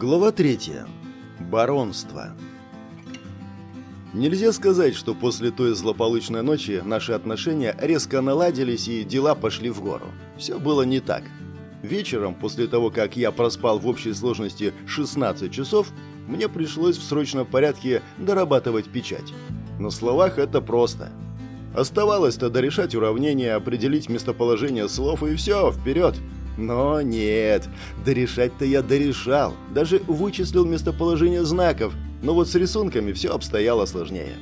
Глава третья. Баронство. Нельзя сказать, что после той злополучной ночи наши отношения резко наладились и дела пошли в гору. Все было не так. Вечером, после того, как я проспал в общей сложности 16 часов, мне пришлось в срочном порядке дорабатывать печать. На словах это просто. Оставалось-то дорешать уравнения, определить местоположение слов и все, вперед. Но нет, дорешать-то я дорешал, даже вычислил местоположение знаков, но вот с рисунками все обстояло сложнее.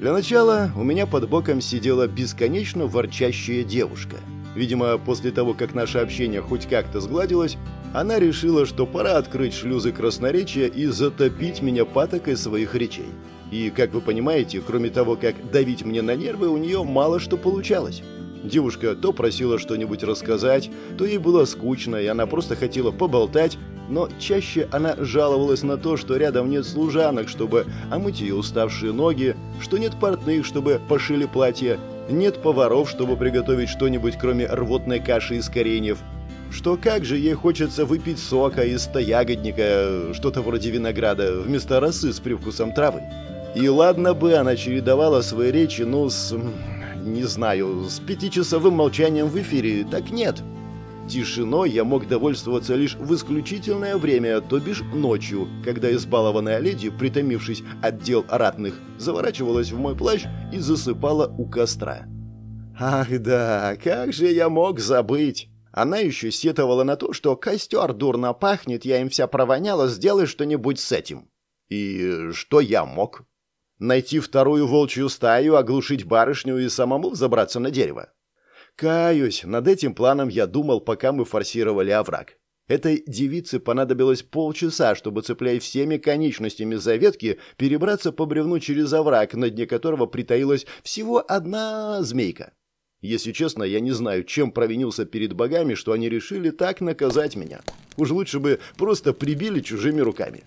Для начала у меня под боком сидела бесконечно ворчащая девушка. Видимо, после того, как наше общение хоть как-то сгладилось, она решила, что пора открыть шлюзы красноречия и затопить меня патокой своих речей. И, как вы понимаете, кроме того, как давить мне на нервы, у нее мало что получалось. Девушка то просила что-нибудь рассказать, то ей было скучно, и она просто хотела поболтать, но чаще она жаловалась на то, что рядом нет служанок, чтобы омыть ее уставшие ноги, что нет портных, чтобы пошили платье, нет поваров, чтобы приготовить что-нибудь, кроме рвотной каши из кореньев, что как же ей хочется выпить сока из стоягодника, что-то вроде винограда, вместо росы с привкусом травы. И ладно бы она чередовала свои речи, ну, с не знаю, с пятичасовым молчанием в эфире, так нет. Тишиной я мог довольствоваться лишь в исключительное время, то бишь ночью, когда избалованная леди, притомившись от дел ратных, заворачивалась в мой плащ и засыпала у костра. Ах да, как же я мог забыть! Она еще сетовала на то, что костер дурно пахнет, я им вся провоняла, сделай что-нибудь с этим. И что я мог? Найти вторую волчью стаю, оглушить барышню и самому взобраться на дерево. Каюсь, над этим планом я думал, пока мы форсировали овраг. Этой девице понадобилось полчаса, чтобы, цепляя всеми конечностями за ветки, перебраться по бревну через овраг, на дне которого притаилась всего одна змейка. Если честно, я не знаю, чем провинился перед богами, что они решили так наказать меня. Уж лучше бы просто прибили чужими руками.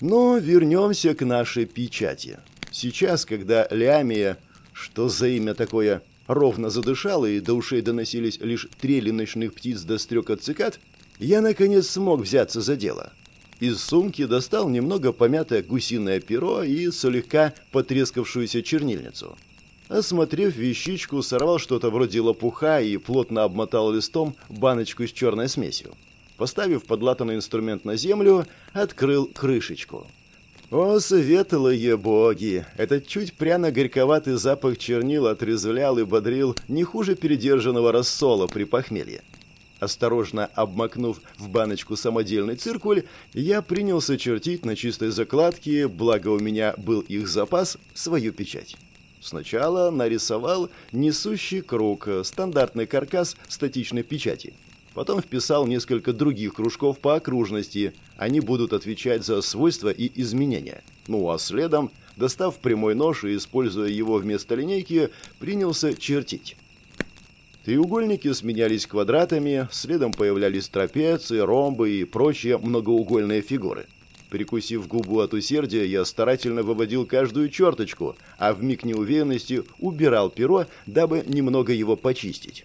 Но вернемся к нашей печати. Сейчас, когда Лямия, что за имя такое, ровно задышала и до ушей доносились лишь трели ночных птиц до стрекот цикад, я, наконец, смог взяться за дело. Из сумки достал немного помятое гусиное перо и слегка потрескавшуюся чернильницу. Осмотрев вещичку, сорвал что-то вроде лопуха и плотно обмотал листом баночку с черной смесью. Поставив подлатанный инструмент на землю, открыл крышечку. О, светлые боги! Этот чуть пряно-горьковатый запах чернил отрезвлял и бодрил не хуже передержанного рассола при похмелье. Осторожно обмакнув в баночку самодельный циркуль, я принялся чертить на чистой закладке, благо у меня был их запас, свою печать. Сначала нарисовал несущий круг, стандартный каркас статичной печати – Потом вписал несколько других кружков по окружности. Они будут отвечать за свойства и изменения. Ну а следом, достав прямой нож и используя его вместо линейки, принялся чертить. Треугольники сменялись квадратами, следом появлялись трапеции, ромбы и прочие многоугольные фигуры. Прикусив губу от усердия, я старательно выводил каждую черточку, а в миг неуверенности убирал перо, дабы немного его почистить.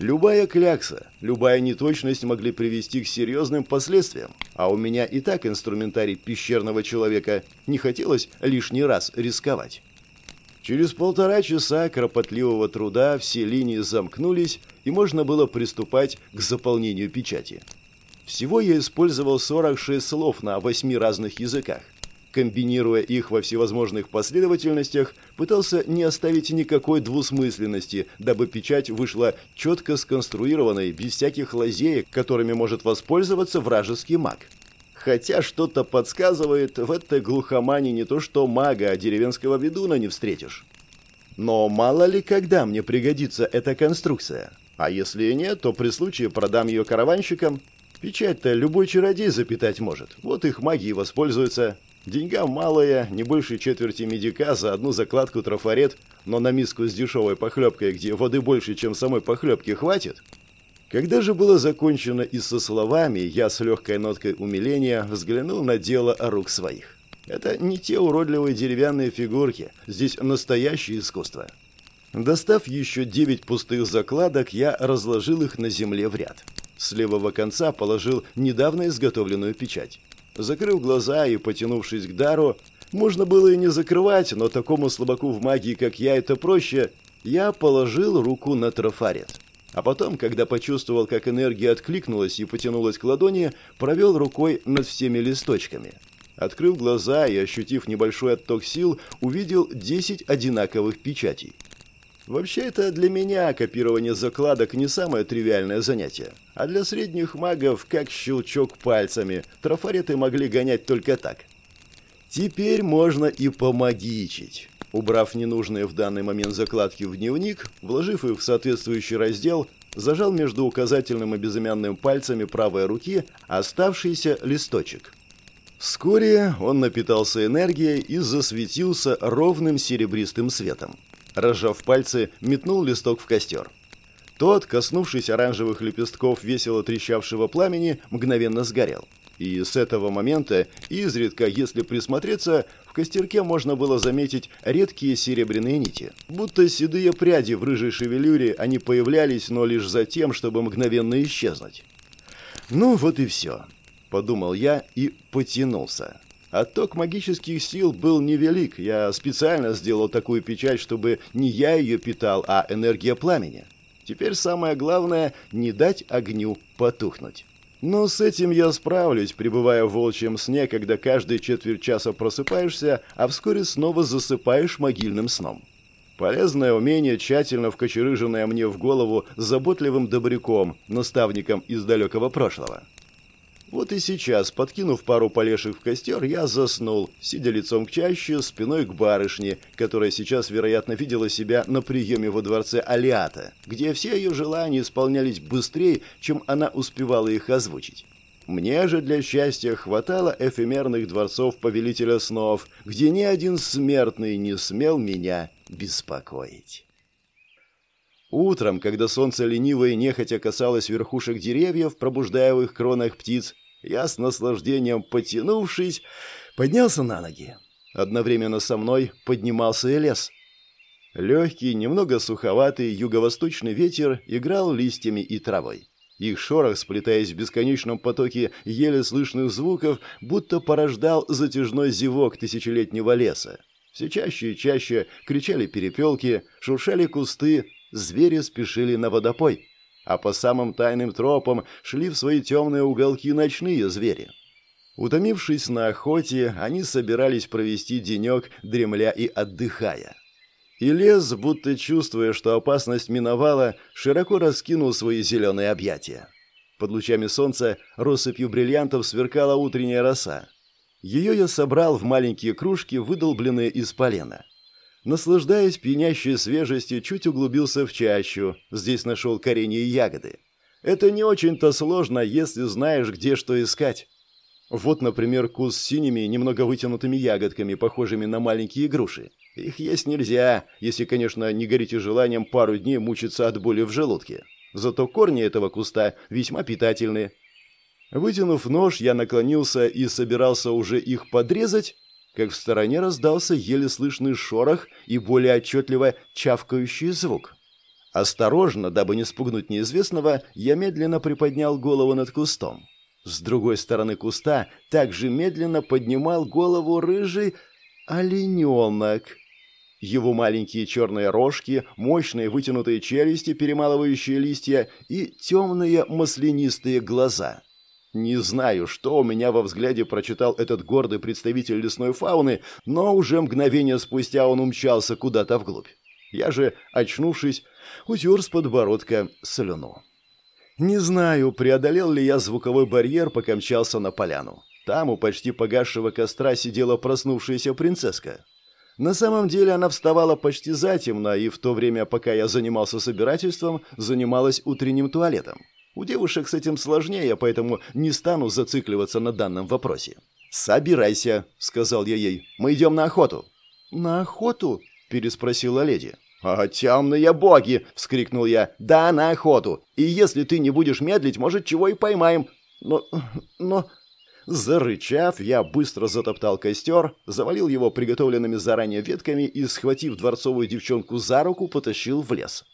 Любая клякса, любая неточность могли привести к серьезным последствиям, а у меня и так инструментарий пещерного человека не хотелось лишний раз рисковать. Через полтора часа кропотливого труда все линии замкнулись, и можно было приступать к заполнению печати. Всего я использовал 46 слов на восьми разных языках – комбинируя их во всевозможных последовательностях, пытался не оставить никакой двусмысленности, дабы печать вышла четко сконструированной, без всяких лазеек, которыми может воспользоваться вражеский маг. Хотя что-то подсказывает, в этой глухомане не то что мага, а деревенского ведуна не встретишь. Но мало ли когда мне пригодится эта конструкция. А если и нет, то при случае продам ее караванщикам. Печать-то любой чародей запитать может. Вот их магией воспользуются. Деньга малая, не больше четверти медика за одну закладку трафарет, но на миску с дешевой похлебкой, где воды больше, чем самой похлебки, хватит. Когда же было закончено и со словами, я с легкой ноткой умиления взглянул на дело рук своих. Это не те уродливые деревянные фигурки, здесь настоящее искусство. Достав еще девять пустых закладок, я разложил их на земле в ряд. С левого конца положил недавно изготовленную печать. Закрыв глаза и потянувшись к дару, можно было и не закрывать, но такому слабаку в магии, как я, это проще, я положил руку на трафарет. А потом, когда почувствовал, как энергия откликнулась и потянулась к ладони, провел рукой над всеми листочками. Открыв глаза и ощутив небольшой отток сил, увидел 10 одинаковых печатей. Вообще это для меня копирование закладок не самое тривиальное занятие. А для средних магов, как щелчок пальцами, трафареты могли гонять только так. Теперь можно и помогичить. Убрав ненужные в данный момент закладки в дневник, вложив их в соответствующий раздел, зажал между указательным и безымянным пальцами правой руки оставшийся листочек. Вскоре он напитался энергией и засветился ровным серебристым светом. Разжав пальцы, метнул листок в костер. Тот, коснувшись оранжевых лепестков весело трещавшего пламени, мгновенно сгорел. И с этого момента, изредка, если присмотреться, в костерке можно было заметить редкие серебряные нити. Будто седые пряди в рыжей шевелюре, они появлялись, но лишь за тем, чтобы мгновенно исчезнуть. «Ну вот и все», — подумал я и потянулся. Отток магических сил был невелик. Я специально сделал такую печать, чтобы не я ее питал, а энергия пламени. Теперь самое главное – не дать огню потухнуть. Но с этим я справлюсь, пребывая в волчьем сне, когда каждые четверть часа просыпаешься, а вскоре снова засыпаешь могильным сном. Полезное умение, тщательно вкочерыженное мне в голову заботливым добряком, наставником из далекого прошлого. Вот и сейчас, подкинув пару полешек в костер, я заснул, сидя лицом к чаще, спиной к барышне, которая сейчас, вероятно, видела себя на приеме во дворце Алиата, где все ее желания исполнялись быстрее, чем она успевала их озвучить. Мне же для счастья хватало эфемерных дворцов Повелителя Снов, где ни один смертный не смел меня беспокоить. Утром, когда солнце лениво и нехотя касалось верхушек деревьев, пробуждая в их кронах птиц, я с наслаждением потянувшись, поднялся на ноги. Одновременно со мной поднимался и лес. Легкий, немного суховатый юго-восточный ветер играл листьями и травой. Их шорох, сплетаясь в бесконечном потоке еле слышных звуков, будто порождал затяжной зевок тысячелетнего леса. Все чаще и чаще кричали перепелки, шуршали кусты, звери спешили на водопой, а по самым тайным тропам шли в свои темные уголки ночные звери. Утомившись на охоте, они собирались провести денек, дремля и отдыхая. И лес, будто чувствуя, что опасность миновала, широко раскинул свои зеленые объятия. Под лучами солнца россыпью бриллиантов сверкала утренняя роса. Ее я собрал в маленькие кружки, выдолбленные из полена. Наслаждаясь пьянящей свежестью, чуть углубился в чащу. Здесь нашел коренья и ягоды. Это не очень-то сложно, если знаешь, где что искать. Вот, например, куст с синими, немного вытянутыми ягодками, похожими на маленькие груши. Их есть нельзя, если, конечно, не горите желанием пару дней мучиться от боли в желудке. Зато корни этого куста весьма питательны. Вытянув нож, я наклонился и собирался уже их подрезать, как в стороне раздался еле слышный шорох и более отчетливо чавкающий звук. Осторожно, дабы не спугнуть неизвестного, я медленно приподнял голову над кустом. С другой стороны куста также медленно поднимал голову рыжий олененок. Его маленькие черные рожки, мощные вытянутые челюсти, перемалывающие листья и темные маслянистые глаза — не знаю, что у меня во взгляде прочитал этот гордый представитель лесной фауны, но уже мгновение спустя он умчался куда-то вглубь. Я же, очнувшись, утер с подбородка слюну. Не знаю, преодолел ли я звуковой барьер, пока мчался на поляну. Там у почти погасшего костра сидела проснувшаяся принцесска. На самом деле она вставала почти затемно, и в то время, пока я занимался собирательством, занималась утренним туалетом. У девушек с этим сложнее, поэтому не стану зацикливаться на данном вопросе. «Собирайся», — сказал я ей. «Мы идем на охоту». «На охоту?» — переспросила леди. «А темные боги!» — вскрикнул я. «Да, на охоту. И если ты не будешь медлить, может, чего и поймаем. Но... но...» Зарычав, я быстро затоптал костер, завалил его приготовленными заранее ветками и, схватив дворцовую девчонку за руку, потащил в лес.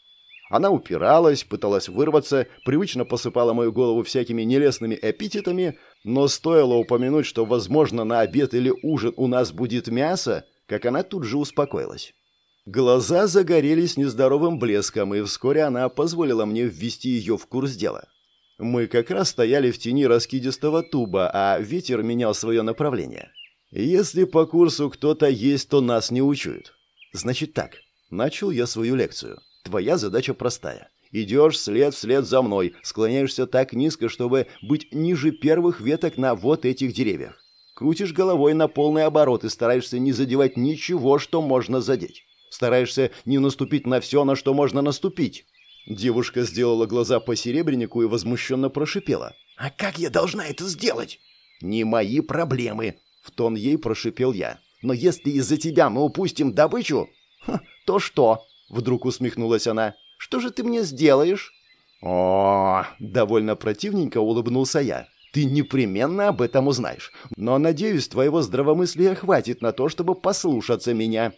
Она упиралась, пыталась вырваться, привычно посыпала мою голову всякими нелестными эпитетами, Но стоило упомянуть, что, возможно, на обед или ужин у нас будет мясо, как она тут же успокоилась. Глаза загорелись нездоровым блеском, и вскоре она позволила мне ввести ее в курс дела. Мы как раз стояли в тени раскидистого туба, а ветер менял свое направление. Если по курсу кто-то есть, то нас не учуют. Значит так, начал я свою лекцию. Твоя задача простая. Идешь след вслед за мной, склоняешься так низко, чтобы быть ниже первых веток на вот этих деревьях. Крутишь головой на полный оборот и стараешься не задевать ничего, что можно задеть. Стараешься не наступить на все, на что можно наступить. Девушка сделала глаза по серебрянику и возмущенно прошипела. «А как я должна это сделать?» «Не мои проблемы», — в тон ей прошипел я. «Но если из-за тебя мы упустим добычу...» «То что?» — вдруг усмехнулась она. Что же ты мне сделаешь?» «О, довольно противненько улыбнулся я. Ты непременно об этом узнаешь. Но, надеюсь, твоего здравомыслия хватит на то, чтобы послушаться меня».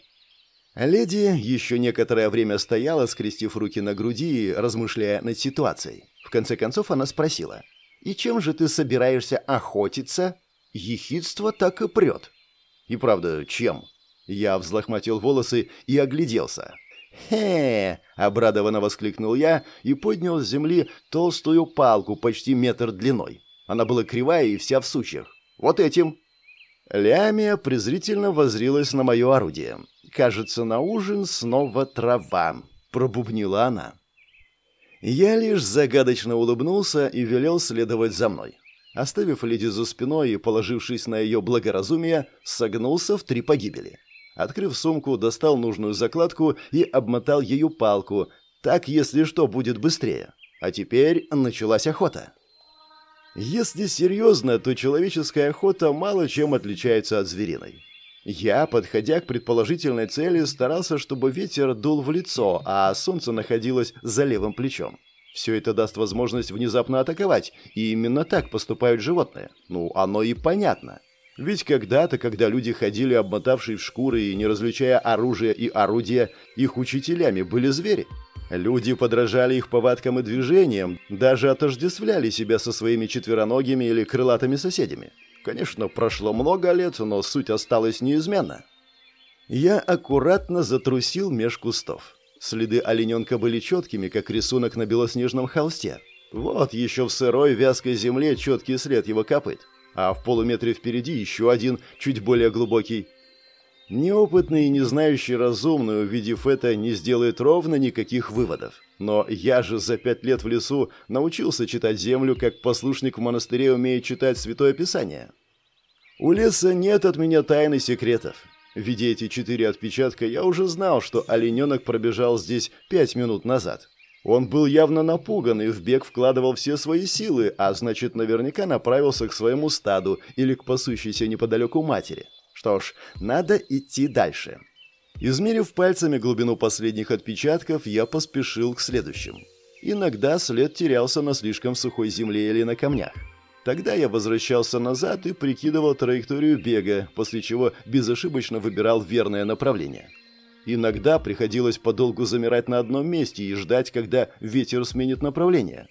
Леди еще некоторое время стояла, скрестив руки на груди, размышляя над ситуацией. В конце концов она спросила. «И чем же ты собираешься охотиться?» Ехидство так и прет. И правда, чем? Я взлохматил волосы и огляделся. «Хе!» — обрадованно воскликнул я и поднял с земли толстую палку почти метр длиной. Она была кривая и вся в сучьях. «Вот этим!» Лямия презрительно возрилась на мое орудие. «Кажется, на ужин снова трава», — пробубнила она. Я лишь загадочно улыбнулся и велел следовать за мной. Оставив леди за спиной и положившись на ее благоразумие, согнулся в три погибели. Открыв сумку, достал нужную закладку и обмотал ею палку. Так, если что, будет быстрее. А теперь началась охота. Если серьезно, то человеческая охота мало чем отличается от звериной. Я, подходя к предположительной цели, старался, чтобы ветер дул в лицо, а солнце находилось за левым плечом. Все это даст возможность внезапно атаковать, и именно так поступают животные. Ну, оно и понятно. Ведь когда-то, когда люди ходили, обмотавшие в шкуры и не различая оружие и орудия, их учителями были звери. Люди подражали их повадкам и движениям, даже отождествляли себя со своими четвероногими или крылатыми соседями. Конечно, прошло много лет, но суть осталась неизменна. Я аккуратно затрусил меж кустов. Следы олененка были четкими, как рисунок на белоснежном холсте. Вот еще в сырой вязкой земле четкий след его копыт а в полуметре впереди еще один, чуть более глубокий. Неопытный и не знающий разумный, увидев это, не сделает ровно никаких выводов. Но я же за пять лет в лесу научился читать землю, как послушник в монастыре умеет читать Святое Писание. У леса нет от меня тайны секретов. Видя эти четыре отпечатка, я уже знал, что олененок пробежал здесь пять минут назад. Он был явно напуган и в бег вкладывал все свои силы, а значит, наверняка направился к своему стаду или к пасущейся неподалеку матери. Что ж, надо идти дальше. Измерив пальцами глубину последних отпечатков, я поспешил к следующим. Иногда след терялся на слишком сухой земле или на камнях. Тогда я возвращался назад и прикидывал траекторию бега, после чего безошибочно выбирал верное направление. Иногда приходилось подолгу замирать на одном месте и ждать, когда ветер сменит направление.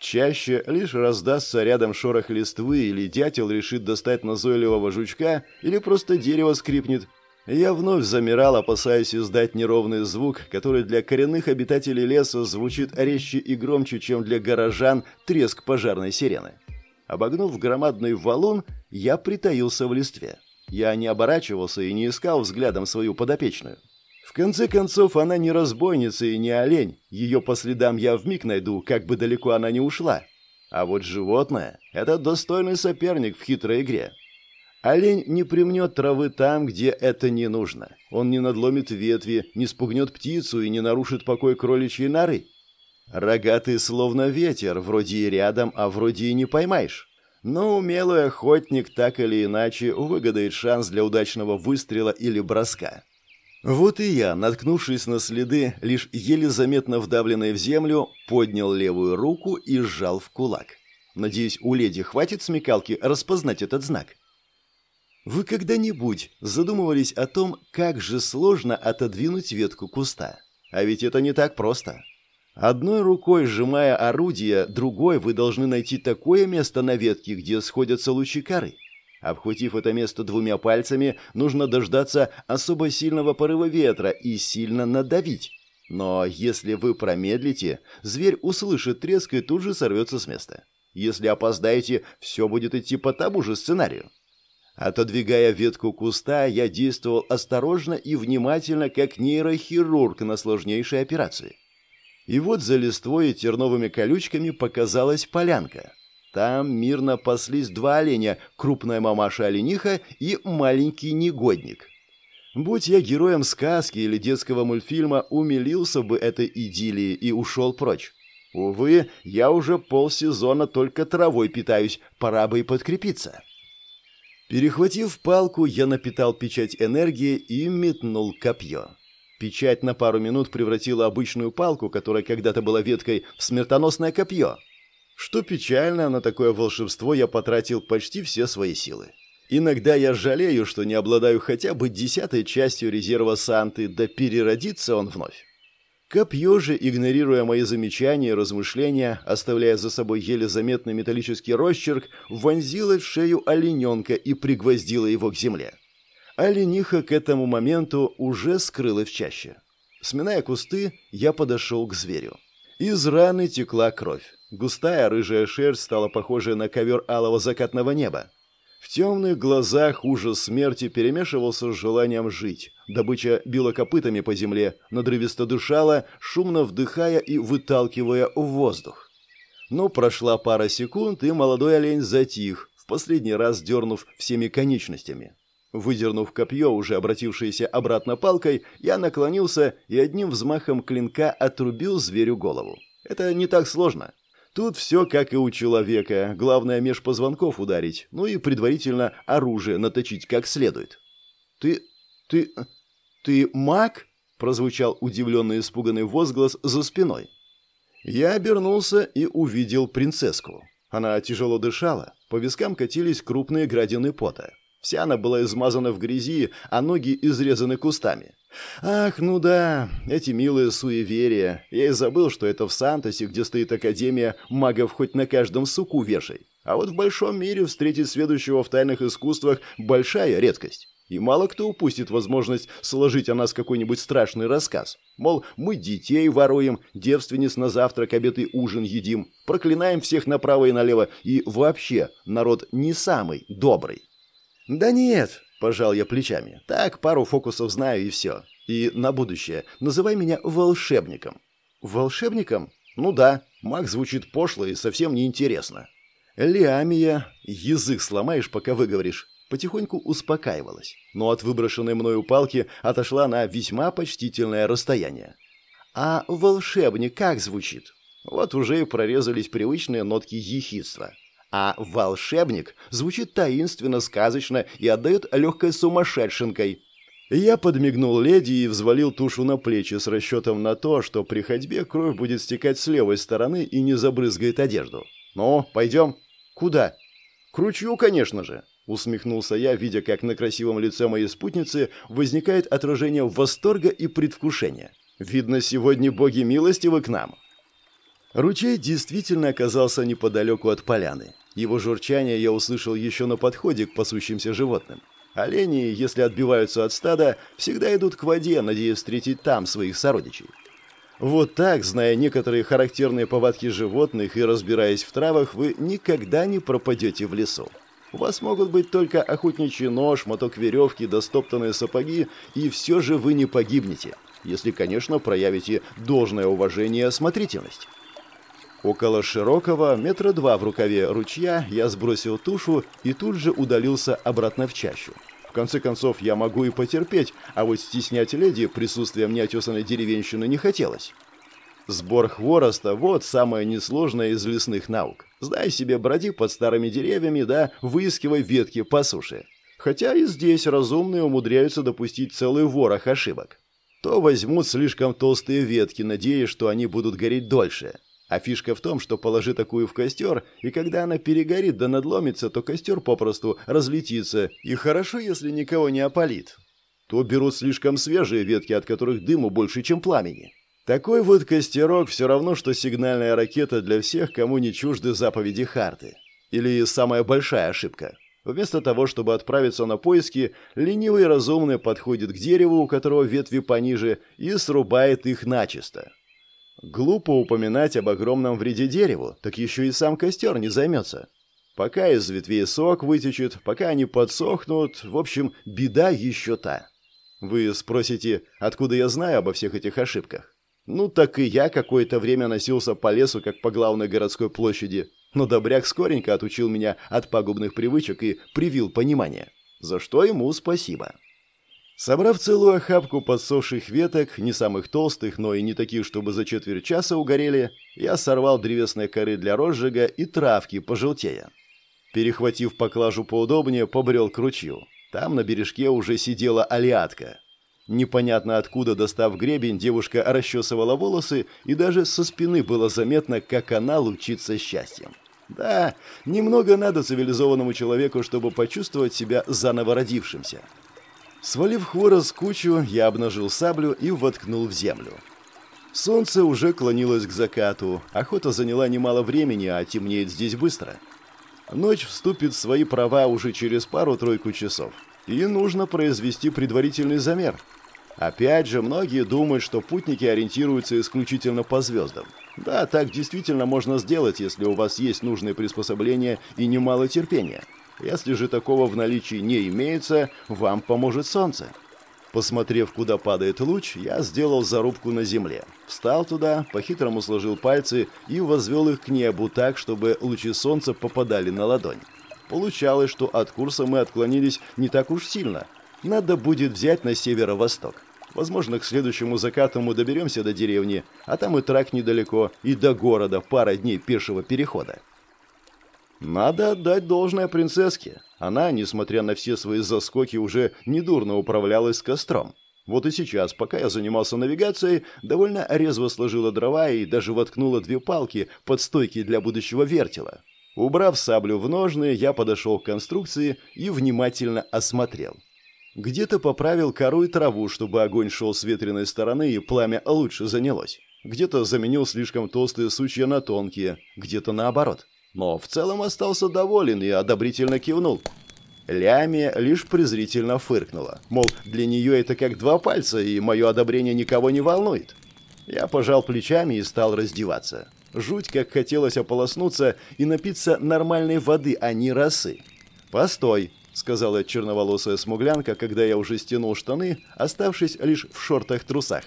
Чаще лишь раздастся рядом шорох листвы, или дятел решит достать назойливого жучка, или просто дерево скрипнет. Я вновь замирал, опасаясь издать неровный звук, который для коренных обитателей леса звучит резче и громче, чем для горожан треск пожарной сирены. Обогнув громадный валун, я притаился в листве. Я не оборачивался и не искал взглядом свою подопечную. В конце концов, она не разбойница и не олень. Ее по следам я вмиг найду, как бы далеко она не ушла. А вот животное — это достойный соперник в хитрой игре. Олень не примнет травы там, где это не нужно. Он не надломит ветви, не спугнет птицу и не нарушит покой кроличьей норы. Рогатый словно ветер, вроде и рядом, а вроде и не поймаешь. Но умелый охотник так или иначе выгадает шанс для удачного выстрела или броска. Вот и я, наткнувшись на следы, лишь еле заметно вдавленные в землю, поднял левую руку и сжал в кулак. Надеюсь, у леди хватит смекалки распознать этот знак. Вы когда-нибудь задумывались о том, как же сложно отодвинуть ветку куста? А ведь это не так просто. Одной рукой сжимая орудие, другой вы должны найти такое место на ветке, где сходятся лучи коры. Обхватив это место двумя пальцами, нужно дождаться особо сильного порыва ветра и сильно надавить. Но если вы промедлите, зверь услышит треск и тут же сорвется с места. Если опоздаете, все будет идти по тому же сценарию. Отодвигая ветку куста, я действовал осторожно и внимательно, как нейрохирург на сложнейшей операции. И вот за листвой и терновыми колючками показалась полянка. Там мирно паслись два оленя, крупная мамаша-олениха и маленький негодник. Будь я героем сказки или детского мультфильма, умилился бы этой идиллии и ушел прочь. Увы, я уже полсезона только травой питаюсь, пора бы и подкрепиться. Перехватив палку, я напитал печать энергии и метнул копье. Печать на пару минут превратила обычную палку, которая когда-то была веткой, в смертоносное копье. Что печально, на такое волшебство я потратил почти все свои силы. Иногда я жалею, что не обладаю хотя бы десятой частью резерва Санты, да переродится он вновь. Копье же, игнорируя мои замечания и размышления, оставляя за собой еле заметный металлический росчерк, вонзилось в шею олененка и пригвоздило его к земле. Олениха к этому моменту уже скрылась в чаще. Сминая кусты, я подошел к зверю. Из раны текла кровь. Густая рыжая шерсть стала похожей на ковер алого закатного неба. В темных глазах ужас смерти перемешивался с желанием жить. Добыча била копытами по земле, надрывисто дышала, шумно вдыхая и выталкивая в воздух. Но прошла пара секунд, и молодой олень затих, в последний раз дернув всеми конечностями. Выдернув копье, уже обратившееся обратно палкой, я наклонился и одним взмахом клинка отрубил зверю голову. Это не так сложно. Тут все как и у человека. Главное меж позвонков ударить, ну и предварительно оружие наточить как следует. «Ты... ты... ты маг?» – прозвучал удивленный испуганный возглас за спиной. Я обернулся и увидел принцесску. Она тяжело дышала, по вискам катились крупные градины пота. Вся она была измазана в грязи, а ноги изрезаны кустами. Ах, ну да, эти милые суеверия. Я и забыл, что это в Сантосе, где стоит Академия, магов хоть на каждом суку вешай. А вот в большом мире встретить следующего в тайных искусствах – большая редкость. И мало кто упустит возможность сложить о нас какой-нибудь страшный рассказ. Мол, мы детей воруем, девственниц на завтрак, обед и ужин едим, проклинаем всех направо и налево, и вообще народ не самый добрый. «Да нет», – пожал я плечами. «Так, пару фокусов знаю и все. И на будущее называй меня волшебником». «Волшебником? Ну да, маг звучит пошло и совсем неинтересно». Лиамия, язык сломаешь, пока выговоришь, потихоньку успокаивалась, но от выброшенной мною палки отошла на весьма почтительное расстояние. «А волшебник как звучит?» Вот уже и прорезались привычные нотки ехидства. А «волшебник» звучит таинственно, сказочно и отдает легкой сумасшедшенкой. Я подмигнул леди и взвалил тушу на плечи с расчетом на то, что при ходьбе кровь будет стекать с левой стороны и не забрызгает одежду. «Ну, пойдем?» «Куда?» «К ручью, конечно же», — усмехнулся я, видя, как на красивом лице моей спутницы возникает отражение восторга и предвкушения. «Видно, сегодня боги милостивы к нам». Ручей действительно оказался неподалеку от поляны. Его журчание я услышал еще на подходе к пасущимся животным. Олени, если отбиваются от стада, всегда идут к воде, надеясь встретить там своих сородичей. Вот так, зная некоторые характерные повадки животных и разбираясь в травах, вы никогда не пропадете в лесу. У вас могут быть только охотничий нож, моток веревки, достоптанные сапоги, и все же вы не погибнете, если, конечно, проявите должное уважение и осмотрительность. Около широкого, метра два в рукаве ручья, я сбросил тушу и тут же удалился обратно в чащу. В конце концов, я могу и потерпеть, а вот стеснять леди присутствием неотесанной деревенщины не хотелось. Сбор хвороста – вот самое несложное из лесных наук. Знай себе, броди под старыми деревьями, да, выискивай ветки по суше. Хотя и здесь разумные умудряются допустить целый ворох ошибок. То возьмут слишком толстые ветки, надеясь, что они будут гореть дольше – а фишка в том, что положи такую в костер, и когда она перегорит да надломится, то костер попросту разлетится, и хорошо, если никого не опалит. То берут слишком свежие ветки, от которых дыму больше, чем пламени. Такой вот костерок все равно, что сигнальная ракета для всех, кому не чужды заповеди Харты. Или самая большая ошибка. Вместо того, чтобы отправиться на поиски, ленивый и разумный подходит к дереву, у которого ветви пониже, и срубает их начисто. Глупо упоминать об огромном вреде дереву, так еще и сам костер не займется. Пока из ветвей сок вытечет, пока они подсохнут, в общем, беда еще та. Вы спросите, откуда я знаю обо всех этих ошибках? Ну, так и я какое-то время носился по лесу, как по главной городской площади, но Добряк скоренько отучил меня от пагубных привычек и привил понимание, за что ему спасибо. Собрав целую охапку подсохших веток, не самых толстых, но и не таких, чтобы за четверть часа угорели, я сорвал древесные коры для розжига и травки пожелтея. Перехватив поклажу поудобнее, побрел к ручью. Там на бережке уже сидела алиатка. Непонятно откуда, достав гребень, девушка расчесывала волосы, и даже со спины было заметно, как она лучится счастьем. Да, немного надо цивилизованному человеку, чтобы почувствовать себя заново родившимся. Свалив хворост кучу, я обнажил саблю и воткнул в землю. Солнце уже клонилось к закату, охота заняла немало времени, а темнеет здесь быстро. Ночь вступит в свои права уже через пару-тройку часов, и нужно произвести предварительный замер. Опять же, многие думают, что путники ориентируются исключительно по звездам. Да, так действительно можно сделать, если у вас есть нужные приспособления и немало терпения. Если же такого в наличии не имеется, вам поможет солнце. Посмотрев, куда падает луч, я сделал зарубку на земле. Встал туда, по-хитрому сложил пальцы и возвел их к небу так, чтобы лучи солнца попадали на ладонь. Получалось, что от курса мы отклонились не так уж сильно. Надо будет взять на северо-восток. Возможно, к следующему закату мы доберемся до деревни, а там и трак недалеко, и до города пара дней пешего перехода. Надо отдать должное принцесске. Она, несмотря на все свои заскоки, уже недурно управлялась с костром. Вот и сейчас, пока я занимался навигацией, довольно резво сложила дрова и даже воткнула две палки под стойки для будущего вертела. Убрав саблю в ножны, я подошел к конструкции и внимательно осмотрел. Где-то поправил кору и траву, чтобы огонь шел с ветреной стороны и пламя лучше занялось. Где-то заменил слишком толстые сучья на тонкие, где-то наоборот но в целом остался доволен и одобрительно кивнул. Лями лишь презрительно фыркнула, мол, для нее это как два пальца, и мое одобрение никого не волнует. Я пожал плечами и стал раздеваться. Жуть, как хотелось ополоснуться и напиться нормальной воды, а не росы. «Постой», — сказала черноволосая смуглянка, когда я уже стянул штаны, оставшись лишь в шортах-трусах.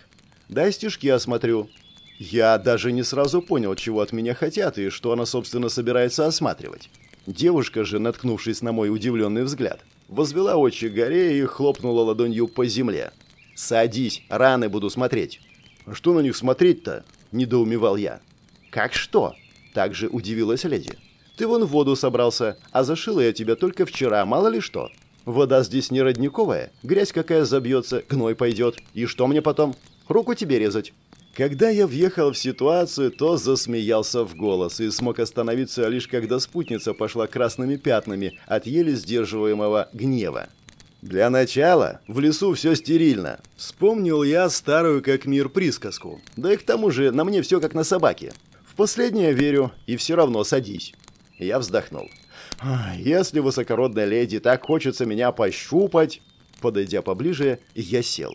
«Дай стежки осмотрю». Я даже не сразу понял, чего от меня хотят и что она, собственно, собирается осматривать. Девушка же, наткнувшись на мой удивленный взгляд, возвела очи горе и хлопнула ладонью по земле. «Садись, раны буду смотреть». «А что на них смотреть-то?» – недоумевал я. «Как что?» – также удивилась леди. «Ты вон в воду собрался, а зашила я тебя только вчера, мало ли что. Вода здесь не родниковая, грязь какая забьется, гной пойдет. И что мне потом? Руку тебе резать». Когда я въехал в ситуацию, то засмеялся в голос и смог остановиться лишь когда спутница пошла красными пятнами от еле сдерживаемого гнева. Для начала в лесу все стерильно. Вспомнил я старую как мир присказку. Да и к тому же на мне все как на собаке. В последнее верю и все равно садись. Я вздохнул. Если высокородная леди так хочется меня пощупать... Подойдя поближе, я сел.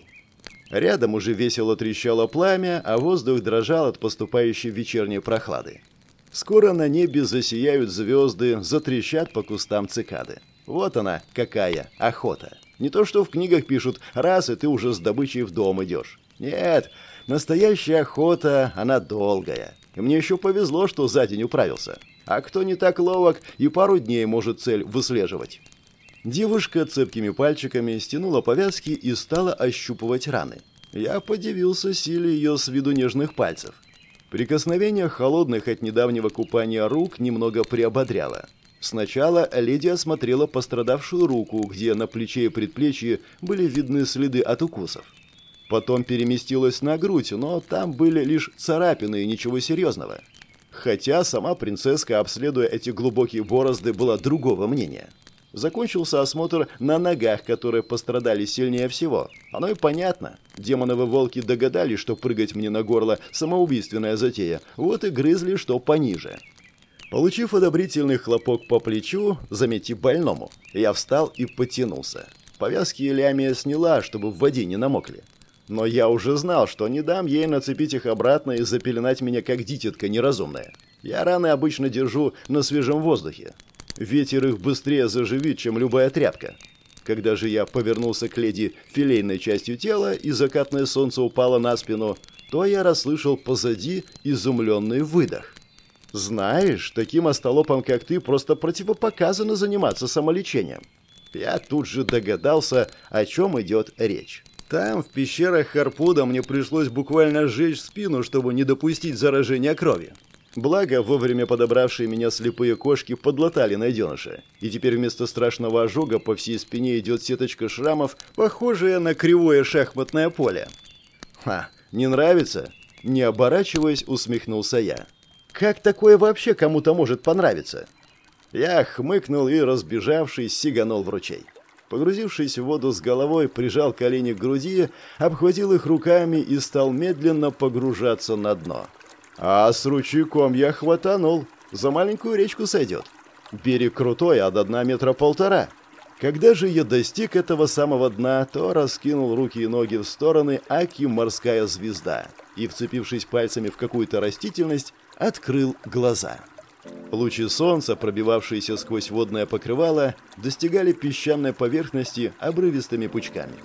Рядом уже весело трещало пламя, а воздух дрожал от поступающей вечерней прохлады. Скоро на небе засияют звезды, затрещат по кустам цикады. Вот она, какая охота. Не то, что в книгах пишут «раз, и ты уже с добычей в дом идешь». Нет, настоящая охота, она долгая. И мне еще повезло, что за день управился. А кто не так ловок, и пару дней может цель выслеживать. Девушка цепкими пальчиками стянула повязки и стала ощупывать раны. Я подивился силе ее с виду нежных пальцев. Прикосновение холодных от недавнего купания рук немного приободряло. Сначала леди осмотрела пострадавшую руку, где на плече и предплечье были видны следы от укусов. Потом переместилась на грудь, но там были лишь царапины и ничего серьезного. Хотя сама принцесска, обследуя эти глубокие борозды, была другого мнения. Закончился осмотр на ногах, которые пострадали сильнее всего. Оно и понятно. Демоновы волки догадались, что прыгать мне на горло – самоубийственная затея. Вот и грызли, что пониже. Получив одобрительный хлопок по плечу, заметьте больному, я встал и потянулся. Повязки Лямия сняла, чтобы в воде не намокли. Но я уже знал, что не дам ей нацепить их обратно и запеленать меня как дитятка неразумная. Я раны обычно держу на свежем воздухе. Ветер их быстрее заживит, чем любая тряпка. Когда же я повернулся к леди филейной частью тела, и закатное солнце упало на спину, то я расслышал позади изумленный выдох. «Знаешь, таким остолопом, как ты, просто противопоказано заниматься самолечением». Я тут же догадался, о чем идет речь. Там, в пещерах Харпуда, мне пришлось буквально сжечь спину, чтобы не допустить заражения крови. Благо, вовремя подобравшие меня слепые кошки подлатали найденыша, и теперь вместо страшного ожога по всей спине идет сеточка шрамов, похожая на кривое шахматное поле. «Ха, не нравится?» Не оборачиваясь, усмехнулся я. «Как такое вообще кому-то может понравиться?» Я хмыкнул и, разбежавшись, сиганул в ручей. Погрузившись в воду с головой, прижал колени к груди, обхватил их руками и стал медленно погружаться на дно. А с ручейком я хватанул. За маленькую речку сойдет. Берег крутой, а до дна метра полтора. Когда же я достиг этого самого дна, то раскинул руки и ноги в стороны, аки морская звезда, и, вцепившись пальцами в какую-то растительность, открыл глаза. Лучи солнца, пробивавшиеся сквозь водное покрывало, достигали песчаной поверхности обрывистыми пучками.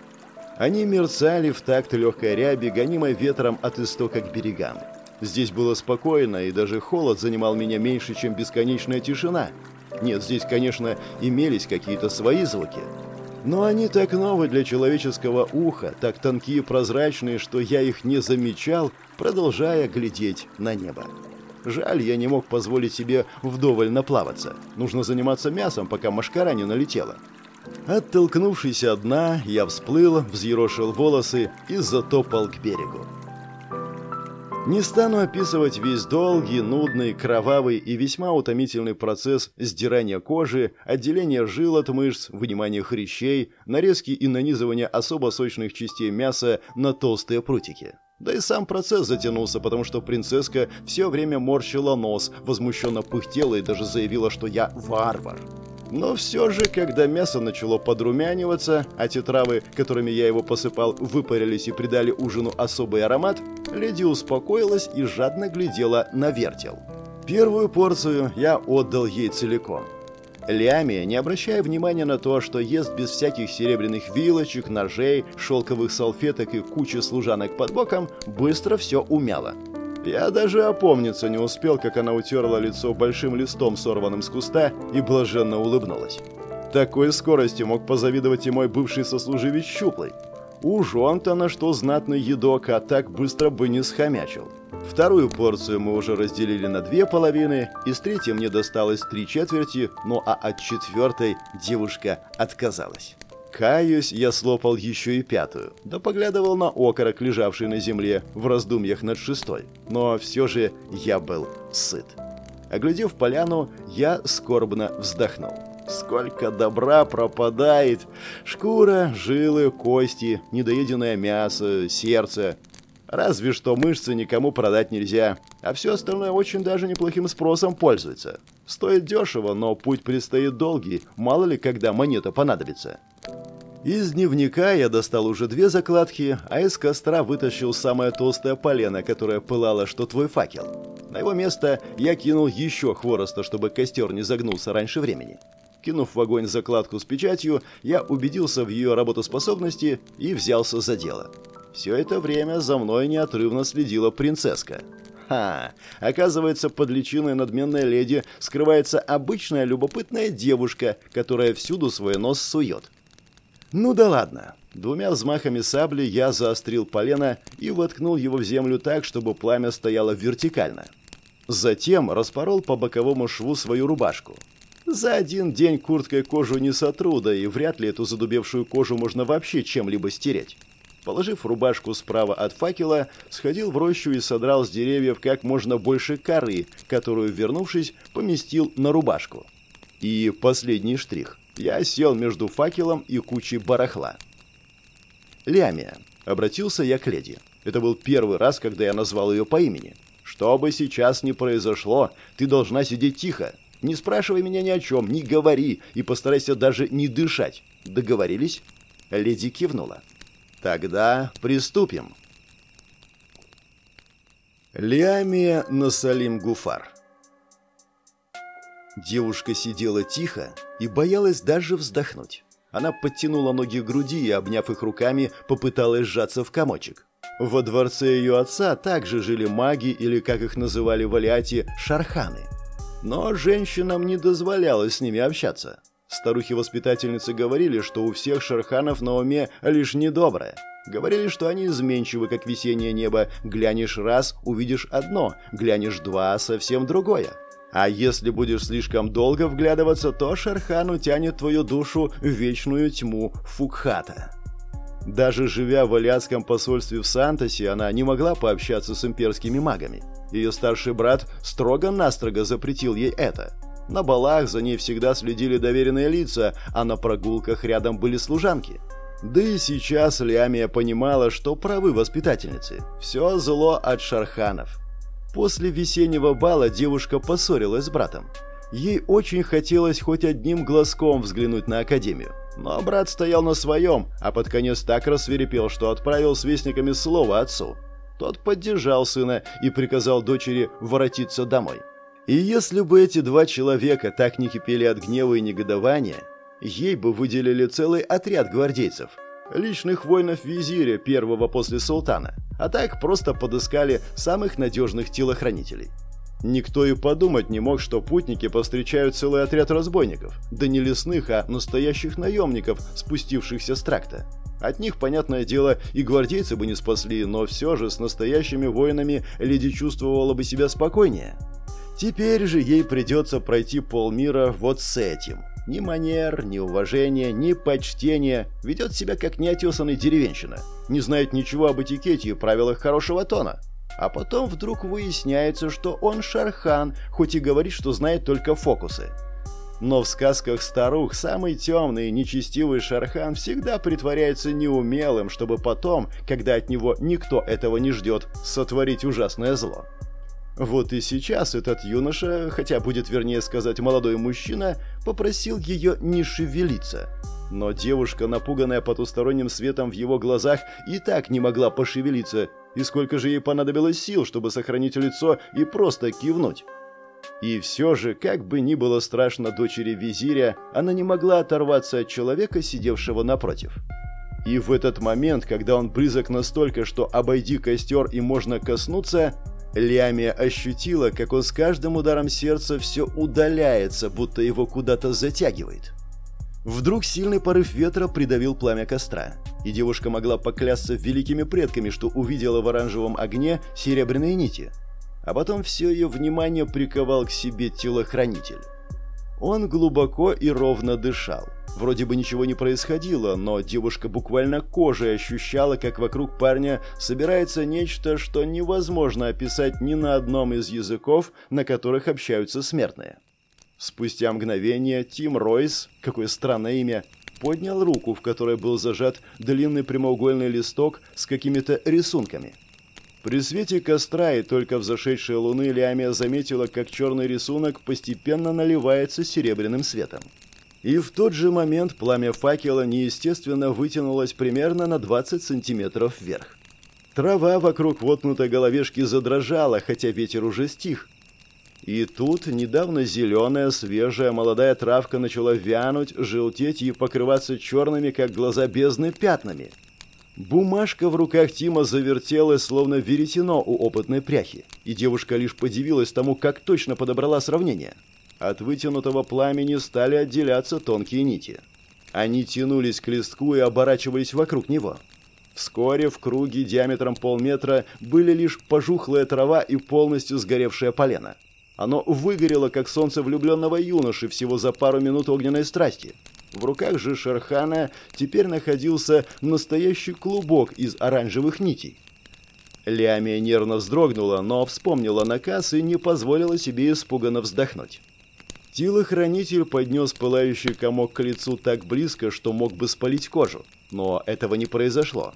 Они мерцали в такт легкой ряби, гонимой ветром от истока к берегам. Здесь было спокойно, и даже холод занимал меня меньше, чем бесконечная тишина. Нет, здесь, конечно, имелись какие-то свои звуки. Но они так новы для человеческого уха, так тонкие и прозрачные, что я их не замечал, продолжая глядеть на небо. Жаль, я не мог позволить себе вдоволь наплаваться. Нужно заниматься мясом, пока машкара не налетела. Оттолкнувшись от дна, я всплыл, взъерошил волосы и затопал к берегу. Не стану описывать весь долгий, нудный, кровавый и весьма утомительный процесс сдирания кожи, отделения жил от мышц, вынимания хрящей, нарезки и нанизывания особо сочных частей мяса на толстые прутики. Да и сам процесс затянулся, потому что принцесска все время морщила нос, возмущенно пыхтела и даже заявила, что я варвар. Но все же, когда мясо начало подрумяниваться, а те травы, которыми я его посыпал, выпарились и придали ужину особый аромат, леди успокоилась и жадно глядела на вертел. Первую порцию я отдал ей целиком. Лями, не обращая внимания на то, что ест без всяких серебряных вилочек, ножей, шелковых салфеток и кучи служанок под боком, быстро все умяла. Я даже опомниться не успел, как она утерла лицо большим листом, сорванным с куста, и блаженно улыбнулась. Такой скорости мог позавидовать и мой бывший сослуживец Щуплый. Уж он-то на что знатный едок, а так быстро бы не схомячил. Вторую порцию мы уже разделили на две половины, из третьей мне досталось три четверти, ну а от четвертой девушка отказалась. Каюсь, я слопал еще и пятую, да поглядывал на окорок, лежавший на земле, в раздумьях над шестой. Но все же я был сыт. Оглядев поляну, я скорбно вздохнул. Сколько добра пропадает! Шкура, жилы, кости, недоеденное мясо, сердце. Разве что мышцы никому продать нельзя, а все остальное очень даже неплохим спросом пользуется. Стоит дешево, но путь предстоит долгий, мало ли когда монета понадобится. Из дневника я достал уже две закладки, а из костра вытащил самое толстое полено, которое пылало, что твой факел. На его место я кинул еще хвороста, чтобы костер не загнулся раньше времени. Кинув в огонь закладку с печатью, я убедился в ее работоспособности и взялся за дело. Все это время за мной неотрывно следила принцесска. Ха! Оказывается, под личиной надменной леди скрывается обычная любопытная девушка, которая всюду свой нос сует. Ну да ладно. Двумя взмахами сабли я заострил полено и воткнул его в землю так, чтобы пламя стояло вертикально. Затем распорол по боковому шву свою рубашку. За один день курткой кожу не сотру, да и вряд ли эту задубевшую кожу можно вообще чем-либо стереть. Положив рубашку справа от факела, сходил в рощу и содрал с деревьев как можно больше коры, которую, вернувшись, поместил на рубашку. И последний штрих – Я сел между факелом и кучей барахла. «Лямия», — обратился я к леди. Это был первый раз, когда я назвал ее по имени. «Что бы сейчас ни произошло, ты должна сидеть тихо. Не спрашивай меня ни о чем, не говори и постарайся даже не дышать. Договорились?» Леди кивнула. «Тогда приступим». Лиамия Насалим Гуфар Девушка сидела тихо и боялась даже вздохнуть. Она подтянула ноги к груди и, обняв их руками, попыталась сжаться в комочек. Во дворце ее отца также жили маги, или, как их называли в Алиате, шарханы. Но женщинам не дозволялось с ними общаться. Старухи-воспитательницы говорили, что у всех шарханов на уме лишь недоброе. Говорили, что они изменчивы, как весеннее небо. Глянешь раз – увидишь одно, глянешь два – совсем другое. А если будешь слишком долго вглядываться, то Шерхан утянет твою душу в вечную тьму Фукхата. Даже живя в Аляском посольстве в Сантосе, она не могла пообщаться с имперскими магами. Ее старший брат строго-настрого запретил ей это. На балах за ней всегда следили доверенные лица, а на прогулках рядом были служанки. Да и сейчас Лямия понимала, что правы воспитательницы. Все зло от шарханов. После весеннего бала девушка поссорилась с братом. Ей очень хотелось хоть одним глазком взглянуть на Академию. Но брат стоял на своем, а под конец так рассверепел, что отправил с вестниками слово отцу. Тот поддержал сына и приказал дочери воротиться домой. И если бы эти два человека так не кипели от гнева и негодования, ей бы выделили целый отряд гвардейцев – личных воинов визиря, первого после султана, а так просто подыскали самых надежных телохранителей. Никто и подумать не мог, что путники повстречают целый отряд разбойников, да не лесных, а настоящих наемников, спустившихся с тракта. От них, понятное дело, и гвардейцы бы не спасли, но все же с настоящими воинами леди чувствовала бы себя спокойнее. Теперь же ей придется пройти полмира вот с этим – ни манер, ни уважения, ни почтения. Ведет себя как неотесанный деревенщина. Не знает ничего об этикете и правилах хорошего тона. А потом вдруг выясняется, что он шархан, хоть и говорит, что знает только фокусы. Но в сказках старух самый темный и нечестивый Шархан всегда притворяется неумелым, чтобы потом, когда от него никто этого не ждет, сотворить ужасное зло. Вот и сейчас этот юноша, хотя будет вернее сказать молодой мужчина, попросил ее не шевелиться. Но девушка, напуганная потусторонним светом в его глазах, и так не могла пошевелиться, и сколько же ей понадобилось сил, чтобы сохранить лицо и просто кивнуть. И все же, как бы ни было страшно дочери визиря, она не могла оторваться от человека, сидевшего напротив. И в этот момент, когда он близок настолько, что обойди костер и можно коснуться, Лямия ощутила, как он с каждым ударом сердца все удаляется, будто его куда-то затягивает. Вдруг сильный порыв ветра придавил пламя костра, и девушка могла поклясться великими предками, что увидела в оранжевом огне серебряные нити. А потом все ее внимание приковал к себе телохранитель. Он глубоко и ровно дышал. Вроде бы ничего не происходило, но девушка буквально кожей ощущала, как вокруг парня собирается нечто, что невозможно описать ни на одном из языков, на которых общаются смертные. Спустя мгновение Тим Ройс, какое странное имя, поднял руку, в которой был зажат длинный прямоугольный листок с какими-то рисунками. При свете костра и только взошедшей луны Лиамия заметила, как черный рисунок постепенно наливается серебряным светом. И в тот же момент пламя факела неестественно вытянулось примерно на 20 сантиметров вверх. Трава вокруг вотнутой головешки задрожала, хотя ветер уже стих. И тут недавно зеленая, свежая, молодая травка начала вянуть, желтеть и покрываться черными, как глаза бездны, пятнами. Бумажка в руках Тима завертелась, словно веретено у опытной пряхи, и девушка лишь подивилась тому, как точно подобрала сравнение – от вытянутого пламени стали отделяться тонкие нити. Они тянулись к листку и оборачивались вокруг него. Вскоре в круге диаметром полметра были лишь пожухлая трава и полностью сгоревшее полено. Оно выгорело, как солнце влюбленного юноши, всего за пару минут огненной страсти. В руках же Шерхана теперь находился настоящий клубок из оранжевых нитей. Лиамия нервно вздрогнула, но вспомнила наказ и не позволила себе испуганно вздохнуть. Телохранитель поднес пылающий комок к лицу так близко, что мог бы спалить кожу. Но этого не произошло.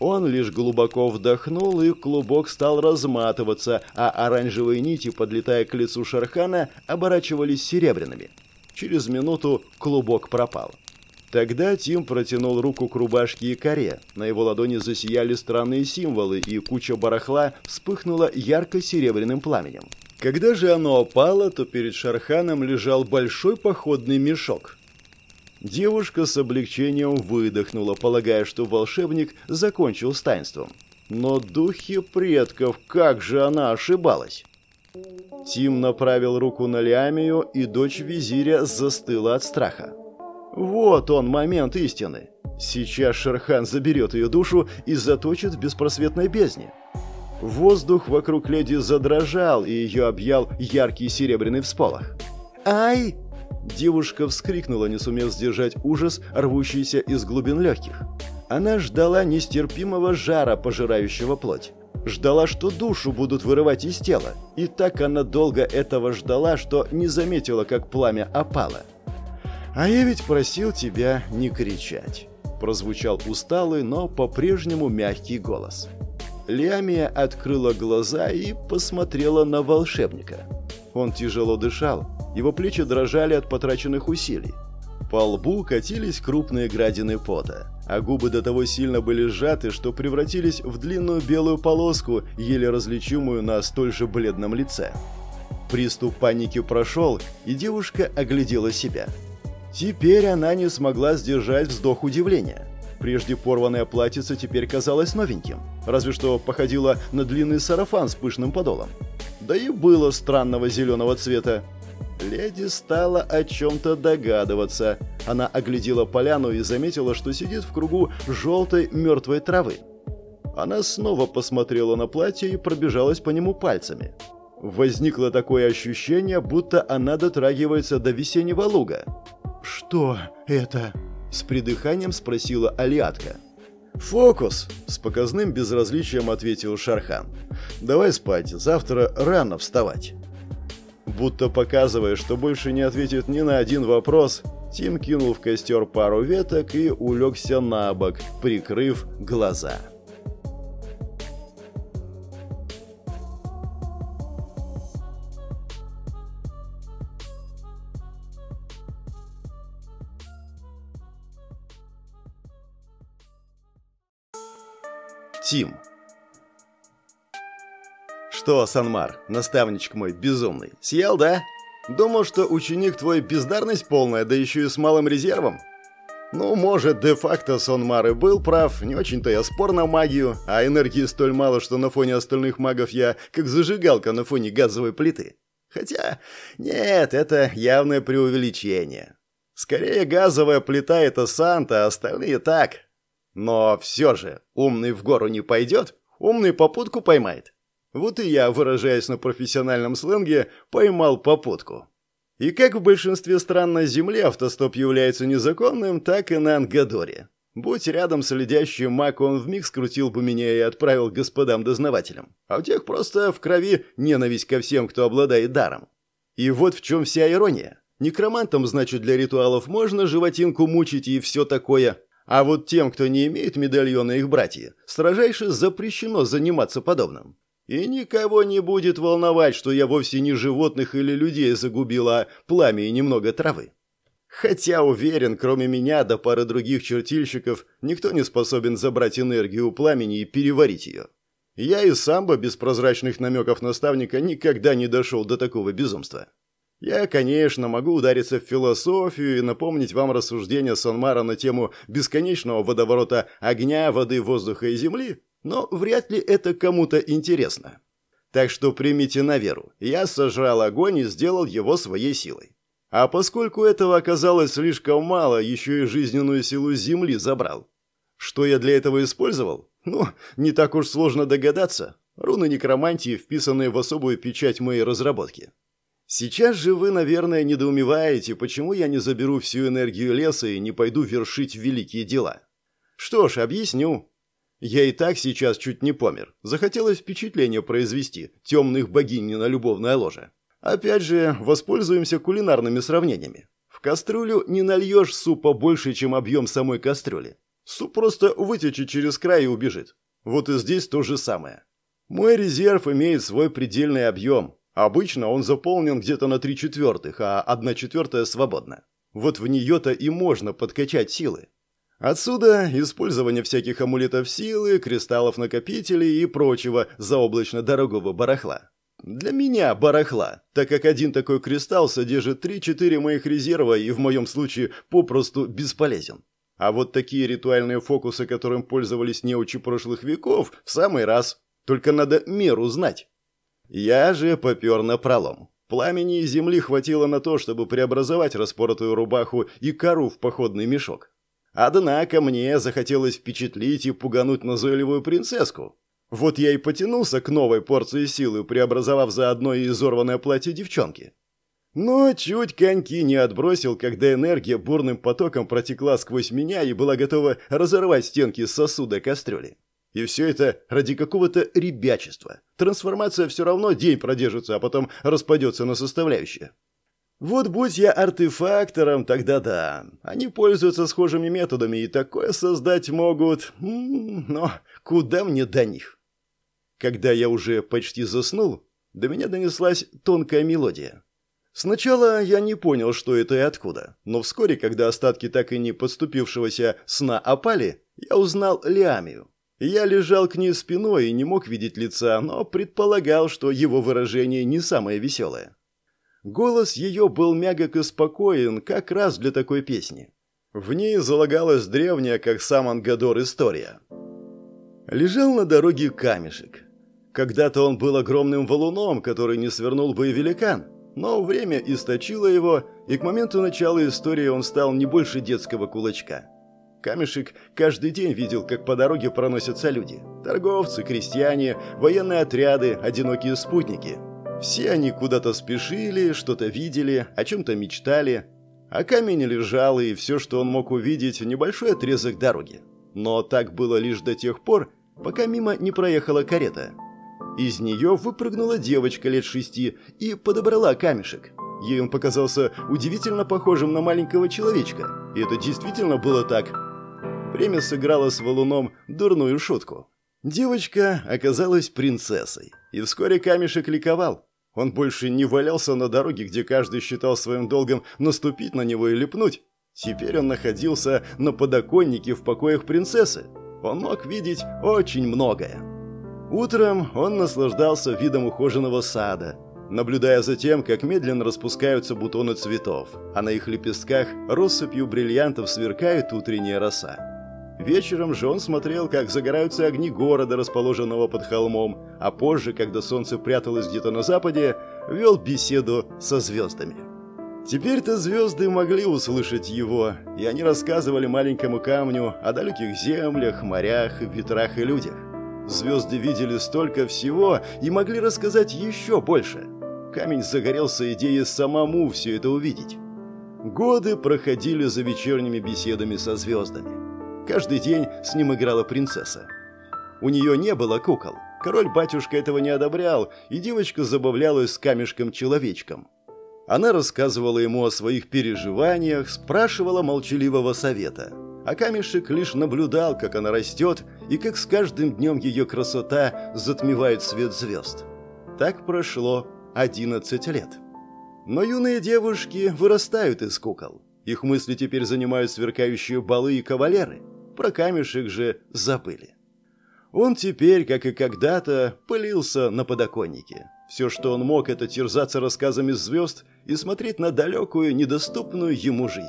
Он лишь глубоко вдохнул, и клубок стал разматываться, а оранжевые нити, подлетая к лицу Шархана, оборачивались серебряными. Через минуту клубок пропал. Тогда Тим протянул руку к рубашке и коре. На его ладони засияли странные символы, и куча барахла вспыхнула ярко-серебряным пламенем. Когда же оно опало, то перед Шарханом лежал большой походный мешок. Девушка с облегчением выдохнула, полагая, что волшебник закончил с таинством. Но духи предков, как же она ошибалась? Тим направил руку на Лиамию, и дочь визиря застыла от страха. Вот он, момент истины. Сейчас Шерхан заберет ее душу и заточит в беспросветной бездне. Воздух вокруг леди задрожал, и ее объял яркий серебряный всполох. «Ай!» Девушка вскрикнула, не сумев сдержать ужас, рвущийся из глубин легких. Она ждала нестерпимого жара, пожирающего плоть. Ждала, что душу будут вырывать из тела. И так она долго этого ждала, что не заметила, как пламя опало. «А я ведь просил тебя не кричать», – прозвучал усталый, но по-прежнему мягкий голос. Лиамия открыла глаза и посмотрела на волшебника. Он тяжело дышал, его плечи дрожали от потраченных усилий. По лбу катились крупные градины пота, а губы до того сильно были сжаты, что превратились в длинную белую полоску, еле различимую на столь же бледном лице. Приступ паники прошел, и девушка оглядела себя. Теперь она не смогла сдержать вздох удивления. Прежде порванное платьице теперь казалось новеньким, разве что походило на длинный сарафан с пышным подолом. Да и было странного зеленого цвета, Леди стала о чем-то догадываться. Она оглядела поляну и заметила, что сидит в кругу желтой мертвой травы. Она снова посмотрела на платье и пробежалась по нему пальцами. Возникло такое ощущение, будто она дотрагивается до весеннего луга. «Что это?» – с придыханием спросила Алиатка. «Фокус!» – с показным безразличием ответил Шархан. «Давай спать, завтра рано вставать». Будто показывая, что больше не ответит ни на один вопрос, Тим кинул в костер пару веток и улегся на бок, прикрыв глаза. Тим «Что, Санмар, наставничек мой безумный, съел, да? Думал, что ученик твой бездарность полная, да еще и с малым резервом?» Ну, может, де-факто Сонмар и был прав, не очень-то я спор на магию, а энергии столь мало, что на фоне остальных магов я как зажигалка на фоне газовой плиты. Хотя, нет, это явное преувеличение. Скорее, газовая плита — это Санта, а остальные так. Но все же, умный в гору не пойдет, умный попутку поймает. Вот и я, выражаясь на профессиональном сленге, поймал попутку. И как в большинстве стран на Земле автостоп является незаконным, так и на Ангадоре. Будь рядом следящий маг, он вмиг скрутил бы меня и отправил господам-дознавателям. А у тех просто в крови ненависть ко всем, кто обладает даром. И вот в чем вся ирония. Некромантам, значит, для ритуалов можно животинку мучить и все такое. А вот тем, кто не имеет медальона их братья, строжайше запрещено заниматься подобным. И никого не будет волновать, что я вовсе не животных или людей загубила, а пламя и немного травы. Хотя уверен, кроме меня да пары других чертильщиков, никто не способен забрать энергию у пламени и переварить ее. Я и сам бы без прозрачных намеков наставника никогда не дошел до такого безумства. Я, конечно, могу удариться в философию и напомнить вам рассуждения Сонмара на тему бесконечного водоворота огня, воды, воздуха и земли, но вряд ли это кому-то интересно. Так что примите на веру, я сожрал огонь и сделал его своей силой. А поскольку этого оказалось слишком мало, еще и жизненную силу Земли забрал. Что я для этого использовал? Ну, не так уж сложно догадаться. Руны некромантии, вписанные в особую печать моей разработки. Сейчас же вы, наверное, недоумеваете, почему я не заберу всю энергию леса и не пойду вершить великие дела. Что ж, объясню. Я и так сейчас чуть не помер. Захотелось впечатление произвести, темных богинь на любовное ложе. Опять же, воспользуемся кулинарными сравнениями. В кастрюлю не нальешь супа больше, чем объем самой кастрюли. Суп просто вытечет через край и убежит. Вот и здесь то же самое. Мой резерв имеет свой предельный объем. Обычно он заполнен где-то на три четвертых, а одна четвертая свободна. Вот в нее-то и можно подкачать силы. Отсюда использование всяких амулетов силы, кристаллов-накопителей и прочего заоблачно дорогого барахла. Для меня барахла, так как один такой кристалл содержит 3-4 моих резерва и в моем случае попросту бесполезен. А вот такие ритуальные фокусы, которым пользовались неучи прошлых веков, в самый раз. Только надо меру знать. Я же попер на пролом. Пламени и земли хватило на то, чтобы преобразовать распоротую рубаху и кору в походный мешок. Однако мне захотелось впечатлить и пугануть назойливую принцесску. Вот я и потянулся к новой порции силы, преобразовав заодно и изорванное платье девчонки. Но чуть коньки не отбросил, когда энергия бурным потоком протекла сквозь меня и была готова разорвать стенки сосуда кастрюли. И все это ради какого-то ребячества. Трансформация все равно день продержится, а потом распадется на составляющие. Вот будь я артефактором, тогда да. Они пользуются схожими методами и такое создать могут. Но куда мне до них? Когда я уже почти заснул, до меня донеслась тонкая мелодия. Сначала я не понял, что это и откуда, но вскоре, когда остатки так и не подступившегося сна опали, я узнал Лиамию. Я лежал к ней спиной и не мог видеть лица, но предполагал, что его выражение не самое веселое. Голос ее был мягок и спокоен, как раз для такой песни. В ней залагалась древняя, как сам Ангадор, история. Лежал на дороге камешек. Когда-то он был огромным валуном, который не свернул бы и великан, но время источило его, и к моменту начала истории он стал не больше детского кулачка. Камешек каждый день видел, как по дороге проносятся люди. Торговцы, крестьяне, военные отряды, одинокие спутники. Все они куда-то спешили, что-то видели, о чем-то мечтали. А камень лежал, и все, что он мог увидеть, небольшой отрезок дороги. Но так было лишь до тех пор, пока мимо не проехала карета. Из нее выпрыгнула девочка лет шести и подобрала камешек. Ей он показался удивительно похожим на маленького человечка. И это действительно было так – Время сыграло с валуном дурную шутку. Девочка оказалась принцессой, и вскоре камешек ликовал. Он больше не валялся на дороге, где каждый считал своим долгом наступить на него и лепнуть. Теперь он находился на подоконнике в покоях принцессы. Он мог видеть очень многое. Утром он наслаждался видом ухоженного сада, наблюдая за тем, как медленно распускаются бутоны цветов, а на их лепестках россыпью бриллиантов сверкает утренняя роса. Вечером же он смотрел, как загораются огни города, расположенного под холмом, а позже, когда солнце пряталось где-то на западе, вел беседу со звездами. Теперь-то звезды могли услышать его, и они рассказывали маленькому камню о далеких землях, морях, ветрах и людях. Звезды видели столько всего и могли рассказать еще больше. Камень загорелся идеей самому все это увидеть. Годы проходили за вечерними беседами со звездами. Каждый день с ним играла принцесса. У нее не было кукол. Король-батюшка этого не одобрял, и девочка забавлялась с камешком-человечком. Она рассказывала ему о своих переживаниях, спрашивала молчаливого совета. А камешек лишь наблюдал, как она растет, и как с каждым днем ее красота затмевает свет звезд. Так прошло 11 лет. Но юные девушки вырастают из кукол. Их мысли теперь занимают сверкающие балы и кавалеры – про камешек же забыли. Он теперь, как и когда-то, пылился на подоконнике. Все, что он мог, это терзаться рассказами звезд и смотреть на далекую, недоступную ему жизнь.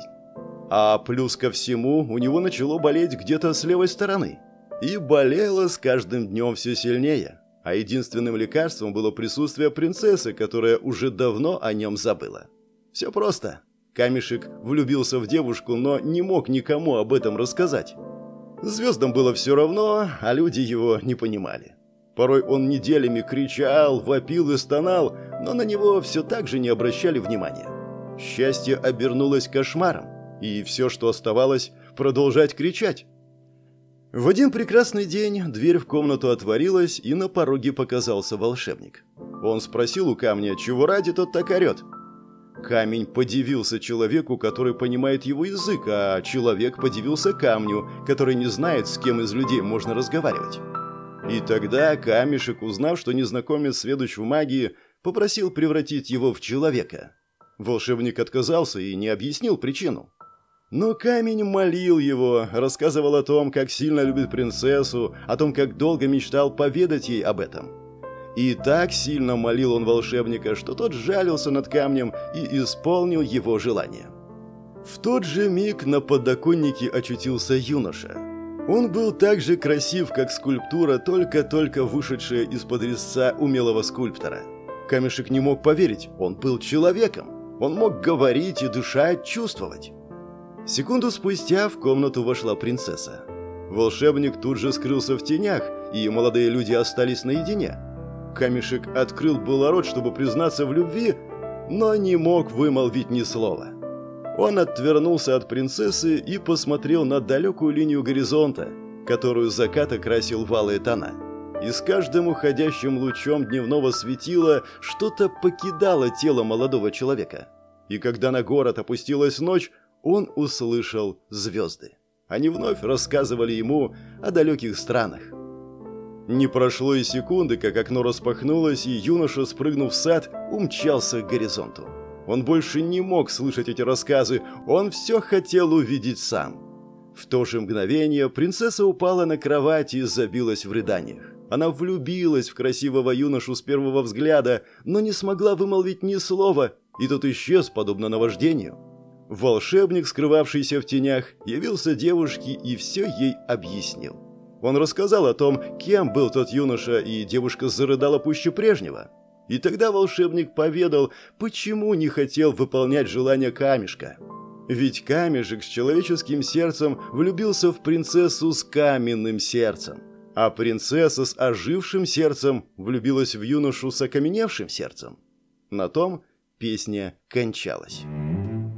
А плюс ко всему, у него начало болеть где-то с левой стороны. И болело с каждым днем все сильнее. А единственным лекарством было присутствие принцессы, которая уже давно о нем забыла. Все просто. Камешек влюбился в девушку, но не мог никому об этом рассказать. Звездам было все равно, а люди его не понимали. Порой он неделями кричал, вопил и стонал, но на него все так же не обращали внимания. Счастье обернулось кошмаром, и все, что оставалось, продолжать кричать. В один прекрасный день дверь в комнату отворилась, и на пороге показался волшебник. Он спросил у камня, чего ради тот так орет. Камень подивился человеку, который понимает его язык, а человек подивился камню, который не знает, с кем из людей можно разговаривать. И тогда камешек, узнав, что незнакомец сведущ в магии, попросил превратить его в человека. Волшебник отказался и не объяснил причину. Но камень молил его, рассказывал о том, как сильно любит принцессу, о том, как долго мечтал поведать ей об этом. И так сильно молил он волшебника, что тот жалился над камнем и исполнил его желание. В тот же миг на подоконнике очутился юноша. Он был так же красив, как скульптура, только-только вышедшая из-под резца умелого скульптора. Камешек не мог поверить, он был человеком. Он мог говорить и дышать, чувствовать. Секунду спустя в комнату вошла принцесса. Волшебник тут же скрылся в тенях, и молодые люди остались наедине. Камешек открыл было рот, чтобы признаться в любви, но не мог вымолвить ни слова. Он отвернулся от принцессы и посмотрел на далекую линию горизонта, которую закат окрасил валые тона. И с каждым уходящим лучом дневного светила что-то покидало тело молодого человека. И когда на город опустилась ночь, он услышал звезды. Они вновь рассказывали ему о далеких странах. Не прошло и секунды, как окно распахнулось, и юноша, спрыгнув в сад, умчался к горизонту. Он больше не мог слышать эти рассказы, он все хотел увидеть сам. В то же мгновение принцесса упала на кровать и забилась в рыданиях. Она влюбилась в красивого юношу с первого взгляда, но не смогла вымолвить ни слова, и тот исчез, подобно наваждению. Волшебник, скрывавшийся в тенях, явился девушке и все ей объяснил. Он рассказал о том, кем был тот юноша, и девушка зарыдала пуще прежнего. И тогда волшебник поведал, почему не хотел выполнять желание камешка. Ведь камешек с человеческим сердцем влюбился в принцессу с каменным сердцем, а принцесса с ожившим сердцем влюбилась в юношу с окаменевшим сердцем. На том песня кончалась.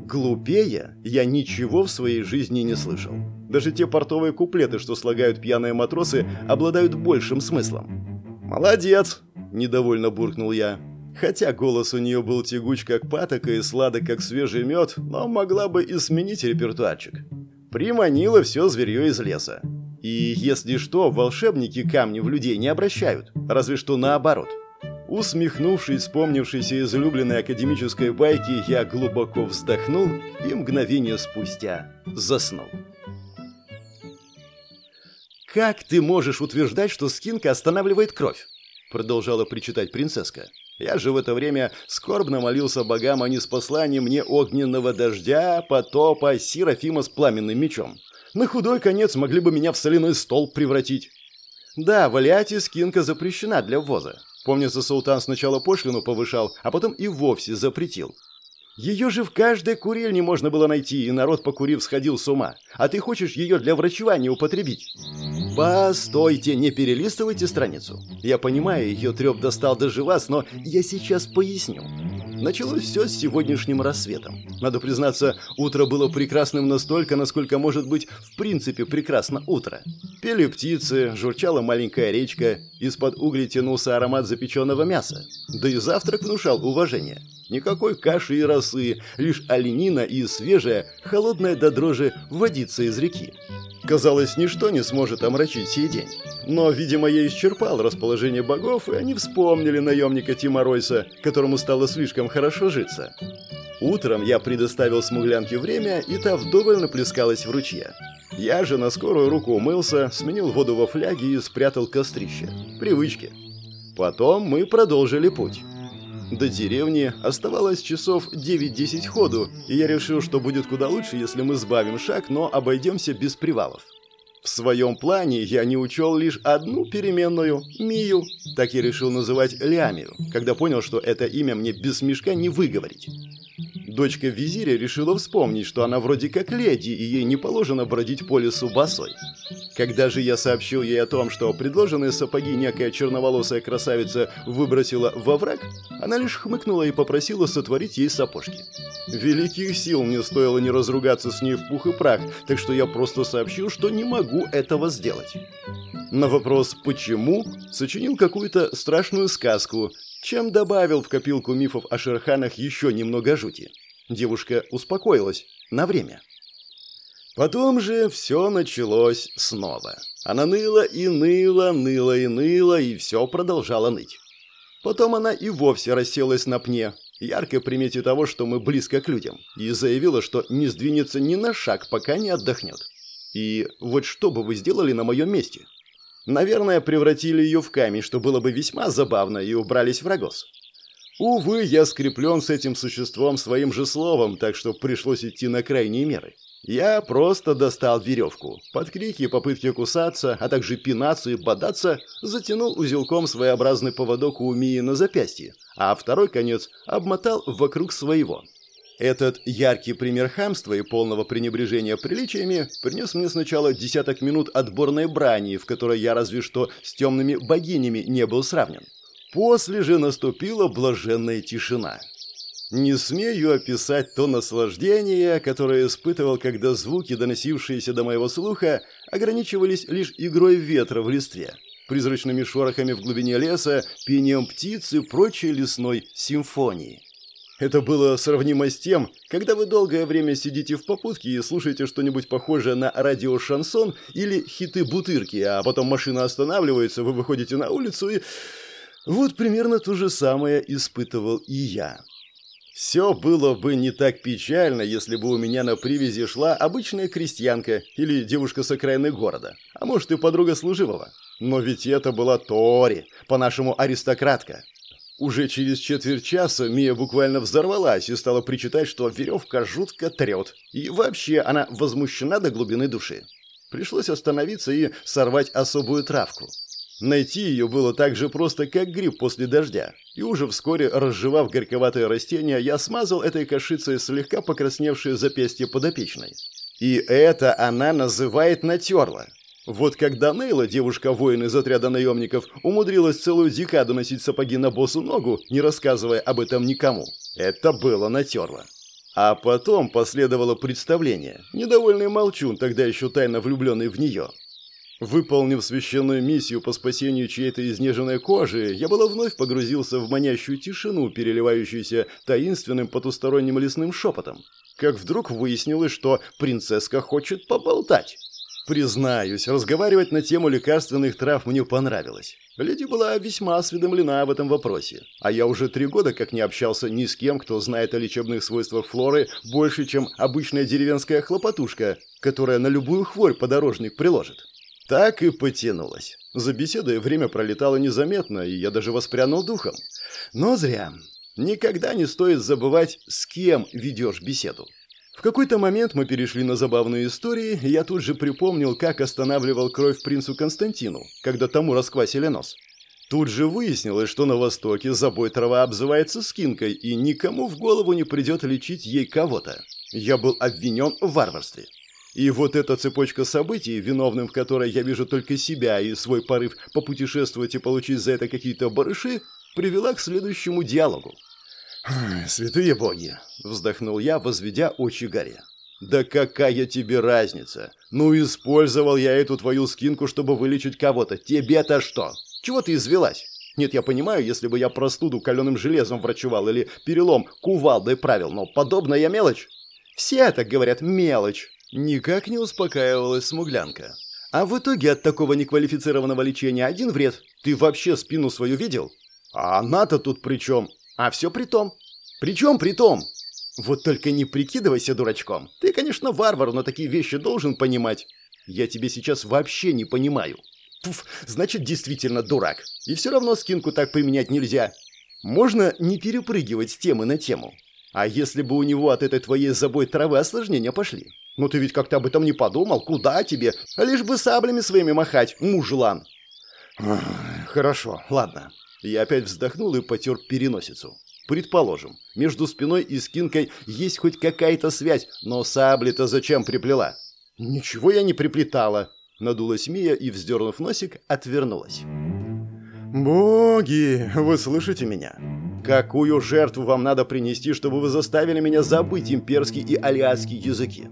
Глупее я ничего в своей жизни не слышал. Даже те портовые куплеты, что слагают пьяные матросы, обладают большим смыслом. «Молодец!» – недовольно буркнул я. Хотя голос у нее был тягуч, как патока, и сладок, как свежий мед, но могла бы и сменить репертуарчик. Приманила все зверье из леса. И, если что, волшебники камни в людей не обращают, разве что наоборот – Усмехнувшись, вспомнившейся излюбленной академической байки, я глубоко вздохнул и мгновение спустя заснул. «Как ты можешь утверждать, что скинка останавливает кровь?» Продолжала причитать принцесска. Я же в это время скорбно молился богам, а не спаслали мне огненного дождя, потопа, Серафима с пламенным мечом. На худой конец могли бы меня в соляной стол превратить. Да, в Алиате скинка запрещена для ввоза. Помнится, султан сначала пошлину повышал, а потом и вовсе запретил. Ее же в каждой курильне можно было найти, и народ, покурив, сходил с ума. А ты хочешь ее для врачевания употребить? Постойте, не перелистывайте страницу. Я понимаю, ее треп достал даже вас, но я сейчас поясню. Началось все с сегодняшним рассветом. Надо признаться, утро было прекрасным настолько, насколько может быть в принципе прекрасно утро. Пели птицы, журчала маленькая речка, из-под углей тянулся аромат запеченного мяса. Да и завтрак внушал уважение. Никакой каши и росы, лишь оленина и свежая, холодная до дрожи водица из реки. Казалось, ничто не сможет омрачить сей день. Но, видимо, я исчерпал расположение богов, и они вспомнили наемника Тима Ройса, которому стало слишком хорошо житься. Утром я предоставил смуглянке время, и та вдоволь наплескалась в ручье. Я же на скорую руку умылся, сменил воду во фляге и спрятал кострище. Привычки. Потом мы продолжили путь. До деревни оставалось часов 9-10 ходу, и я решил, что будет куда лучше, если мы сбавим шаг, но обойдемся без привалов. В своем плане я не учел лишь одну переменную – Мию. Так я решил называть Лямию, когда понял, что это имя мне без смешка не выговорить. Дочка визиря решила вспомнить, что она вроде как леди, и ей не положено бродить по лесу босой. Когда же я сообщил ей о том, что предложенные сапоги некая черноволосая красавица выбросила во враг, она лишь хмыкнула и попросила сотворить ей сапожки. Великих сил мне стоило не разругаться с ней в пух и прах, так что я просто сообщил, что не могу этого сделать. На вопрос «почему?» сочинил какую-то страшную сказку, чем добавил в копилку мифов о шерханах еще немного жути. Девушка успокоилась на время. Потом же все началось снова. Она ныла и ныла, ныла и ныла, и все продолжала ныть. Потом она и вовсе расселась на пне, ярко примете того, что мы близко к людям, и заявила, что не сдвинется ни на шаг, пока не отдохнет. И вот что бы вы сделали на моем месте? Наверное, превратили ее в камень, что было бы весьма забавно, и убрались в рогоз. Увы, я скреплен с этим существом своим же словом, так что пришлось идти на крайние меры. Я просто достал веревку. Под крики и попытки кусаться, а также пинаться и бодаться, затянул узелком своеобразный поводок у Мии на запястье, а второй конец обмотал вокруг своего. Этот яркий пример хамства и полного пренебрежения приличиями принес мне сначала десяток минут отборной брани, в которой я разве что с темными богинями не был сравнен. После же наступила блаженная тишина. Не смею описать то наслаждение, которое испытывал, когда звуки, доносившиеся до моего слуха, ограничивались лишь игрой ветра в листве, призрачными шорохами в глубине леса, пением птиц и прочей лесной симфонии. Это было сравнимо с тем, когда вы долгое время сидите в попутке и слушаете что-нибудь похожее на радиошансон или хиты бутырки, а потом машина останавливается, вы выходите на улицу и... Вот примерно то же самое испытывал и я. Все было бы не так печально, если бы у меня на привязи шла обычная крестьянка или девушка с окраины города, а может и подруга служивого. Но ведь это была Тори, по-нашему аристократка. Уже через четверть часа Мия буквально взорвалась и стала причитать, что веревка жутко трет. И вообще она возмущена до глубины души. Пришлось остановиться и сорвать особую травку. Найти ее было так же просто, как гриб после дождя. И уже вскоре, разжевав горьковатое растение, я смазал этой кашицей слегка покрасневшее запястье подопечной. И это она называет натерла. Вот когда Нейла, девушка-воин из отряда наемников, умудрилась целую декаду носить сапоги на босу ногу, не рассказывая об этом никому, это было натерло. А потом последовало представление. Недовольный молчун, тогда еще тайно влюбленный в нее. Выполнив священную миссию по спасению чьей-то изнеженной кожи, я было вновь погрузился в манящую тишину, переливающуюся таинственным потусторонним лесным шепотом. Как вдруг выяснилось, что принцесска хочет поболтать. Признаюсь, разговаривать на тему лекарственных трав мне понравилось. Леди была весьма осведомлена в этом вопросе, а я уже три года как не общался ни с кем, кто знает о лечебных свойствах флоры больше, чем обычная деревенская хлопотушка, которая на любую хворь подорожник приложит. Так и потянулось. За беседой время пролетало незаметно, и я даже воспрянул духом. Но зря. Никогда не стоит забывать, с кем ведешь беседу. В какой-то момент мы перешли на забавные истории, и я тут же припомнил, как останавливал кровь принцу Константину, когда тому расквасили нос. Тут же выяснилось, что на Востоке забой трава обзывается скинкой, и никому в голову не придет лечить ей кого-то. Я был обвинен в варварстве. И вот эта цепочка событий, виновным в которой я вижу только себя и свой порыв попутешествовать и получить за это какие-то барыши, привела к следующему диалогу. «Святые боги!» – вздохнул я, возведя очи горе. «Да какая тебе разница? Ну, использовал я эту твою скинку, чтобы вылечить кого-то. Тебе-то что? Чего ты извелась? Нет, я понимаю, если бы я простуду каленым железом врачевал или перелом кувалдой правил, но подобная мелочь...» «Все так говорят, мелочь!» Никак не успокаивалась смуглянка. «А в итоге от такого неквалифицированного лечения один вред. Ты вообще спину свою видел? А она-то тут при чем? А все при том. При чем при том? Вот только не прикидывайся дурачком. Ты, конечно, варвар, но такие вещи должен понимать. Я тебе сейчас вообще не понимаю. Пф, значит, действительно дурак. И все равно скинку так применять нельзя. Можно не перепрыгивать с темы на тему. А если бы у него от этой твоей забой травы осложнения пошли? Ну ты ведь как-то об этом не подумал. Куда тебе? Лишь бы саблями своими махать, мужлан. Хорошо, ладно. Я опять вздохнул и потер переносицу. Предположим, между спиной и скинкой есть хоть какая-то связь, но сабли-то зачем приплела? Ничего я не приплетала. Надулась Мия и, вздернув носик, отвернулась. «Боги, вы слышите меня? Какую жертву вам надо принести, чтобы вы заставили меня забыть имперский и алиатский языки?»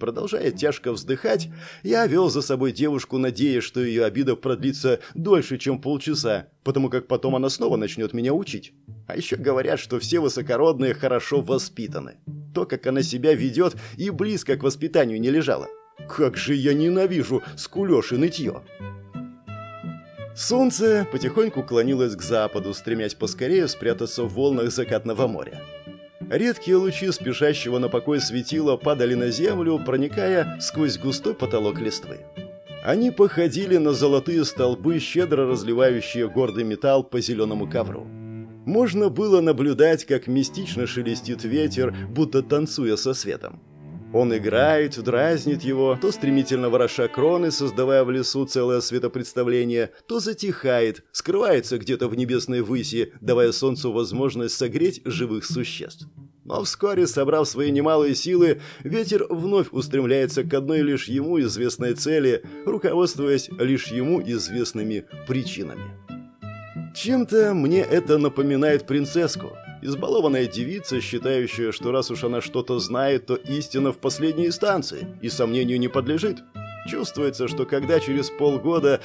Продолжая тяжко вздыхать, я вел за собой девушку, надеясь, что ее обида продлится дольше, чем полчаса, потому как потом она снова начнет меня учить. А еще говорят, что все высокородные хорошо воспитаны. То, как она себя ведет, и близко к воспитанию не лежало. Как же я ненавижу скулёж и нытье. Солнце потихоньку клонилось к западу, стремясь поскорее спрятаться в волнах закатного моря. Редкие лучи спешащего на покой светила падали на землю, проникая сквозь густой потолок листвы. Они походили на золотые столбы, щедро разливающие гордый металл по зеленому ковру. Можно было наблюдать, как мистично шелестит ветер, будто танцуя со светом. Он играет, дразнит его, то стремительно вороша кроны, создавая в лесу целое светопредставление, то затихает, скрывается где-то в небесной выси, давая солнцу возможность согреть живых существ. Но вскоре, собрав свои немалые силы, ветер вновь устремляется к одной лишь ему известной цели, руководствуясь лишь ему известными причинами. Чем-то мне это напоминает принцесску – Избалованная девица, считающая, что раз уж она что-то знает, то истина в последней инстанции и сомнению не подлежит. Чувствуется, что когда через полгода,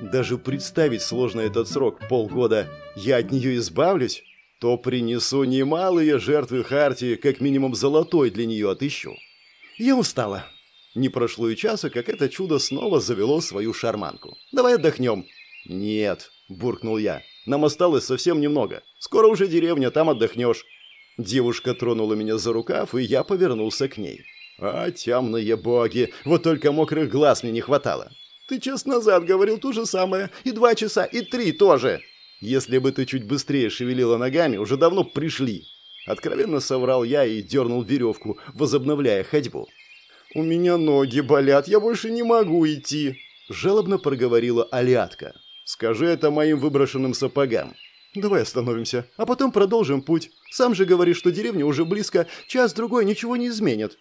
даже представить сложно этот срок, полгода, я от нее избавлюсь, то принесу немалые жертвы Хартии, как минимум золотой для нее отыщу. Я устала. Не прошло и часа, как это чудо снова завело свою шарманку. Давай отдохнем. Нет, буркнул я. Нам осталось совсем немного. Скоро уже деревня, там отдохнешь». Девушка тронула меня за рукав, и я повернулся к ней. «А, темные боги! Вот только мокрых глаз мне не хватало!» «Ты час назад говорил то же самое, и два часа, и три тоже!» «Если бы ты чуть быстрее шевелила ногами, уже давно пришли!» Откровенно соврал я и дернул веревку, возобновляя ходьбу. «У меня ноги болят, я больше не могу идти!» Жалобно проговорила Алиатка. Скажи это моим выброшенным сапогам. Давай остановимся, а потом продолжим путь. Сам же говоришь, что деревня уже близко, час-другой ничего не изменит.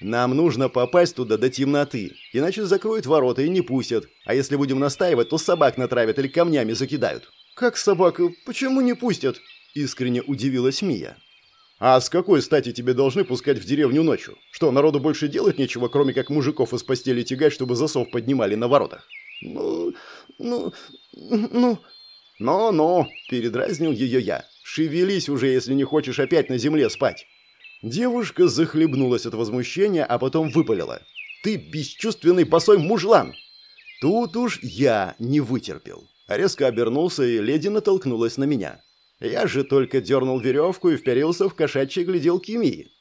Нам нужно попасть туда до темноты, иначе закроют ворота и не пустят. А если будем настаивать, то собак натравят или камнями закидают. Как собак? Почему не пустят? Искренне удивилась Мия. А с какой стати тебе должны пускать в деревню ночью? Что, народу больше делать нечего, кроме как мужиков из постели тягать, чтобы засов поднимали на воротах? Ну, ну, ну... «Ну-ну», — передразнил ее я. «Шевелись уже, если не хочешь опять на земле спать». Девушка захлебнулась от возмущения, а потом выпалила. «Ты бесчувственный босой мужлан!» Тут уж я не вытерпел. Резко обернулся, и леди натолкнулась на меня. Я же только дернул веревку и вперился в кошачьи гляделки Мии.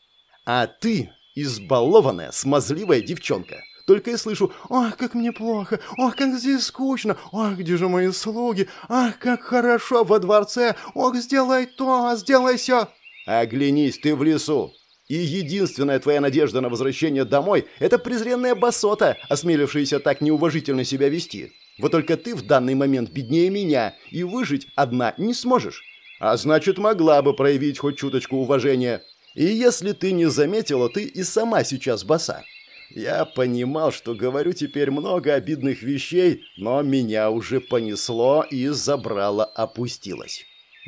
«А ты, избалованная, смазливая девчонка, только и слышу «Ах, как мне плохо! Ох, как здесь скучно! Ах, где же мои слуги! Ах, как хорошо во дворце! Ох, сделай то, сделай сё!» «Оглянись, ты в лесу!» И единственная твоя надежда на возвращение домой – это презренная басота, осмелившаяся так неуважительно себя вести. Вот только ты в данный момент беднее меня, и выжить одна не сможешь. А значит, могла бы проявить хоть чуточку уважения. И если ты не заметила, ты и сама сейчас боса. Я понимал, что говорю теперь много обидных вещей, но меня уже понесло и забрало опустилось.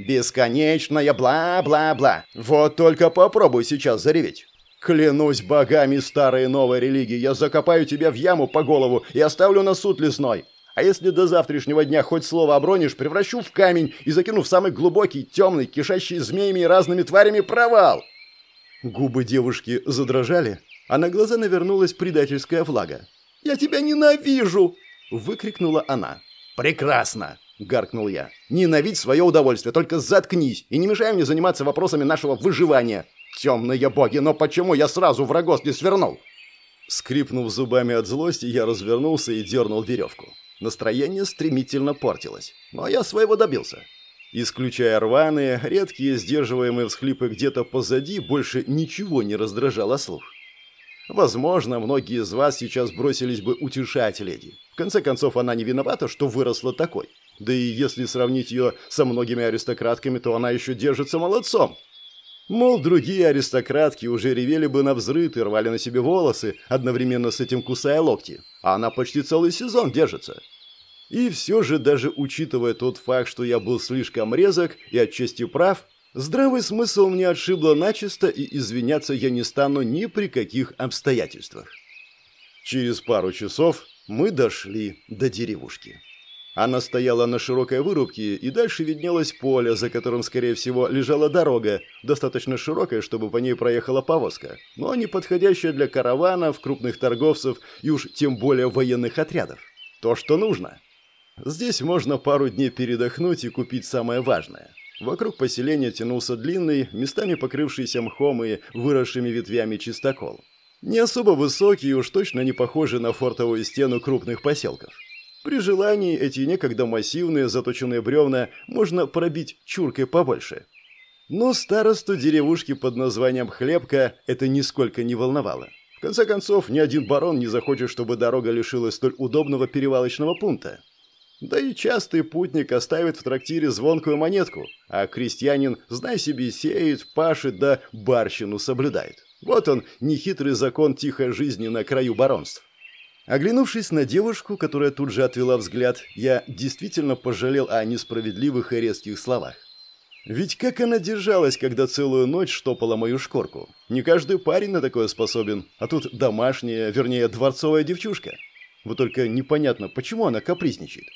Бесконечная бла-бла-бла. Вот только попробуй сейчас зареветь. Клянусь богами старой и новой религии, я закопаю тебя в яму по голову и оставлю на суд лесной. А если до завтрашнего дня хоть слово обронишь, превращу в камень и закину в самый глубокий, темный, кишащий змеями и разными тварями провал. Губы девушки задрожали, а на глаза навернулась предательская влага. «Я тебя ненавижу!» – выкрикнула она. «Прекрасно!» – гаркнул я. «Ненавидь свое удовольствие, только заткнись и не мешай мне заниматься вопросами нашего выживания. Темные боги, но почему я сразу в рогоз не свернул?» Скрипнув зубами от злости, я развернулся и дернул веревку. Настроение стремительно портилось, но я своего добился. Исключая рваные, редкие сдерживаемые всхлипы где-то позади, больше ничего не раздражало слух. Возможно, многие из вас сейчас бросились бы утешать леди. В конце концов, она не виновата, что выросла такой. Да и если сравнить ее со многими аристократками, то она еще держится молодцом. Мол, другие аристократки уже ревели бы на взрыв и рвали на себе волосы, одновременно с этим кусая локти. А она почти целый сезон держится. И все же, даже учитывая тот факт, что я был слишком резок и отчасти прав, здравый смысл мне отшибло начисто, и извиняться я не стану ни при каких обстоятельствах. Через пару часов мы дошли до деревушки. Она стояла на широкой вырубке, и дальше виднелось поле, за которым, скорее всего, лежала дорога, достаточно широкая, чтобы по ней проехала повозка, но не подходящая для караванов, крупных торговцев и уж тем более военных отрядов. То, что нужно. Здесь можно пару дней передохнуть и купить самое важное. Вокруг поселения тянулся длинный, местами покрывшийся мхом и выросшими ветвями чистокол. Не особо высокий и уж точно не похожий на фортовую стену крупных поселков. При желании эти некогда массивные заточенные бревна можно пробить чуркой побольше. Но старосту деревушки под названием Хлебка это нисколько не волновало. В конце концов, ни один барон не захочет, чтобы дорога лишилась столь удобного перевалочного пункта. Да и частый путник оставит в трактире звонкую монетку, а крестьянин, знай себе, сеет, пашет да барщину соблюдает. Вот он, нехитрый закон тихой жизни на краю баронств. Оглянувшись на девушку, которая тут же отвела взгляд, я действительно пожалел о несправедливых и резких словах. Ведь как она держалась, когда целую ночь штопала мою шкорку? Не каждый парень на такое способен, а тут домашняя, вернее, дворцовая девчушка. Вот только непонятно, почему она капризничает.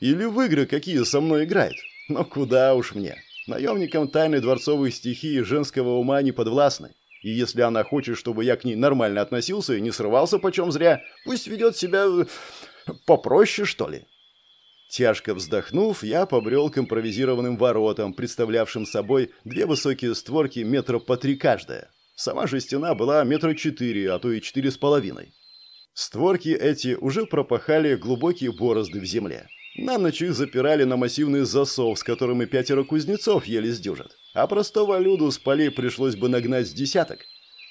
Или в игры какие со мной играет. Но куда уж мне. Наемникам тайны дворцовых стихий женского ума не подвластны. И если она хочет, чтобы я к ней нормально относился и не срывался почем зря, пусть ведет себя э, попроще, что ли. Тяжко вздохнув, я побрел к импровизированным воротам, представлявшим собой две высокие створки метра по три каждая. Сама же стена была метра четыре, а то и четыре с половиной. Створки эти уже пропахали глубокие борозды в земле. На ночь их запирали на массивный засов, с которым и пятеро кузнецов еле сдюжат а простого люду с полей пришлось бы нагнать с десяток.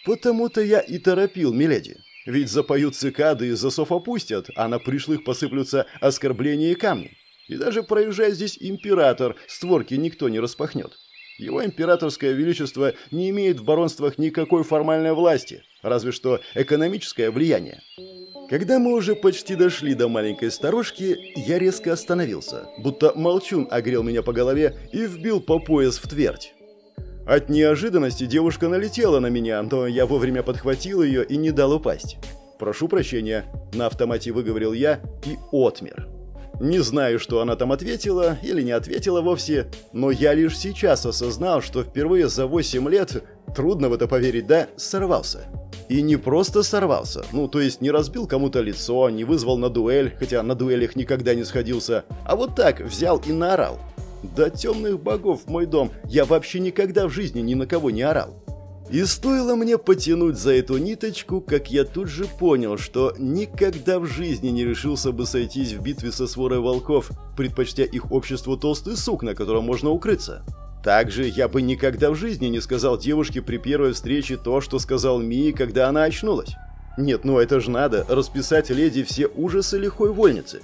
Потому-то я и торопил, миледи. Ведь запоют цикады и засов опустят, а на пришлых посыплются оскорбления и камни. И даже проезжая здесь император, створки никто не распахнет. Его императорское величество не имеет в баронствах никакой формальной власти, разве что экономическое влияние. Когда мы уже почти дошли до маленькой сторожки, я резко остановился, будто молчун огрел меня по голове и вбил по пояс в твердь. От неожиданности девушка налетела на меня, но я вовремя подхватил ее и не дал упасть. «Прошу прощения», – на автомате выговорил я и отмер. Не знаю, что она там ответила или не ответила вовсе, но я лишь сейчас осознал, что впервые за 8 лет, трудно в это поверить, да, сорвался. И не просто сорвался, ну то есть не разбил кому-то лицо, не вызвал на дуэль, хотя на дуэлях никогда не сходился, а вот так взял и наорал. Да темных богов мой дом, я вообще никогда в жизни ни на кого не орал. И стоило мне потянуть за эту ниточку, как я тут же понял, что никогда в жизни не решился бы сойтись в битве со сворой волков, предпочтя их обществу толстый сук, на котором можно укрыться. Также я бы никогда в жизни не сказал девушке при первой встрече то, что сказал Мии, когда она очнулась. Нет, ну это же надо, расписать леди все ужасы лихой вольницы.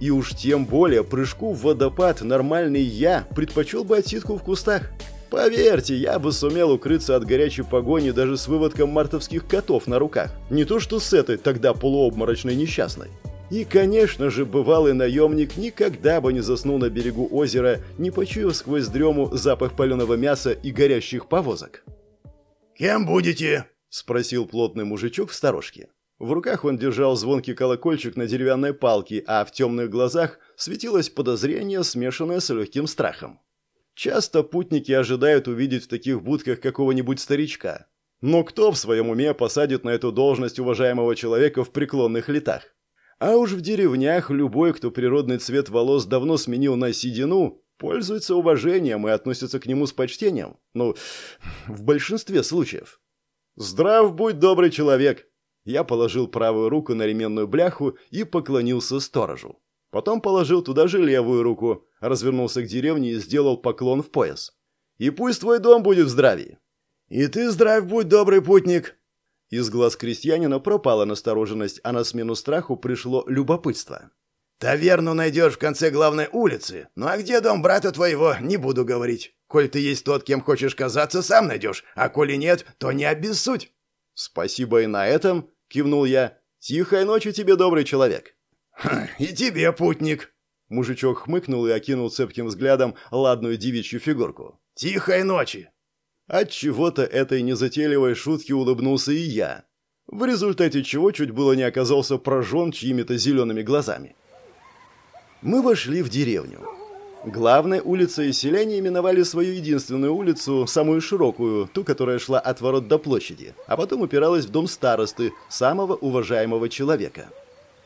И уж тем более прыжку в водопад нормальный я предпочел бы отсидку в кустах. Поверьте, я бы сумел укрыться от горячей погони даже с выводком мартовских котов на руках. Не то что с этой тогда полуобморочной несчастной. И, конечно же, бывалый наемник никогда бы не заснул на берегу озера, не почуяв сквозь дрему запах паленого мяса и горящих повозок. «Кем будете?» – спросил плотный мужичок в сторожке. В руках он держал звонкий колокольчик на деревянной палке, а в темных глазах светилось подозрение, смешанное с легким страхом. Часто путники ожидают увидеть в таких будках какого-нибудь старичка. Но кто в своем уме посадит на эту должность уважаемого человека в преклонных летах? А уж в деревнях любой, кто природный цвет волос давно сменил на седину, пользуется уважением и относится к нему с почтением. Ну, в большинстве случаев. «Здрав будь, добрый человек!» Я положил правую руку на ременную бляху и поклонился сторожу. Потом положил туда же левую руку, развернулся к деревне и сделал поклон в пояс. «И пусть твой дом будет в здравии!» «И ты здрав будь, добрый путник!» Из глаз крестьянина пропала настороженность, а на смену страху пришло любопытство. Таверну найдешь в конце главной улицы. Ну а где дом брата твоего, не буду говорить. Коль ты есть тот, кем хочешь казаться, сам найдешь. А коли нет, то не обессудь. Спасибо и на этом, кивнул я. Тихой ночи тебе, добрый человек. и тебе, путник. Мужичок хмыкнул и окинул цепким взглядом ладную девичью фигурку. Тихой ночи. От чего-то этой незатейливой шутки улыбнулся и я. В результате чего чуть было не оказался прожжен чьими-то зелеными глазами. Мы вошли в деревню. Главной улицей селяне именовали свою единственную улицу, самую широкую, ту, которая шла от ворот до площади, а потом упиралась в дом старосты, самого уважаемого человека.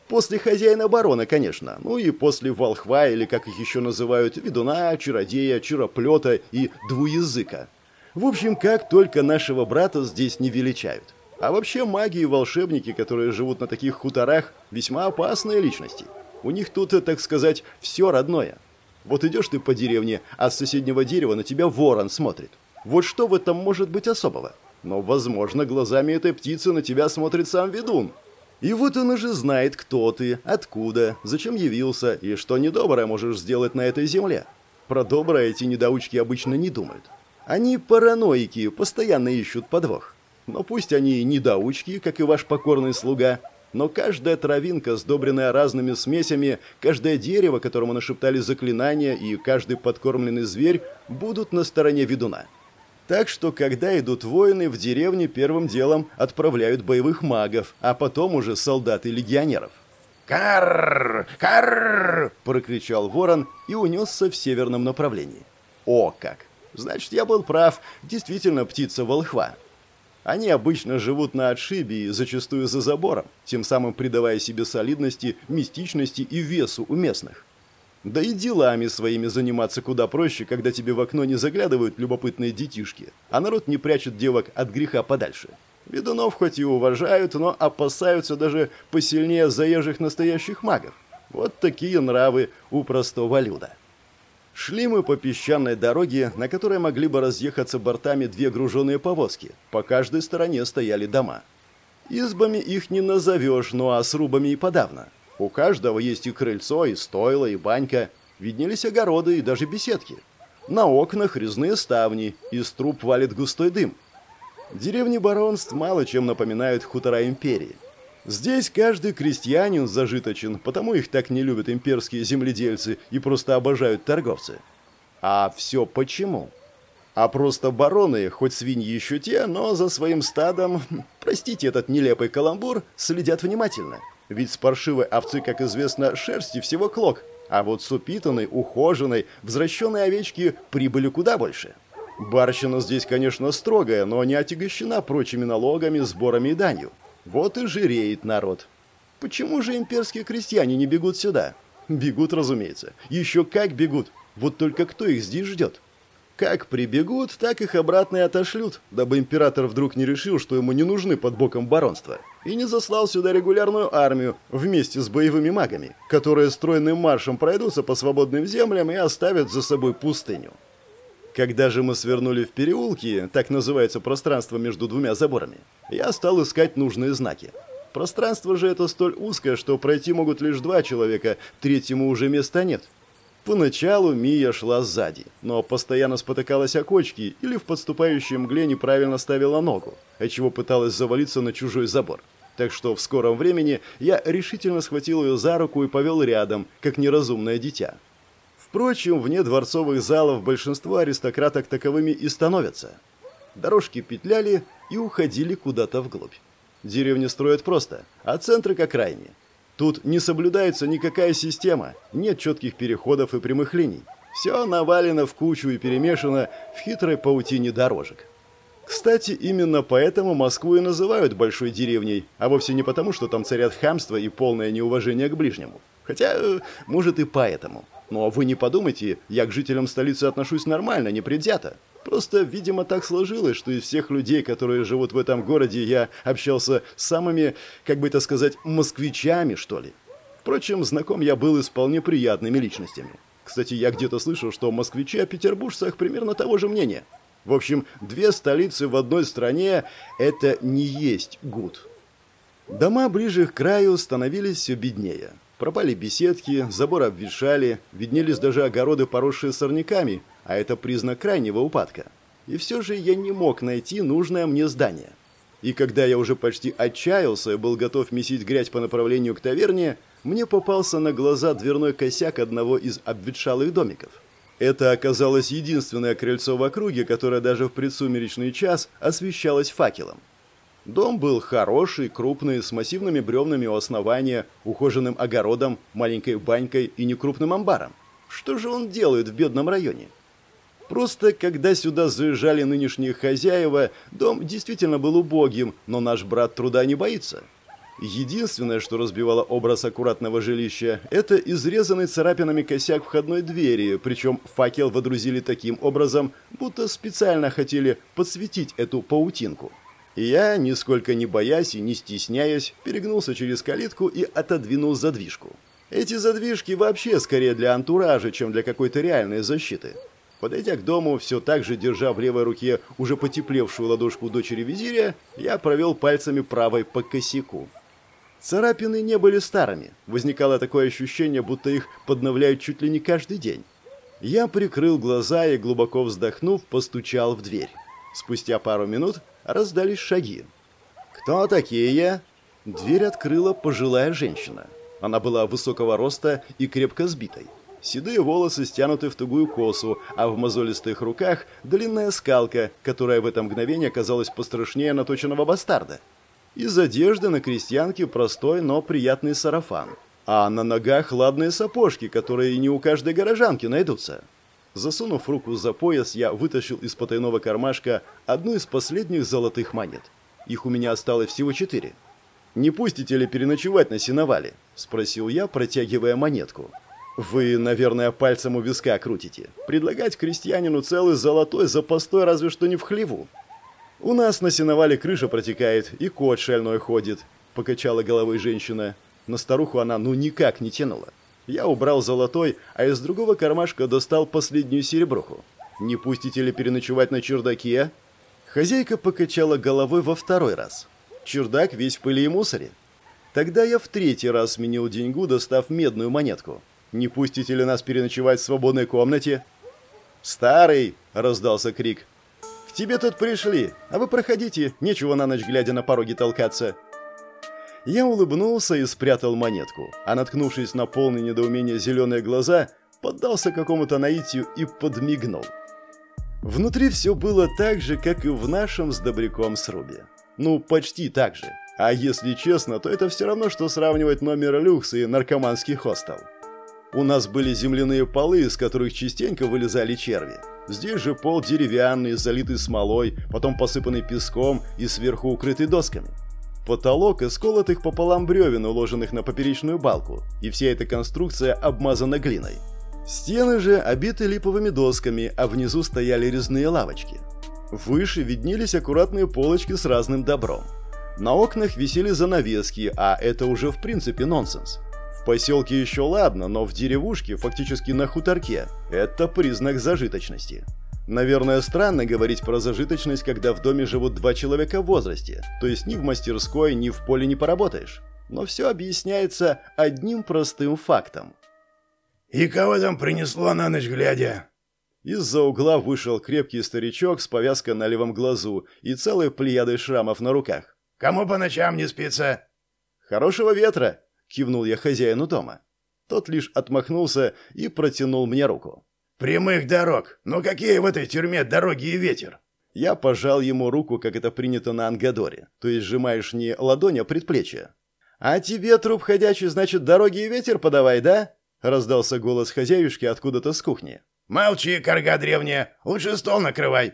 После хозяина барона, конечно, ну и после волхва, или как их еще называют, ведуна, чародея, чароплета и двуязыка. В общем, как только нашего брата здесь не величают. А вообще маги и волшебники, которые живут на таких хуторах, весьма опасные личности – у них тут, так сказать, все родное. Вот идешь ты по деревне, а с соседнего дерева на тебя ворон смотрит. Вот что в этом может быть особого? Но, возможно, глазами этой птицы на тебя смотрит сам ведун. И вот он уже знает, кто ты, откуда, зачем явился и что недоброе можешь сделать на этой земле. Про доброе эти недоучки обычно не думают. Они параноики, постоянно ищут подвох. Но пусть они недоучки, как и ваш покорный слуга, но каждая травинка, сдобренная разными смесями, каждое дерево, которому нашептали заклинания, и каждый подкормленный зверь будут на стороне ведуна. Так что, когда идут воины, в деревне первым делом отправляют боевых магов, а потом уже солдат и легионеров. «Карр! Карр!» – прокричал ворон и унесся в северном направлении. «О как! Значит, я был прав, действительно птица волхва». Они обычно живут на отшибе и зачастую за забором, тем самым придавая себе солидности, мистичности и весу у местных. Да и делами своими заниматься куда проще, когда тебе в окно не заглядывают любопытные детишки, а народ не прячет девок от греха подальше. Ведунов хоть и уважают, но опасаются даже посильнее заезжих настоящих магов. Вот такие нравы у простого люда. Шли мы по песчаной дороге, на которой могли бы разъехаться бортами две груженные повозки. По каждой стороне стояли дома. Избами их не назовешь, ну а срубами и подавно. У каждого есть и крыльцо, и стойло, и банька. Виднелись огороды и даже беседки. На окнах резные ставни, из труб валит густой дым. Деревни баронств мало чем напоминают хутора империи. Здесь каждый крестьянин зажиточен, потому их так не любят имперские земледельцы и просто обожают торговцы. А все почему? А просто бароны, хоть свиньи еще те, но за своим стадом, простите этот нелепый каламбур, следят внимательно. Ведь с паршивой овцы, как известно, шерсти всего клок, а вот с упитанной, ухоженной, возвращенной овечки прибыли куда больше. Барщина здесь, конечно, строгая, но не отягощена прочими налогами, сборами и данью. Вот и жиреет народ. Почему же имперские крестьяне не бегут сюда? Бегут, разумеется. Еще как бегут. Вот только кто их здесь ждет? Как прибегут, так их обратно и отошлют, дабы император вдруг не решил, что ему не нужны под боком баронства, и не заслал сюда регулярную армию вместе с боевыми магами, которые стройным маршем пройдутся по свободным землям и оставят за собой пустыню. Когда же мы свернули в переулки, так называется пространство между двумя заборами, я стал искать нужные знаки. Пространство же это столь узкое, что пройти могут лишь два человека, третьему уже места нет. Поначалу Мия шла сзади, но постоянно спотыкалась о кочки или в подступающей мгле неправильно ставила ногу, отчего пыталась завалиться на чужой забор. Так что в скором времени я решительно схватил ее за руку и повел рядом, как неразумное дитя. Впрочем, вне дворцовых залов большинство аристократок таковыми и становятся. Дорожки петляли и уходили куда-то вглубь. Деревни строят просто, а центры как крайние. Тут не соблюдается никакая система, нет четких переходов и прямых линий. Все навалено в кучу и перемешано в хитрой паутине дорожек. Кстати, именно поэтому Москву и называют большой деревней, а вовсе не потому, что там царят хамство и полное неуважение к ближнему. Хотя, может и поэтому. Но вы не подумайте, я к жителям столицы отношусь нормально, непредвзято. Просто, видимо, так сложилось, что из всех людей, которые живут в этом городе, я общался с самыми, как бы это сказать, москвичами, что ли. Впрочем, знаком я был и с вполне приятными личностями. Кстати, я где-то слышал, что москвичи о петербуржцах примерно того же мнения. В общем, две столицы в одной стране – это не есть гуд. Дома ближе к краю становились все беднее. Пропали беседки, забор обветшали, виднелись даже огороды, поросшие сорняками, а это признак крайнего упадка. И все же я не мог найти нужное мне здание. И когда я уже почти отчаялся и был готов месить грязь по направлению к таверне, мне попался на глаза дверной косяк одного из обветшалых домиков. Это оказалось единственное крыльцо в округе, которое даже в предсумеречный час освещалось факелом. Дом был хороший, крупный, с массивными бревнами у основания, ухоженным огородом, маленькой банькой и некрупным амбаром. Что же он делает в бедном районе? Просто когда сюда заезжали нынешние хозяева, дом действительно был убогим, но наш брат труда не боится. Единственное, что разбивало образ аккуратного жилища, это изрезанный царапинами косяк входной двери, причем факел водрузили таким образом, будто специально хотели подсветить эту паутинку. Я, нисколько не боясь и не стесняясь, перегнулся через калитку и отодвинул задвижку. Эти задвижки вообще скорее для антуража, чем для какой-то реальной защиты. Подойдя к дому, все так же держа в левой руке уже потеплевшую ладошку дочери визиря, я провел пальцами правой по косяку. Царапины не были старыми. Возникало такое ощущение, будто их подновляют чуть ли не каждый день. Я прикрыл глаза и, глубоко вздохнув, постучал в дверь. Спустя пару минут раздались шаги. «Кто такие?» Дверь открыла пожилая женщина. Она была высокого роста и крепко сбитой. Седые волосы стянуты в тугую косу, а в мозолистых руках длинная скалка, которая в это мгновение казалась пострашнее наточенного бастарда. Из одежды на крестьянке простой, но приятный сарафан. А на ногах ладные сапожки, которые не у каждой горожанки найдутся. Засунув руку за пояс, я вытащил из потайного кармашка одну из последних золотых монет. Их у меня осталось всего четыре. «Не пустите ли переночевать на сеновале?» – спросил я, протягивая монетку. «Вы, наверное, пальцем у виска крутите. Предлагать крестьянину целый золотой за постой разве что не в хлеву». «У нас на сеновале крыша протекает, и кот шальной ходит», – покачала головой женщина. На старуху она ну никак не тянула. Я убрал золотой, а из другого кармашка достал последнюю серебруху. «Не пустите ли переночевать на чердаке?» Хозяйка покачала головой во второй раз. Чердак весь в пыли и мусоре. Тогда я в третий раз сменил деньгу, достав медную монетку. «Не пустите ли нас переночевать в свободной комнате?» «Старый!» – раздался крик. «К тебе тут пришли, а вы проходите, нечего на ночь глядя на пороге толкаться». Я улыбнулся и спрятал монетку, а наткнувшись на полный недоумение зеленые глаза, поддался какому-то наитию и подмигнул. Внутри все было так же, как и в нашем с Добряком срубе. Ну, почти так же. А если честно, то это все равно, что сравнивать номер люкс и наркоманский хостел. У нас были земляные полы, из которых частенько вылезали черви. Здесь же пол деревянный, залитый смолой, потом посыпанный песком и сверху укрытый досками. Потолок из колотых пополам бревен, уложенных на поперечную балку, и вся эта конструкция обмазана глиной. Стены же обиты липовыми досками, а внизу стояли резные лавочки. Выше виднелись аккуратные полочки с разным добром. На окнах висели занавески, а это уже в принципе нонсенс. В поселке еще ладно, но в деревушке, фактически на хуторке, это признак зажиточности. Наверное, странно говорить про зажиточность, когда в доме живут два человека в возрасте, то есть ни в мастерской, ни в поле не поработаешь. Но все объясняется одним простым фактом. «И кого там принесло на ночь глядя?» Из-за угла вышел крепкий старичок с повязкой на левом глазу и целой плеядой шрамов на руках. «Кому по ночам не спится?» «Хорошего ветра!» – кивнул я хозяину дома. Тот лишь отмахнулся и протянул мне руку. «Прямых дорог! Ну какие в этой тюрьме дороги и ветер?» Я пожал ему руку, как это принято на Ангадоре, то есть сжимаешь не ладонь, а предплечье. «А тебе, труп ходячий, значит, дороги и ветер подавай, да?» — раздался голос хозяюшки откуда-то с кухни. «Молчи, корга древняя, лучше стол накрывай!»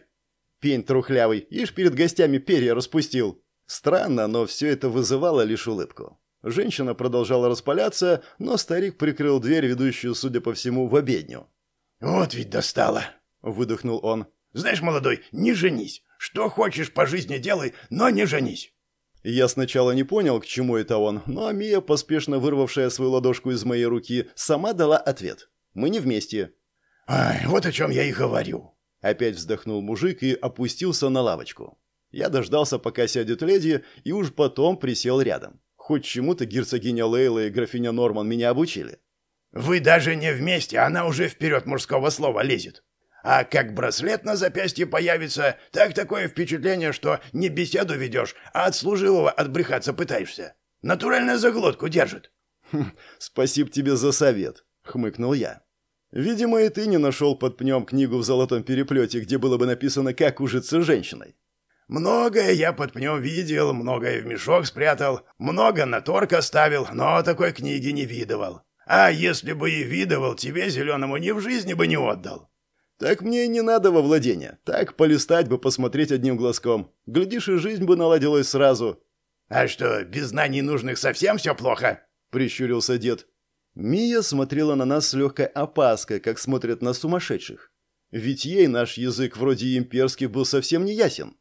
Пень трухлявый, ишь перед гостями перья распустил. Странно, но все это вызывало лишь улыбку. Женщина продолжала распаляться, но старик прикрыл дверь, ведущую, судя по всему, в обедню. «Вот ведь достало!» — выдохнул он. «Знаешь, молодой, не женись. Что хочешь по жизни делай, но не женись». Я сначала не понял, к чему это он, но Мия, поспешно вырвавшая свою ладошку из моей руки, сама дала ответ. «Мы не вместе». «Ай, вот о чем я и говорю». Опять вздохнул мужик и опустился на лавочку. Я дождался, пока сядет леди, и уж потом присел рядом. Хоть чему-то герцогиня Лейла и графиня Норман меня обучили. Вы даже не вместе, она уже вперед мужского слова лезет. А как браслет на запястье появится, так такое впечатление, что не беседу ведешь, а от служилого отбрехаться пытаешься. Натурально заглотку держит. Хм, спасибо тебе за совет, хмыкнул я. Видимо, и ты не нашел под пнем книгу в золотом переплете, где было бы написано «Как ужиться женщиной». Многое я под пнем видел, многое в мешок спрятал, много на торг оставил, но такой книги не видывал. А если бы и видывал, тебе, зеленому, ни в жизни бы не отдал. Так мне и не надо во владение. Так полистать бы, посмотреть одним глазком. Глядишь, и жизнь бы наладилась сразу. А что, без знаний нужных совсем все плохо? Прищурился дед. Мия смотрела на нас с легкой опаской, как смотрят на сумасшедших. Ведь ей наш язык вроде имперский был совсем не ясен.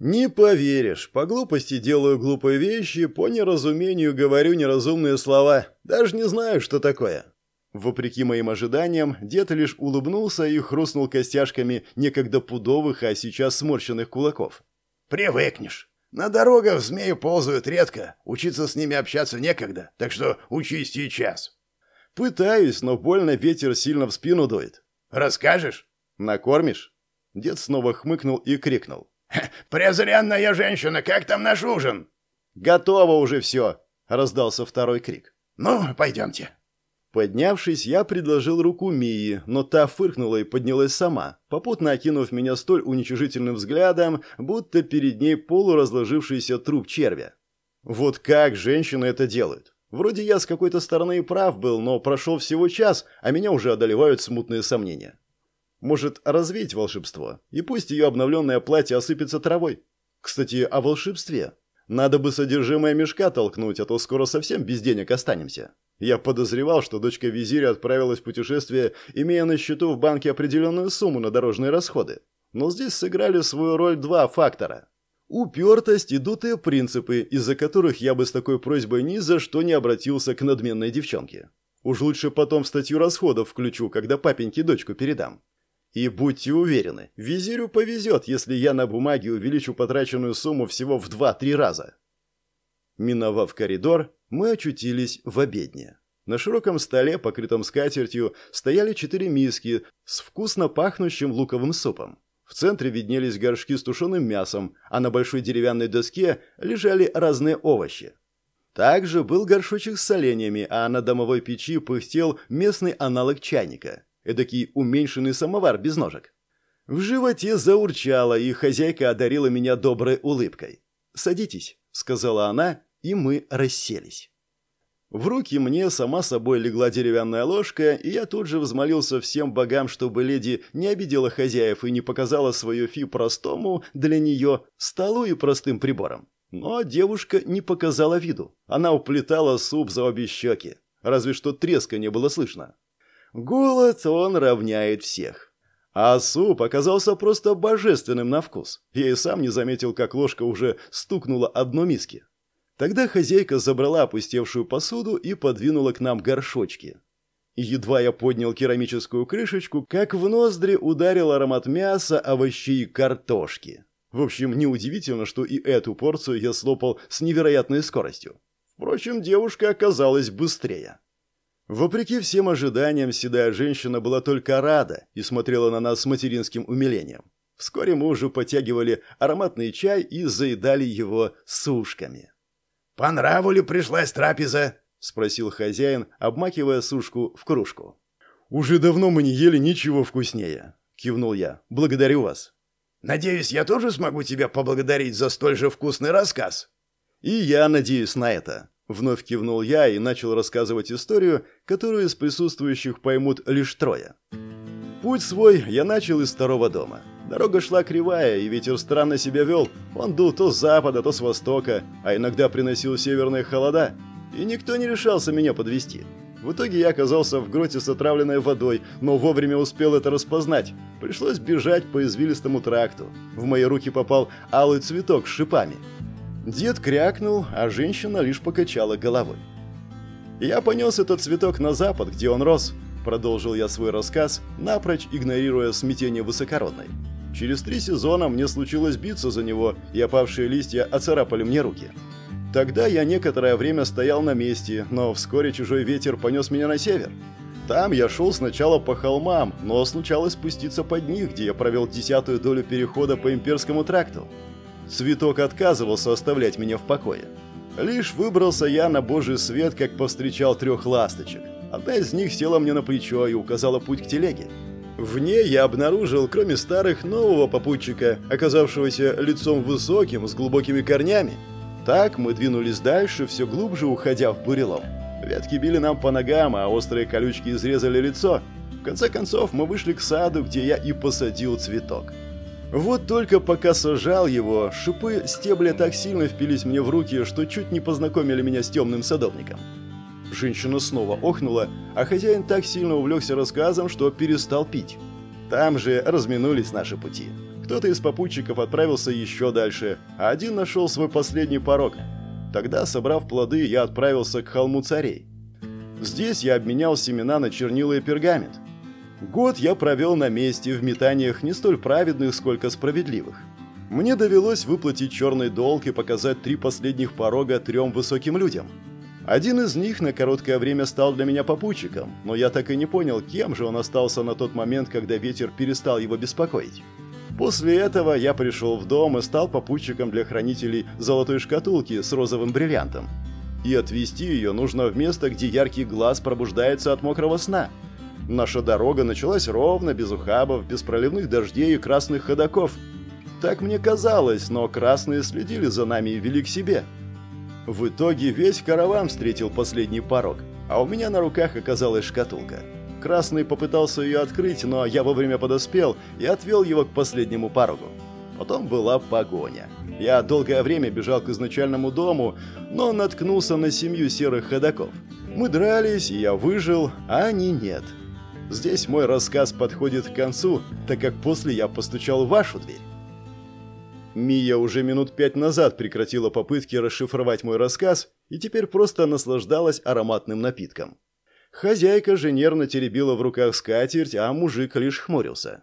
«Не поверишь, по глупости делаю глупые вещи, по неразумению говорю неразумные слова. Даже не знаю, что такое». Вопреки моим ожиданиям, дед лишь улыбнулся и хрустнул костяшками некогда пудовых, а сейчас сморщенных кулаков. «Привыкнешь. На дорогах змеи ползают редко, учиться с ними общаться некогда, так что учись сейчас». «Пытаюсь, но больно ветер сильно в спину дует». «Расскажешь?» «Накормишь?» Дед снова хмыкнул и крикнул. «Презренная женщина, как там наш ужин?» «Готово уже все!» — раздался второй крик. «Ну, пойдемте». Поднявшись, я предложил руку Мии, но та фыркнула и поднялась сама, попутно окинув меня столь уничижительным взглядом, будто перед ней полуразложившийся труп червя. Вот как женщины это делают? Вроде я с какой-то стороны и прав был, но прошел всего час, а меня уже одолевают смутные сомнения. Может, развеять волшебство, и пусть ее обновленное платье осыпется травой. Кстати, о волшебстве. Надо бы содержимое мешка толкнуть, а то скоро совсем без денег останемся. Я подозревал, что дочка визиря отправилась в путешествие, имея на счету в банке определенную сумму на дорожные расходы. Но здесь сыграли свою роль два фактора. Упертость и дутые принципы, из-за которых я бы с такой просьбой ни за что не обратился к надменной девчонке. Уж лучше потом статью расходов включу, когда папеньке дочку передам. И будьте уверены, визирю повезет, если я на бумаге увеличу потраченную сумму всего в 2-3 раза. Миновав коридор, мы очутились в обедне. На широком столе, покрытом скатертью, стояли четыре миски с вкусно пахнущим луковым супом. В центре виднелись горшки с тушеным мясом, а на большой деревянной доске лежали разные овощи. Также был горшочек с соленьями, а на домовой печи пыхтел местный аналог чайника – эдакий уменьшенный самовар без ножек. В животе заурчало, и хозяйка одарила меня доброй улыбкой. «Садитесь», — сказала она, и мы расселись. В руки мне сама собой легла деревянная ложка, и я тут же взмолился всем богам, чтобы леди не обидела хозяев и не показала свою фи простому для нее столу и простым прибором. Но девушка не показала виду. Она уплетала суп за обе щеки. Разве что треска не было слышно. Голод он равняет всех. А суп оказался просто божественным на вкус. Я и сам не заметил, как ложка уже стукнула одно миски. Тогда хозяйка забрала опустевшую посуду и подвинула к нам горшочки. Едва я поднял керамическую крышечку, как в ноздри ударил аромат мяса, овощей и картошки. В общем, неудивительно, что и эту порцию я слопал с невероятной скоростью. Впрочем, девушка оказалась быстрее. Вопреки всем ожиданиям, седая женщина была только рада и смотрела на нас с материнским умилением. Вскоре мы уже потягивали ароматный чай и заедали его сушками. «По нраву ли пришлась трапеза?» — спросил хозяин, обмакивая сушку в кружку. «Уже давно мы не ели ничего вкуснее», — кивнул я. «Благодарю вас». «Надеюсь, я тоже смогу тебя поблагодарить за столь же вкусный рассказ?» «И я надеюсь на это», Вновь кивнул я и начал рассказывать историю, которую из присутствующих поймут лишь трое. Путь свой я начал из второго дома. Дорога шла кривая, и ветер странно себя вел. Он дул то с запада, то с востока, а иногда приносил северные холода. И никто не решался меня подвести. В итоге я оказался в гроте с отравленной водой, но вовремя успел это распознать. Пришлось бежать по извилистому тракту. В мои руки попал алый цветок с шипами. Дед крякнул, а женщина лишь покачала головой. «Я понес этот цветок на запад, где он рос», — продолжил я свой рассказ, напрочь игнорируя смятение высокородной. «Через три сезона мне случилось биться за него, и опавшие листья оцарапали мне руки. Тогда я некоторое время стоял на месте, но вскоре чужой ветер понес меня на север. Там я шел сначала по холмам, но случалось спуститься под них, где я провел десятую долю перехода по имперскому тракту. Цветок отказывался оставлять меня в покое. Лишь выбрался я на божий свет, как повстречал трех ласточек. Одна из них села мне на плечо и указала путь к телеге. В ней я обнаружил, кроме старых, нового попутчика, оказавшегося лицом высоким, с глубокими корнями. Так мы двинулись дальше, все глубже уходя в бурелом. Ветки били нам по ногам, а острые колючки изрезали лицо. В конце концов, мы вышли к саду, где я и посадил цветок. Вот только пока сажал его, шипы стебля так сильно впились мне в руки, что чуть не познакомили меня с темным садовником. Женщина снова охнула, а хозяин так сильно увлекся рассказом, что перестал пить. Там же разминулись наши пути. Кто-то из попутчиков отправился еще дальше, а один нашел свой последний порог. Тогда, собрав плоды, я отправился к холму царей. Здесь я обменял семена на чернила и пергамент. Год я провел на месте в метаниях не столь праведных, сколько справедливых. Мне довелось выплатить черный долг и показать три последних порога трем высоким людям – один из них на короткое время стал для меня попутчиком, но я так и не понял, кем же он остался на тот момент, когда ветер перестал его беспокоить. После этого я пришел в дом и стал попутчиком для хранителей золотой шкатулки с розовым бриллиантом. И отвезти ее нужно в место, где яркий глаз пробуждается от мокрого сна. Наша дорога началась ровно, без ухабов, без проливных дождей и красных ходоков. Так мне казалось, но красные следили за нами и вели к себе – в итоге весь караван встретил последний порог, а у меня на руках оказалась шкатулка. Красный попытался ее открыть, но я вовремя подоспел и отвел его к последнему порогу. Потом была погоня. Я долгое время бежал к изначальному дому, но наткнулся на семью серых ходаков. Мы дрались, и я выжил, а они нет. Здесь мой рассказ подходит к концу, так как после я постучал в вашу дверь. Мия уже минут пять назад прекратила попытки расшифровать мой рассказ и теперь просто наслаждалась ароматным напитком. Хозяйка же нервно теребила в руках скатерть, а мужик лишь хмурился.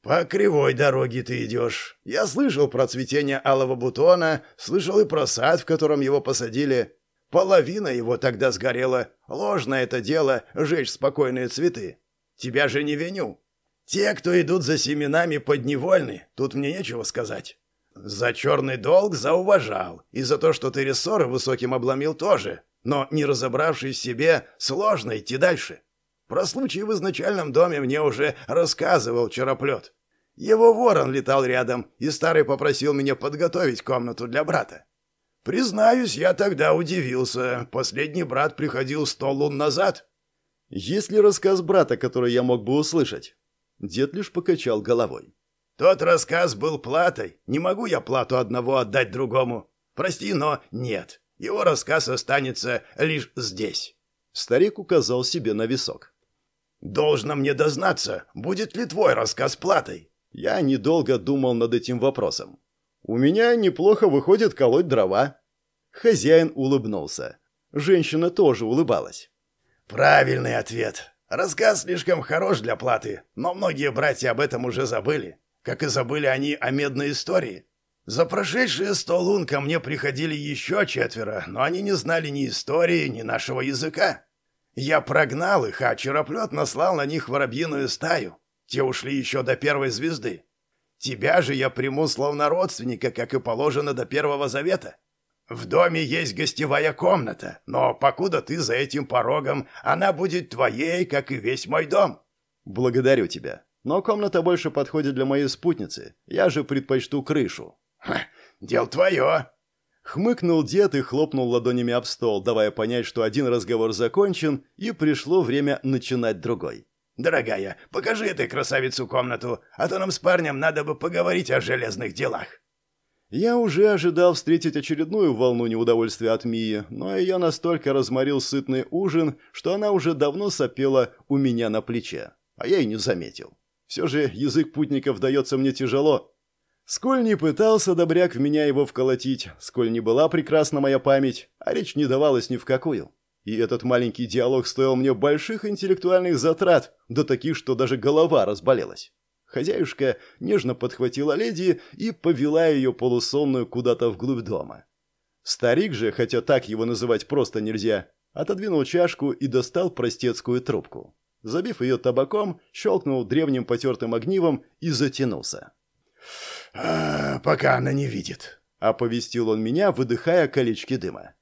«По кривой дороге ты идешь. Я слышал про цветение алого бутона, слышал и про сад, в котором его посадили. Половина его тогда сгорела. Ложно это дело — жечь спокойные цветы. Тебя же не виню. Те, кто идут за семенами, подневольны. Тут мне нечего сказать. «За черный долг зауважал, и за то, что ты рессоры высоким обломил тоже. Но, не разобравшись в себе, сложно идти дальше. Про случай в изначальном доме мне уже рассказывал Чероплет. Его ворон летал рядом, и старый попросил меня подготовить комнату для брата. Признаюсь, я тогда удивился. Последний брат приходил сто лун назад». «Есть ли рассказ брата, который я мог бы услышать?» Дед лишь покачал головой. Тот рассказ был платой. Не могу я плату одного отдать другому. Прости, но нет. Его рассказ останется лишь здесь. Старик указал себе на висок. Должно мне дознаться, будет ли твой рассказ платой. Я недолго думал над этим вопросом. У меня неплохо выходит колоть дрова. Хозяин улыбнулся. Женщина тоже улыбалась. Правильный ответ. Рассказ слишком хорош для платы, но многие братья об этом уже забыли как и забыли они о медной истории. За прошедшие сто лун ко мне приходили еще четверо, но они не знали ни истории, ни нашего языка. Я прогнал их, а Чероплет наслал на них воробьиную стаю. Те ушли еще до первой звезды. Тебя же я приму словно родственника, как и положено до Первого Завета. В доме есть гостевая комната, но покуда ты за этим порогом, она будет твоей, как и весь мой дом. Благодарю тебя. Но комната больше подходит для моей спутницы. Я же предпочту крышу». «Ха, дело твое!» Хмыкнул дед и хлопнул ладонями об стол, давая понять, что один разговор закончен, и пришло время начинать другой. «Дорогая, покажи этой красавицу комнату, а то нам с парнем надо бы поговорить о железных делах». Я уже ожидал встретить очередную волну неудовольствия от Мии, но ее настолько разморил сытный ужин, что она уже давно сопела у меня на плече, а я и не заметил. Все же язык путников дается мне тяжело. Сколь не пытался добряк в меня его вколотить, сколь не была прекрасна моя память, а речь не давалась ни в какую. И этот маленький диалог стоил мне больших интеллектуальных затрат, до таких, что даже голова разболелась. Хозяюшка нежно подхватила леди и повела ее полусонную куда-то вглубь дома. Старик же, хотя так его называть просто нельзя, отодвинул чашку и достал простецкую трубку. Забив ее табаком, щелкнул древним потертым огнивом и затянулся. «А, «Пока она не видит», — оповестил он меня, выдыхая колечки дыма.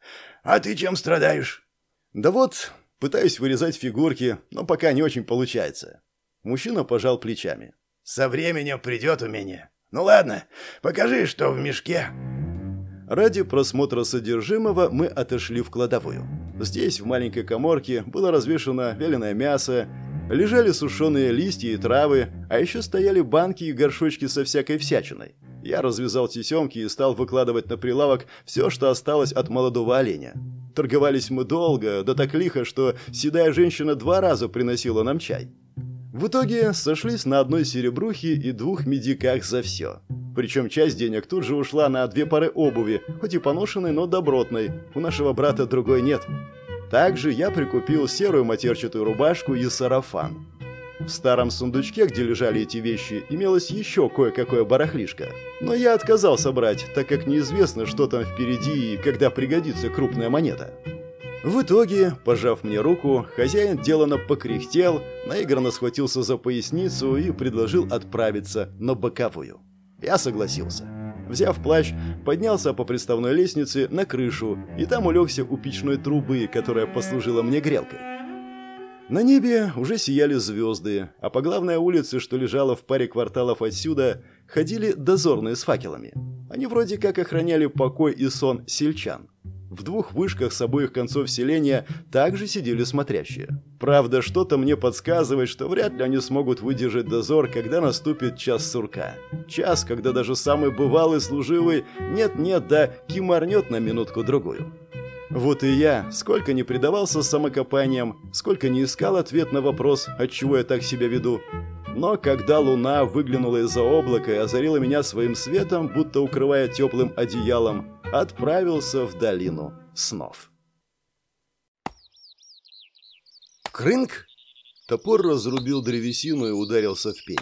«А ты чем страдаешь?» «Да вот, пытаюсь вырезать фигурки, но пока не очень получается». Мужчина пожал плечами. «Со временем придет умение. Ну ладно, покажи, что в мешке». Ради просмотра содержимого мы отошли в кладовую. Здесь, в маленькой коморке, было развешано вяленое мясо, лежали сушеные листья и травы, а еще стояли банки и горшочки со всякой всячиной. Я развязал тесемки и стал выкладывать на прилавок все, что осталось от молодого оленя. Торговались мы долго, да так лихо, что седая женщина два раза приносила нам чай. В итоге сошлись на одной серебрухе и двух медиках за все. Причем часть денег тут же ушла на две пары обуви, хоть и поношенной, но добротной. У нашего брата другой нет. Также я прикупил серую матерчатую рубашку и сарафан. В старом сундучке, где лежали эти вещи, имелось еще кое-какое барахлишко. Но я отказался брать, так как неизвестно, что там впереди и когда пригодится крупная монета. В итоге, пожав мне руку, хозяин делано покряхтел, наигранно схватился за поясницу и предложил отправиться на боковую. Я согласился. Взяв плащ, поднялся по приставной лестнице на крышу и там улегся у печной трубы, которая послужила мне грелкой. На небе уже сияли звезды, а по главной улице, что лежала в паре кварталов отсюда, ходили дозорные с факелами. Они вроде как охраняли покой и сон сельчан. В двух вышках с обоих концов селения также сидели смотрящие. Правда, что-то мне подсказывает, что вряд ли они смогут выдержать дозор, когда наступит час сурка. Час, когда даже самый бывалый служивый нет-нет, да киморнет на минутку-другую. Вот и я, сколько не предавался самокопаниям, сколько не искал ответ на вопрос, отчего я так себя веду. Но когда луна выглянула из-за облака и озарила меня своим светом, будто укрывая теплым одеялом, отправился в долину снов. Крынк? Топор разрубил древесину и ударился в пень.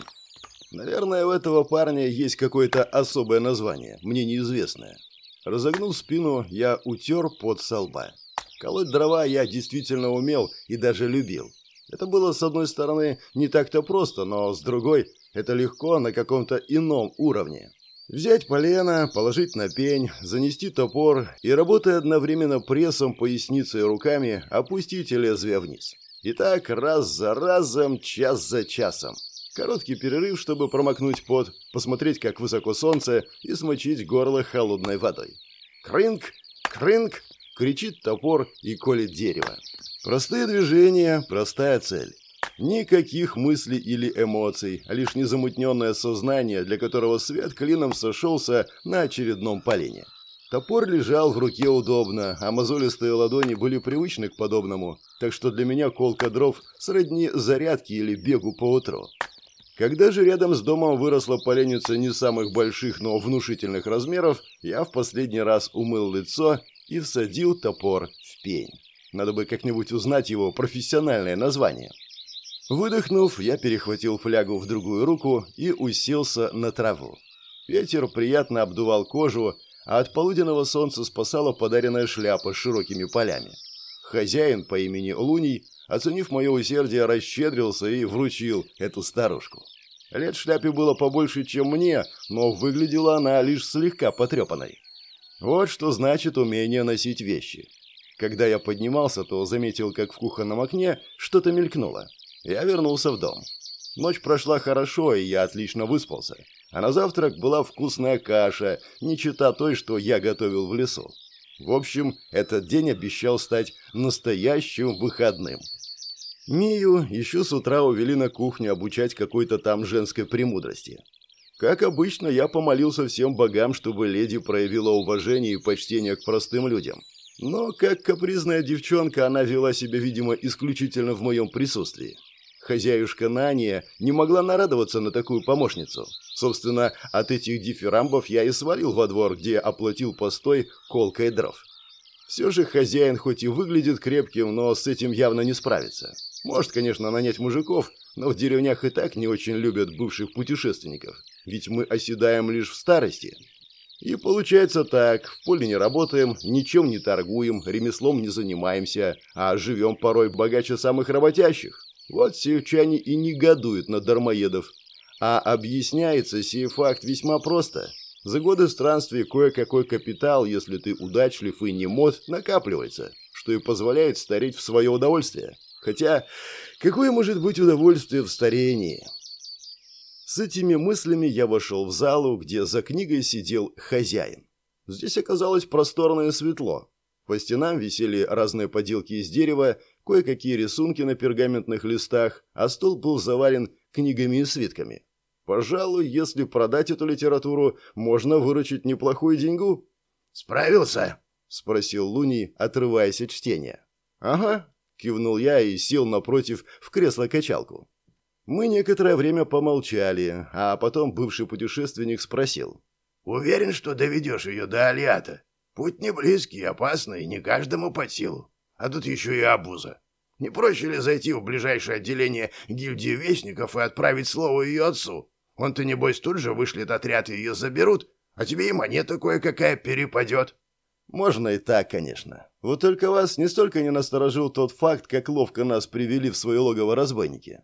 Наверное, у этого парня есть какое-то особое название, мне неизвестное. Разогнув спину, я утер под со лба. Колоть дрова я действительно умел и даже любил. Это было, с одной стороны, не так-то просто, но с другой, это легко на каком-то ином уровне. Взять полено, положить на пень, занести топор и, работая одновременно прессом, поясницей и руками, опустить лезвие вниз. И так раз за разом, час за часом. Короткий перерыв, чтобы промокнуть пот, посмотреть, как высоко солнце, и смочить горло холодной водой. «Крынк! Крынк!» — кричит топор и колет дерево. Простые движения, простая цель. Никаких мыслей или эмоций, лишь незамутненное сознание, для которого свет клином сошелся на очередном полене. Топор лежал в руке удобно, а мозолистые ладони были привычны к подобному, так что для меня колка дров сродни зарядке или бегу по утру. Когда же рядом с домом выросла поленница не самых больших, но внушительных размеров, я в последний раз умыл лицо и всадил топор в пень. Надо бы как-нибудь узнать его профессиональное название. Выдохнув, я перехватил флягу в другую руку и уселся на траву. Ветер приятно обдувал кожу, а от полуденного солнца спасала подаренная шляпа с широкими полями. Хозяин по имени Луний, оценив мое усердие, расщедрился и вручил эту старушку. Лет шляпе было побольше, чем мне, но выглядела она лишь слегка потрепанной. Вот что значит умение носить вещи. Когда я поднимался, то заметил, как в кухонном окне что-то мелькнуло. Я вернулся в дом. Ночь прошла хорошо, и я отлично выспался. А на завтрак была вкусная каша, не чита той, что я готовил в лесу. В общем, этот день обещал стать настоящим выходным. Мию еще с утра увели на кухню обучать какой-то там женской премудрости. Как обычно, я помолился всем богам, чтобы леди проявила уважение и почтение к простым людям. Но, как капризная девчонка, она вела себя, видимо, исключительно в моем присутствии. Хозяюшка Нания не могла нарадоваться на такую помощницу. Собственно, от этих дифирамбов я и свалил во двор, где оплатил постой колкой дров. Все же хозяин хоть и выглядит крепким, но с этим явно не справится. Может, конечно, нанять мужиков, но в деревнях и так не очень любят бывших путешественников. Ведь мы оседаем лишь в старости. И получается так, в поле не работаем, ничем не торгуем, ремеслом не занимаемся, а живем порой богаче самых работящих. Вот сельчане и негодуют на дармоедов. А объясняется сей факт весьма просто. За годы странствий кое-какой капитал, если ты удачлив и не мод, накапливается, что и позволяет стареть в свое удовольствие. Хотя, какое может быть удовольствие в старении? С этими мыслями я вошел в залу, где за книгой сидел хозяин. Здесь оказалось просторно и светло. По стенам висели разные поделки из дерева, кое-какие рисунки на пергаментных листах, а стол был завален книгами и свитками. Пожалуй, если продать эту литературу, можно выручить неплохую деньгу. «Справился?» — спросил Луни, отрываясь от чтения. «Ага», — кивнул я и сел напротив в кресло-качалку. Мы некоторое время помолчали, а потом бывший путешественник спросил. «Уверен, что доведешь ее до Алиата? Путь не близкий, опасный, не каждому под силу. А тут еще и обуза. Не проще ли зайти в ближайшее отделение гильдии Вестников и отправить слово ее отцу? Он-то, небось, тут же вышлет отряд и ее заберут, а тебе и монета кое-какая перепадет». «Можно и так, конечно. Вот только вас не столько не насторожил тот факт, как ловко нас привели в свое логово разбойники.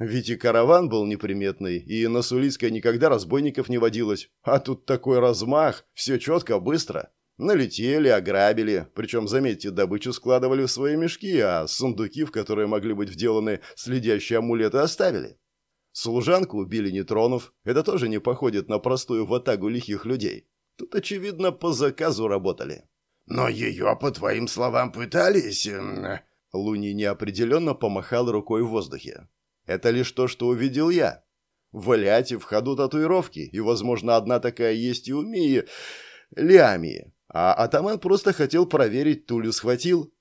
Ведь и караван был неприметный, и на Сулийской никогда разбойников не водилось. А тут такой размах, все четко, быстро. Налетели, ограбили, причем, заметьте, добычу складывали в свои мешки, а сундуки, в которые могли быть вделаны следящие амулеты, оставили. Служанку убили не тронув, это тоже не походит на простую ватагу лихих людей. Тут, очевидно, по заказу работали. «Но ее, по твоим словам, пытались...» эм, Луни неопределенно помахал рукой в воздухе. Это лишь то, что увидел я. В Аляте в ходу татуировки, и, возможно, одна такая есть и у Мии, Лиамии. А атаман просто хотел проверить, Тулю схватил.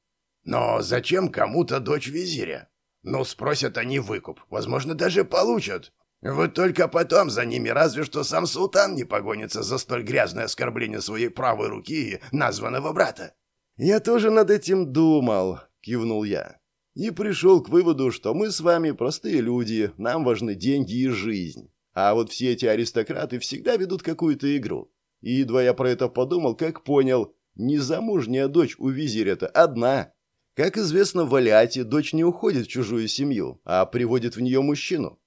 Но зачем кому-то дочь визиря? Ну, спросят они выкуп, возможно, даже получат. Вот только потом за ними разве что сам султан не погонится за столь грязное оскорбление своей правой руки и названного брата. «Я тоже над этим думал», — кивнул я и пришел к выводу, что мы с вами простые люди, нам важны деньги и жизнь. А вот все эти аристократы всегда ведут какую-то игру. И едва я про это подумал, как понял, незамужняя дочь у визиря-то одна. Как известно, в Аляте дочь не уходит в чужую семью, а приводит в нее мужчину.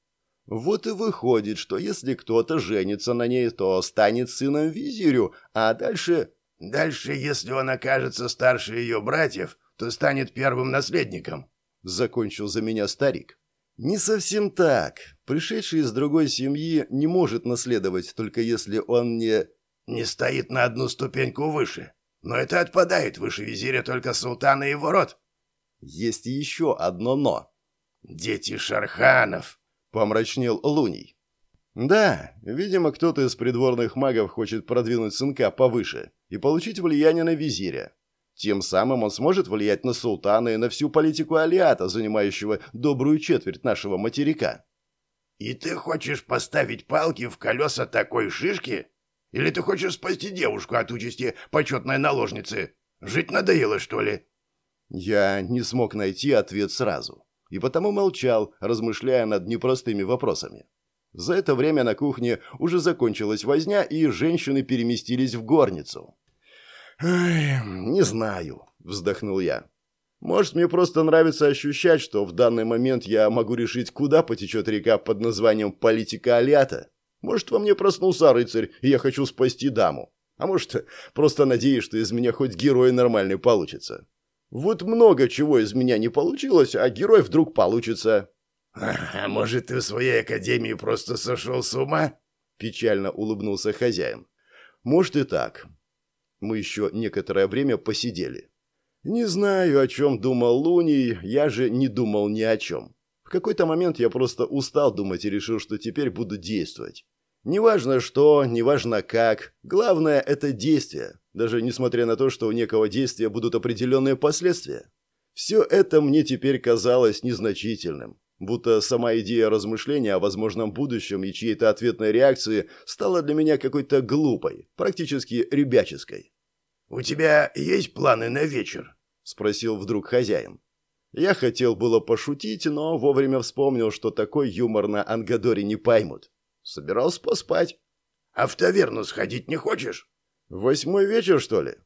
Вот и выходит, что если кто-то женится на ней, то станет сыном визирю, а дальше... Дальше, если он окажется старше ее братьев, то станет первым наследником. — закончил за меня старик. «Не совсем так. Пришедший из другой семьи не может наследовать, только если он не...» «Не стоит на одну ступеньку выше. Но это отпадает выше визиря только султана и его род». «Есть еще одно «но». «Дети Шарханов», — помрачнел Луний. «Да, видимо, кто-то из придворных магов хочет продвинуть сынка повыше и получить влияние на визиря. Тем самым он сможет влиять на султана и на всю политику Алиата, занимающего добрую четверть нашего материка. «И ты хочешь поставить палки в колеса такой шишки? Или ты хочешь спасти девушку от участи почетной наложницы? Жить надоело, что ли?» Я не смог найти ответ сразу, и потому молчал, размышляя над непростыми вопросами. За это время на кухне уже закончилась возня, и женщины переместились в горницу. «Не знаю», — вздохнул я. «Может, мне просто нравится ощущать, что в данный момент я могу решить, куда потечет река под названием «Политика Алята». Может, во мне проснулся рыцарь, и я хочу спасти даму. А может, просто надеюсь, что из меня хоть герой нормальный получится. Вот много чего из меня не получилось, а герой вдруг получится». «А может, ты в своей академии просто сошел с ума?» Печально улыбнулся хозяин. «Может и так. Мы еще некоторое время посидели. Не знаю, о чем думал Луний, я же не думал ни о чем. В какой-то момент я просто устал думать и решил, что теперь буду действовать. Неважно что, неважно как, главное – это действие, даже несмотря на то, что у некого действия будут определенные последствия. Все это мне теперь казалось незначительным, будто сама идея размышления о возможном будущем и чьей-то ответной реакции стала для меня какой-то глупой, практически ребяческой. «У тебя есть планы на вечер?» — спросил вдруг хозяин. Я хотел было пошутить, но вовремя вспомнил, что такой юмор на Ангадоре не поймут. Собирался поспать. «А в таверну сходить не хочешь? «Восьмой вечер, что ли?»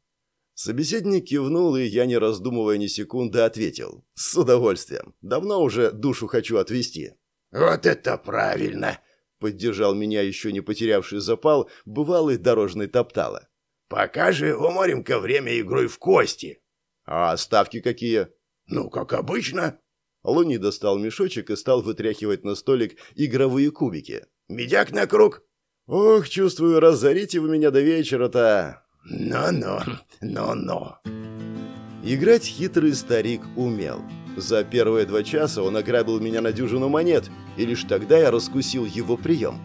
Собеседник кивнул, и я, не раздумывая ни секунды, ответил. «С удовольствием. Давно уже душу хочу отвести». «Вот это правильно!» — поддержал меня еще не потерявший запал бывалый дорожный топтала. «Пока же уморим-ка время игрой в кости». «А ставки какие?» «Ну, как обычно». Луни достал мешочек и стал вытряхивать на столик игровые кубики. «Медяк на круг». «Ох, чувствую, разорите вы меня до вечера-то». «Ну-ну, ну-ну». Играть хитрый старик умел. За первые два часа он ограбил меня на дюжину монет, и лишь тогда я раскусил его прием.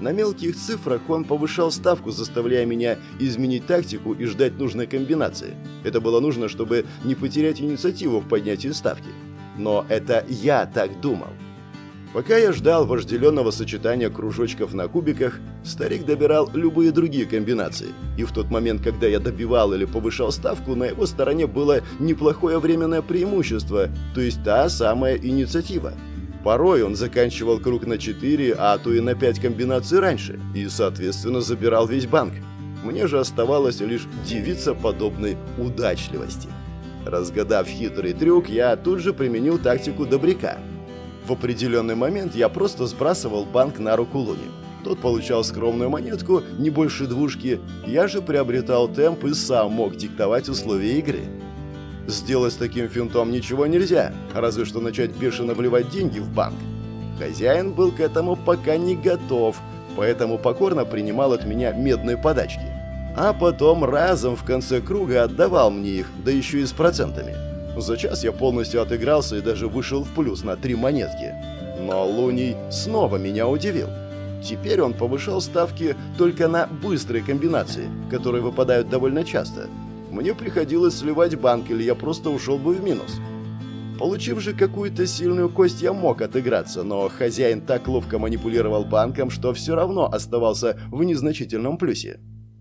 На мелких цифрах он повышал ставку, заставляя меня изменить тактику и ждать нужной комбинации. Это было нужно, чтобы не потерять инициативу в поднятии ставки. Но это я так думал. Пока я ждал вожделенного сочетания кружочков на кубиках, старик добирал любые другие комбинации. И в тот момент, когда я добивал или повышал ставку, на его стороне было неплохое временное преимущество, то есть та самая инициатива. Порой он заканчивал круг на 4, а то и на 5 комбинаций раньше, и, соответственно, забирал весь банк. Мне же оставалось лишь дивиться подобной удачливости. Разгадав хитрый трюк, я тут же применил тактику добряка – в определенный момент я просто сбрасывал банк на руку Луни. Тот получал скромную монетку, не больше двушки. Я же приобретал темп и сам мог диктовать условия игры. Сделать с таким финтом ничего нельзя, разве что начать бешено вливать деньги в банк. Хозяин был к этому пока не готов, поэтому покорно принимал от меня медные подачки. А потом разом в конце круга отдавал мне их, да еще и с процентами. За час я полностью отыгрался и даже вышел в плюс на три монетки. Но Луний снова меня удивил. Теперь он повышал ставки только на быстрые комбинации, которые выпадают довольно часто. Мне приходилось сливать банк, или я просто ушел бы в минус. Получив же какую-то сильную кость, я мог отыграться, но хозяин так ловко манипулировал банком, что все равно оставался в незначительном плюсе.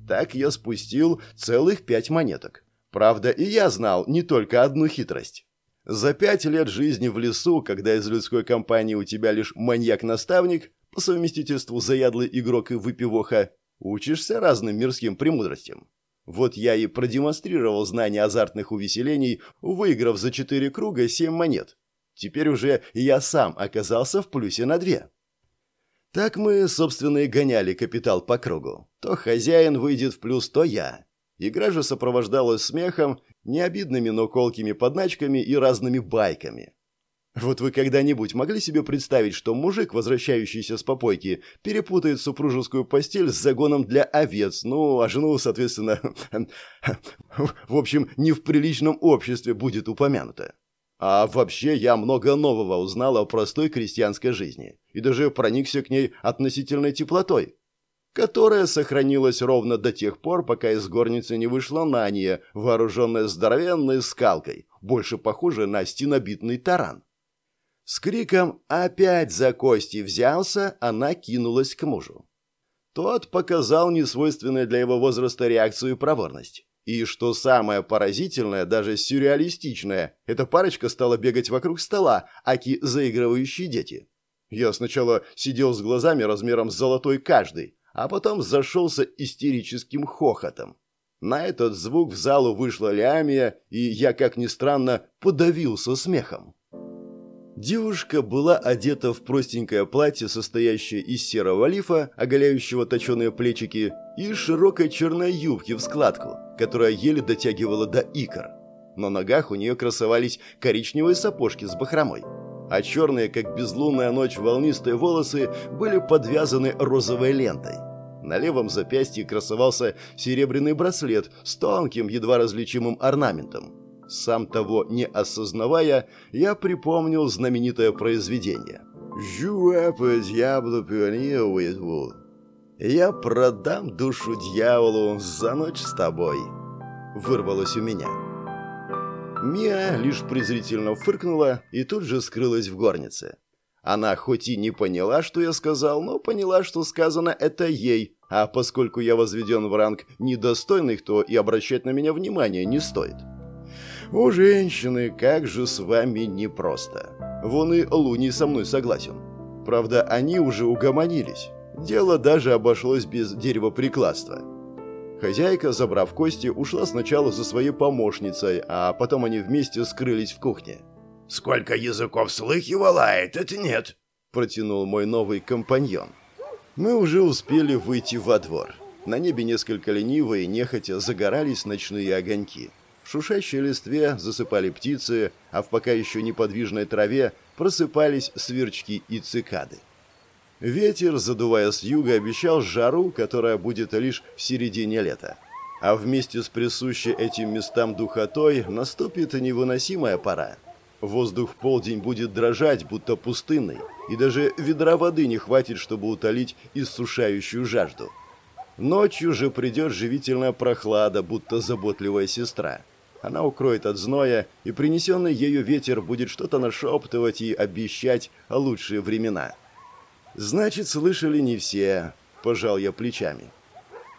Так я спустил целых пять монеток. Правда, и я знал не только одну хитрость. За пять лет жизни в лесу, когда из людской компании у тебя лишь маньяк-наставник, по совместительству заядлый игрок и выпивоха, учишься разным мирским премудростям. Вот я и продемонстрировал знания азартных увеселений, выиграв за четыре круга семь монет. Теперь уже я сам оказался в плюсе на две. Так мы, собственно, и гоняли капитал по кругу. То хозяин выйдет в плюс, то я. Игра же сопровождалась смехом, необидными, но колкими подначками и разными байками. Вот вы когда-нибудь могли себе представить, что мужик, возвращающийся с попойки, перепутает супружескую постель с загоном для овец, ну, а жену, соответственно, в общем, не в приличном обществе будет упомянуто. А вообще я много нового узнал о простой крестьянской жизни и даже проникся к ней относительной теплотой которая сохранилась ровно до тех пор, пока из горницы не вышла Нания, вооруженная здоровенной скалкой, больше похожей на стенобитный таран. С криком «Опять за кости взялся!» она кинулась к мужу. Тот показал несвойственную для его возраста реакцию и проворность. И что самое поразительное, даже сюрреалистичное, эта парочка стала бегать вокруг стола, аки заигрывающие дети. Я сначала сидел с глазами размером с золотой каждый, а потом зашелся истерическим хохотом. На этот звук в залу вышла Лямия, и я, как ни странно, подавился смехом. Девушка была одета в простенькое платье, состоящее из серого лифа, оголяющего точеные плечики, и широкой черной юбки в складку, которая еле дотягивала до икр. На ногах у нее красовались коричневые сапожки с бахромой а черные, как безлунная ночь, волнистые волосы были подвязаны розовой лентой. На левом запястье красовался серебряный браслет с тонким, едва различимым орнаментом. Сам того не осознавая, я припомнил знаменитое произведение. «Жуэпэ дьяволу пионер «Я продам душу дьяволу за ночь с тобой», — вырвалось у меня. Мия лишь презрительно фыркнула и тут же скрылась в горнице. Она хоть и не поняла, что я сказал, но поняла, что сказано это ей, а поскольку я возведен в ранг недостойных, то и обращать на меня внимание не стоит. «О, женщины, как же с вами непросто!» Вон и Луни со мной согласен. Правда, они уже угомонились. Дело даже обошлось без деревоприкладства. Хозяйка, забрав кости, ушла сначала за своей помощницей, а потом они вместе скрылись в кухне. «Сколько языков слыхивала, этот нет», — протянул мой новый компаньон. Мы уже успели выйти во двор. На небе несколько лениво и нехотя загорались ночные огоньки. Шушащей листве засыпали птицы, а в пока еще неподвижной траве просыпались сверчки и цикады. Ветер, задувая с юга, обещал жару, которая будет лишь в середине лета. А вместе с присущей этим местам духотой наступит невыносимая пора. Воздух в полдень будет дрожать, будто пустынный, и даже ведра воды не хватит, чтобы утолить иссушающую жажду. Ночью же придет живительная прохлада, будто заботливая сестра. Она укроет от зноя, и принесенный ею ветер будет что-то нашептывать и обещать лучшие времена. «Значит, слышали не все», – пожал я плечами.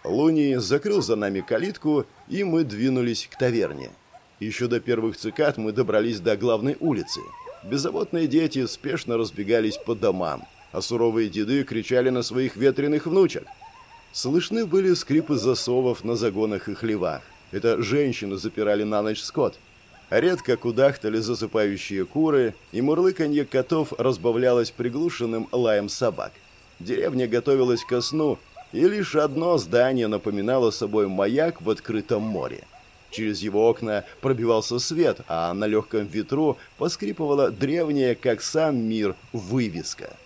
Луни закрыл за нами калитку, и мы двинулись к таверне. Еще до первых цикад мы добрались до главной улицы. Беззаботные дети спешно разбегались по домам, а суровые деды кричали на своих ветреных внучек. Слышны были скрипы засовов на загонах и хлевах. Это женщины запирали на ночь скот – Редко кудахтали засыпающие куры, и мурлыканье котов разбавлялось приглушенным лаем собак. Деревня готовилась ко сну, и лишь одно здание напоминало собой маяк в открытом море. Через его окна пробивался свет, а на легком ветру поскрипывала древняя, как сам мир, вывеска.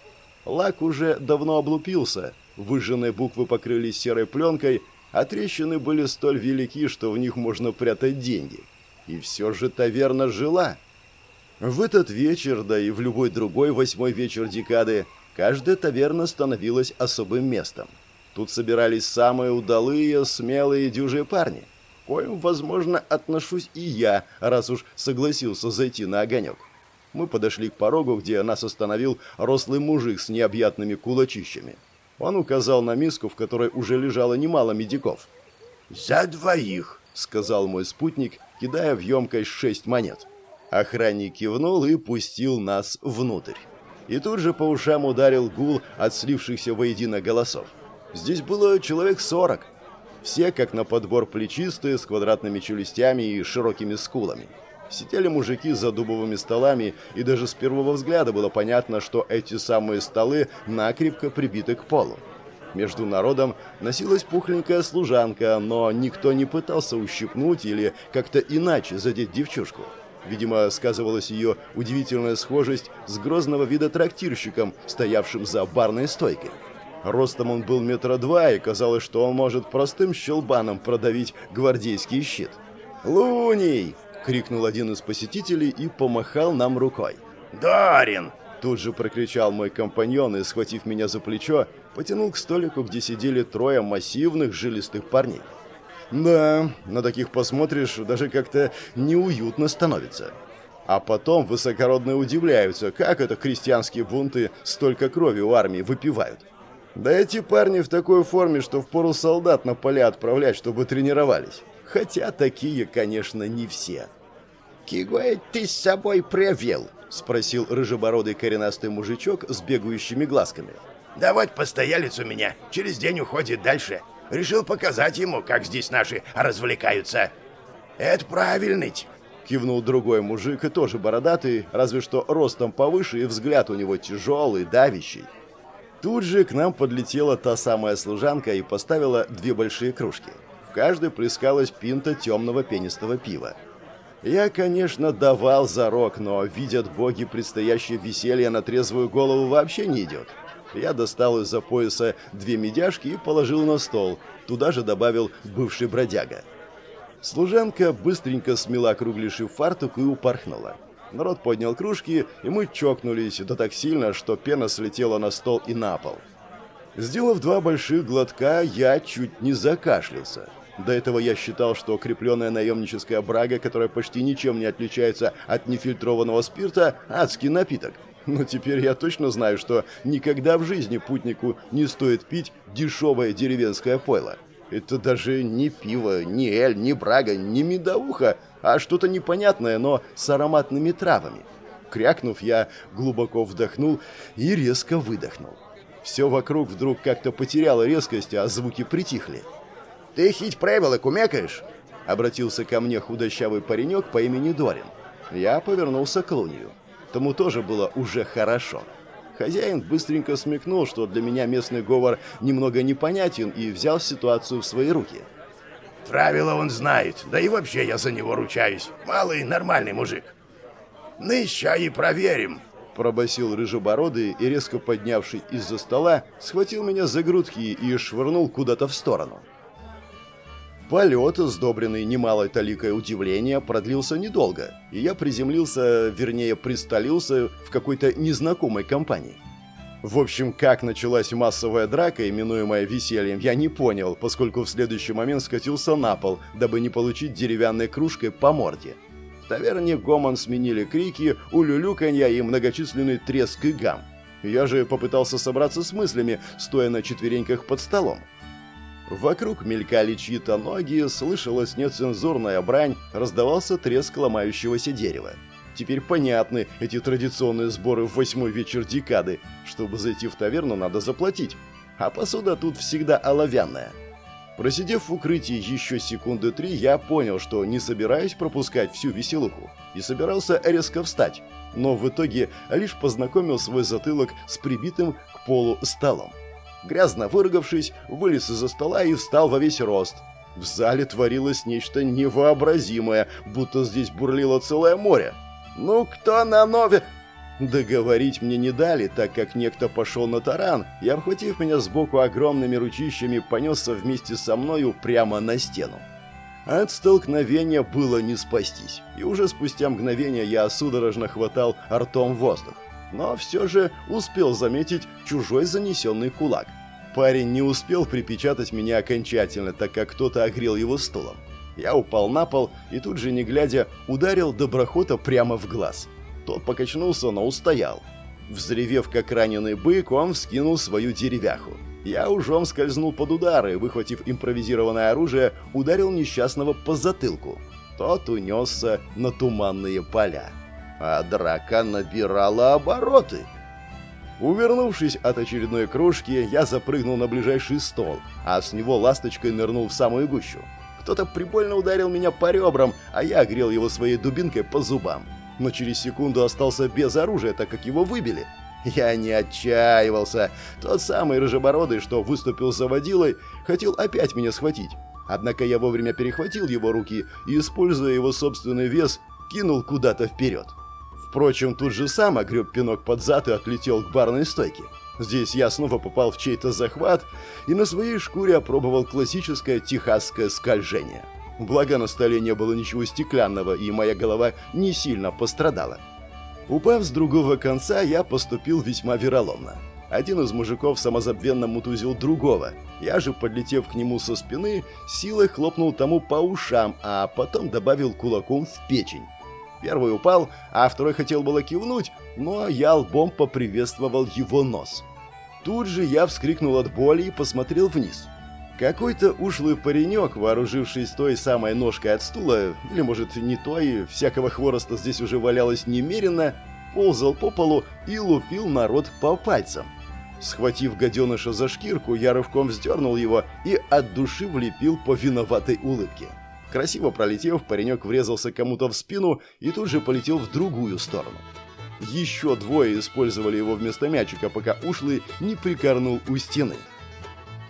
Лак уже давно облупился, выжженные буквы покрылись серой пленкой, а трещины были столь велики, что в них можно прятать деньги – и все же таверна жила. В этот вечер, да и в любой другой восьмой вечер декады, каждая таверна становилась особым местом. Тут собирались самые удалые, смелые дюжие парни. Коим, возможно, отношусь и я, раз уж согласился зайти на огонек. Мы подошли к порогу, где нас остановил рослый мужик с необъятными кулачищами. Он указал на миску, в которой уже лежало немало медиков. «За двоих», — сказал мой спутник кидая в емкость шесть монет. Охранник кивнул и пустил нас внутрь. И тут же по ушам ударил гул от слившихся воедино голосов. Здесь было человек сорок. Все, как на подбор, плечистые, с квадратными челюстями и широкими скулами. Сидели мужики за дубовыми столами, и даже с первого взгляда было понятно, что эти самые столы накрепко прибиты к полу. Между народом носилась пухленькая служанка, но никто не пытался ущипнуть или как-то иначе задеть девчушку. Видимо, сказывалась ее удивительная схожесть с грозного вида трактирщиком, стоявшим за барной стойкой. Ростом он был метра два, и казалось, что он может простым щелбаном продавить гвардейский щит. «Луний!» — крикнул один из посетителей и помахал нам рукой. «Дарин!» Тут же прокричал мой компаньон и, схватив меня за плечо, потянул к столику, где сидели трое массивных жилистых парней. Да, на таких посмотришь, даже как-то неуютно становится. А потом высокородные удивляются, как это крестьянские бунты столько крови у армии выпивают. Да эти парни в такой форме, что впору солдат на поля отправлять, чтобы тренировались. Хотя такие, конечно, не все. «Кигой ты с собой привел?» спросил рыжебородый коренастый мужичок с бегающими глазками. «Да вот постоялец у меня, через день уходит дальше. Решил показать ему, как здесь наши развлекаются». «Это правильный кивнул другой мужик, и тоже бородатый, разве что ростом повыше, и взгляд у него тяжелый, давящий. Тут же к нам подлетела та самая служанка и поставила две большие кружки. Каждой плескалась пинта темного пенистого пива. Я, конечно, давал зарок, но, видят боги, предстоящее веселье на трезвую голову вообще не идет. Я достал из-за пояса две медяшки и положил на стол. Туда же добавил бывший бродяга. Служанка быстренько смела круглейший фартук и упорхнула. Народ поднял кружки, и мы чокнулись, да так сильно, что пена слетела на стол и на пол. Сделав два больших глотка, я чуть не закашлялся. До этого я считал, что крепленная наемническая брага, которая почти ничем не отличается от нефильтрованного спирта, адский напиток. Но теперь я точно знаю, что никогда в жизни путнику не стоит пить дешевое деревенское пойло. Это даже не пиво, не эль, не брага, не медовуха, а что-то непонятное, но с ароматными травами. Крякнув, я глубоко вдохнул и резко выдохнул. Все вокруг вдруг как-то потеряло резкость, а звуки притихли. Ты хить правила кумекаешь?» Обратился ко мне худощавый паренек по имени Дорин. Я повернулся к Лунию. Тому тоже было уже хорошо. Хозяин быстренько смекнул, что для меня местный говор немного непонятен, и взял ситуацию в свои руки. «Правила он знает, да и вообще я за него ручаюсь. Малый нормальный мужик». «Ну, ща и проверим», — пробасил рыжебородый и, резко поднявший из-за стола, схватил меня за грудки и швырнул куда-то в сторону. Полет, сдобренный немалой толикой удивления, продлился недолго, и я приземлился, вернее, пристолился в какой-то незнакомой компании. В общем, как началась массовая драка, именуемая весельем, я не понял, поскольку в следующий момент скатился на пол, дабы не получить деревянной кружкой по морде. В таверне гомон сменили крики, улюлюканья и многочисленный треск и гам. Я же попытался собраться с мыслями, стоя на четвереньках под столом. Вокруг мелькали чьи-то ноги, слышалась нецензурная брань, раздавался треск ломающегося дерева. Теперь понятны эти традиционные сборы в восьмой вечер декады. Чтобы зайти в таверну, надо заплатить. А посуда тут всегда оловянная. Просидев в укрытии еще секунды три, я понял, что не собираюсь пропускать всю веселуху. И собирался резко встать. Но в итоге лишь познакомил свой затылок с прибитым к полу столом. Грязно выругавшись, вылез из-за стола и встал во весь рост. В зале творилось нечто невообразимое, будто здесь бурлило целое море. «Ну, кто на нове...» Договорить мне не дали, так как некто пошел на таран и, обхватив меня сбоку огромными ручищами, понесся вместе со мною прямо на стену. От столкновения было не спастись, и уже спустя мгновение я судорожно хватал ртом воздух но все же успел заметить чужой занесенный кулак. Парень не успел припечатать меня окончательно, так как кто-то огрел его стулом. Я упал на пол и тут же, не глядя, ударил доброхота прямо в глаз. Тот покачнулся, но устоял. Взревев, как раненый бык, он вскинул свою деревяху. Я ужом скользнул под удары, выхватив импровизированное оружие, ударил несчастного по затылку. Тот унесся на туманные поля а драка набирала обороты. Увернувшись от очередной кружки, я запрыгнул на ближайший стол, а с него ласточкой нырнул в самую гущу. Кто-то прибольно ударил меня по ребрам, а я огрел его своей дубинкой по зубам. Но через секунду остался без оружия, так как его выбили. Я не отчаивался. Тот самый рыжебородый, что выступил за водилой, хотел опять меня схватить. Однако я вовремя перехватил его руки и, используя его собственный вес, кинул куда-то вперед. Впрочем, тут же сам огреб пинок под зад и отлетел к барной стойке. Здесь я снова попал в чей-то захват и на своей шкуре опробовал классическое техасское скольжение. Благо на столе не было ничего стеклянного, и моя голова не сильно пострадала. Упав с другого конца, я поступил весьма вероломно. Один из мужиков самозабвенно мутузил другого. Я же, подлетев к нему со спины, силой хлопнул тому по ушам, а потом добавил кулаком в печень. Первый упал, а второй хотел было кивнуть, но я лбом поприветствовал его нос. Тут же я вскрикнул от боли и посмотрел вниз. Какой-то ушлый паренек, вооружившись той самой ножкой от стула, или, может, не той, всякого хвороста здесь уже валялось немерено, ползал по полу и лупил народ по пальцам. Схватив гаденыша за шкирку, я рывком вздернул его и от души влепил по виноватой улыбке. Красиво пролетев, паренек врезался кому-то в спину и тут же полетел в другую сторону. Еще двое использовали его вместо мячика, пока ушлый не прикорнул у стены.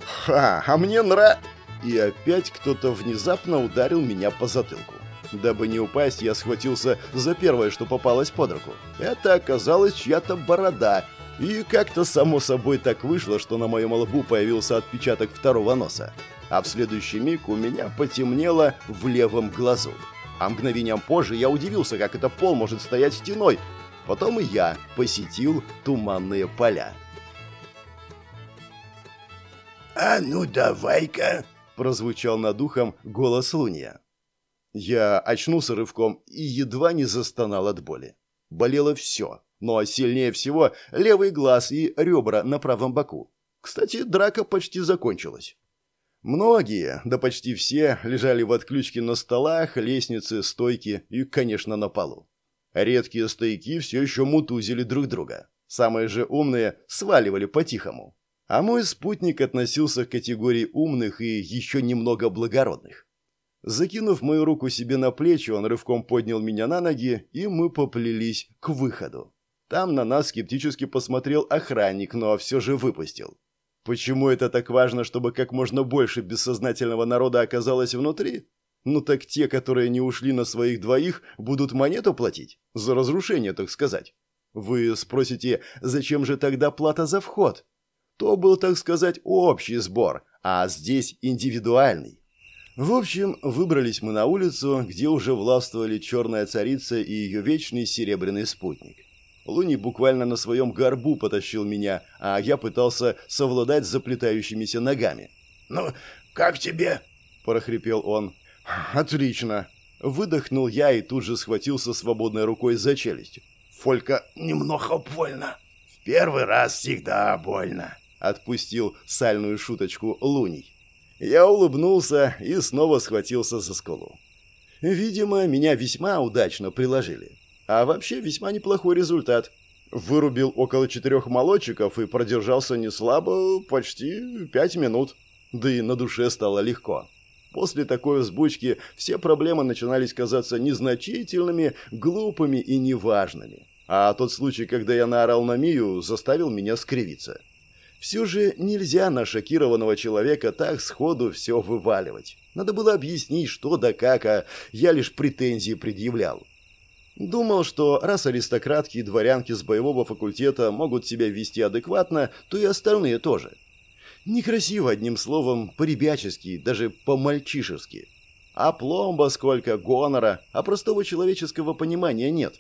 «Ха, а мне нра...» И опять кто-то внезапно ударил меня по затылку. Дабы не упасть, я схватился за первое, что попалось под руку. Это оказалась чья-то борода, и как-то само собой так вышло, что на моем лбу появился отпечаток второго носа а в следующий миг у меня потемнело в левом глазу. А мгновением позже я удивился, как это пол может стоять стеной. Потом и я посетил туманные поля. «А ну давай-ка!» – прозвучал над ухом голос Луния. Я очнулся рывком и едва не застонал от боли. Болело все, но сильнее всего левый глаз и ребра на правом боку. Кстати, драка почти закончилась. Многие, да почти все, лежали в отключке на столах, лестнице, стойке и, конечно, на полу. Редкие стояки все еще мутузили друг друга. Самые же умные сваливали по-тихому. А мой спутник относился к категории умных и еще немного благородных. Закинув мою руку себе на плечи, он рывком поднял меня на ноги, и мы поплелись к выходу. Там на нас скептически посмотрел охранник, но все же выпустил. Почему это так важно, чтобы как можно больше бессознательного народа оказалось внутри? Ну так те, которые не ушли на своих двоих, будут монету платить? За разрушение, так сказать. Вы спросите, зачем же тогда плата за вход? То был, так сказать, общий сбор, а здесь индивидуальный. В общем, выбрались мы на улицу, где уже властвовали черная царица и ее вечный серебряный спутник. Луни буквально на своем горбу потащил меня, а я пытался совладать с заплетающимися ногами. «Ну, как тебе?» – прохрипел он. «Отлично!» – выдохнул я и тут же схватился свободной рукой за челюсть. «Фолька, немного больно. В первый раз всегда больно», – отпустил сальную шуточку Луний. Я улыбнулся и снова схватился за скулу. Видимо, меня весьма удачно приложили. А вообще весьма неплохой результат. Вырубил около четырех молодчиков и продержался не слабо, почти пять минут. Да и на душе стало легко. После такой взбучки все проблемы начинались казаться незначительными, глупыми и неважными. А тот случай, когда я наорал на Мию, заставил меня скривиться. Все же нельзя на шокированного человека так сходу все вываливать. Надо было объяснить, что да как, а я лишь претензии предъявлял. Думал, что раз аристократки и дворянки с боевого факультета могут себя вести адекватно, то и остальные тоже. Некрасиво, одним словом, по-ребячески, даже по-мальчишески. А пломба сколько, гонора, а простого человеческого понимания нет.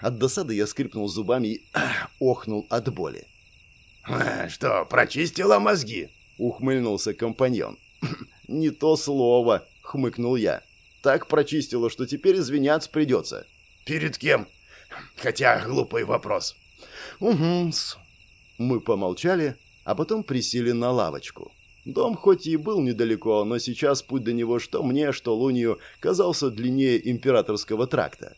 От досады я скрипнул зубами и охнул от боли. «Что, прочистила мозги?» — ухмыльнулся компаньон. «Не то слово», — хмыкнул я. «Так прочистила, что теперь извиняться придется». «Перед кем? Хотя глупый вопрос». «Угу-с». Мы помолчали, а потом присели на лавочку. Дом хоть и был недалеко, но сейчас путь до него что мне, что Лунию казался длиннее императорского тракта.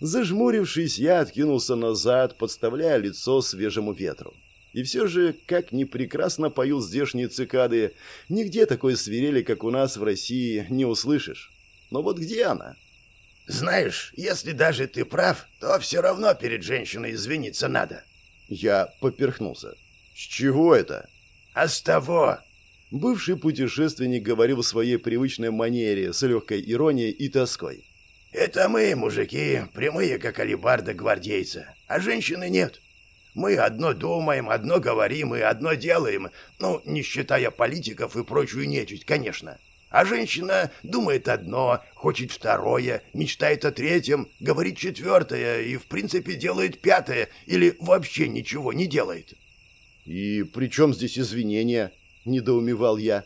Зажмурившись, я откинулся назад, подставляя лицо свежему ветру. И все же, как ни прекрасно поют здешние цикады, нигде такой свирели, как у нас в России, не услышишь. Но вот где она? Знаешь, если даже ты прав, то все равно перед женщиной извиниться надо. Я поперхнулся. С чего это? А с того. Бывший путешественник говорил в своей привычной манере, с легкой иронией и тоской. Это мы, мужики, прямые, как алибарда гвардейца, а женщины нет. Мы одно думаем, одно говорим и одно делаем, ну, не считая политиков и прочую нечисть, конечно. А женщина думает одно, хочет второе, мечтает о третьем, говорит четвертое и, в принципе, делает пятое или вообще ничего не делает. «И при чем здесь извинения?» – недоумевал я.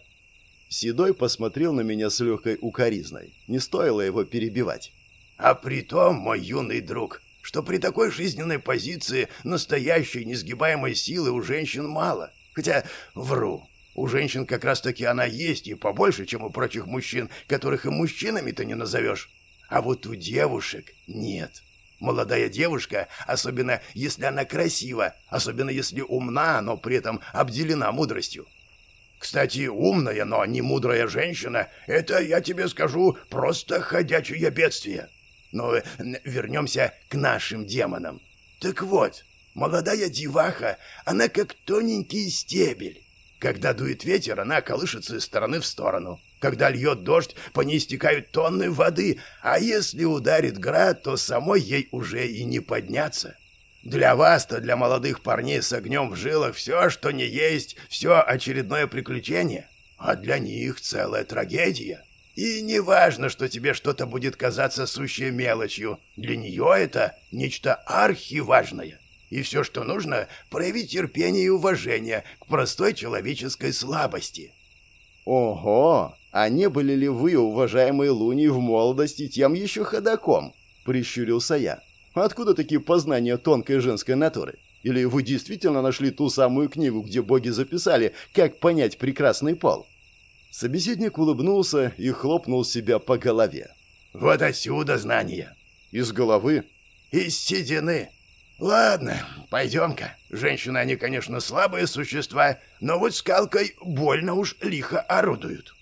Седой посмотрел на меня с легкой укоризной. Не стоило его перебивать. «А при том, мой юный друг, что при такой жизненной позиции настоящей несгибаемой силы у женщин мало. Хотя, вру, у женщин как раз-таки она есть и побольше, чем у прочих мужчин, которых и мужчинами-то не назовешь. А вот у девушек нет. Молодая девушка, особенно если она красива, особенно если умна, но при этом обделена мудростью. Кстати, умная, но не мудрая женщина — это, я тебе скажу, просто ходячее бедствие. Но э, вернемся к нашим демонам. Так вот, молодая деваха, она как тоненький стебель. Когда дует ветер, она колышется из стороны в сторону. Когда льет дождь, по ней стекают тонны воды, а если ударит град, то самой ей уже и не подняться. Для вас-то, для молодых парней с огнем в жилах, все, что не есть, все очередное приключение, а для них целая трагедия. И не важно, что тебе что-то будет казаться сущей мелочью. Для нее это нечто архиважное. И все, что нужно, проявить терпение и уважение к простой человеческой слабости. Ого! А не были ли вы, уважаемые Луни, в молодости тем еще ходаком? Прищурился я. Откуда такие познания тонкой женской натуры? Или вы действительно нашли ту самую книгу, где боги записали, как понять прекрасный пол? Собеседник улыбнулся и хлопнул себя по голове. «Вот отсюда знание». «Из головы?» «Из седины». Ладно, пойдем-ка. Женщины, они, конечно, слабые существа, но вот скалкой больно уж лихо орудуют.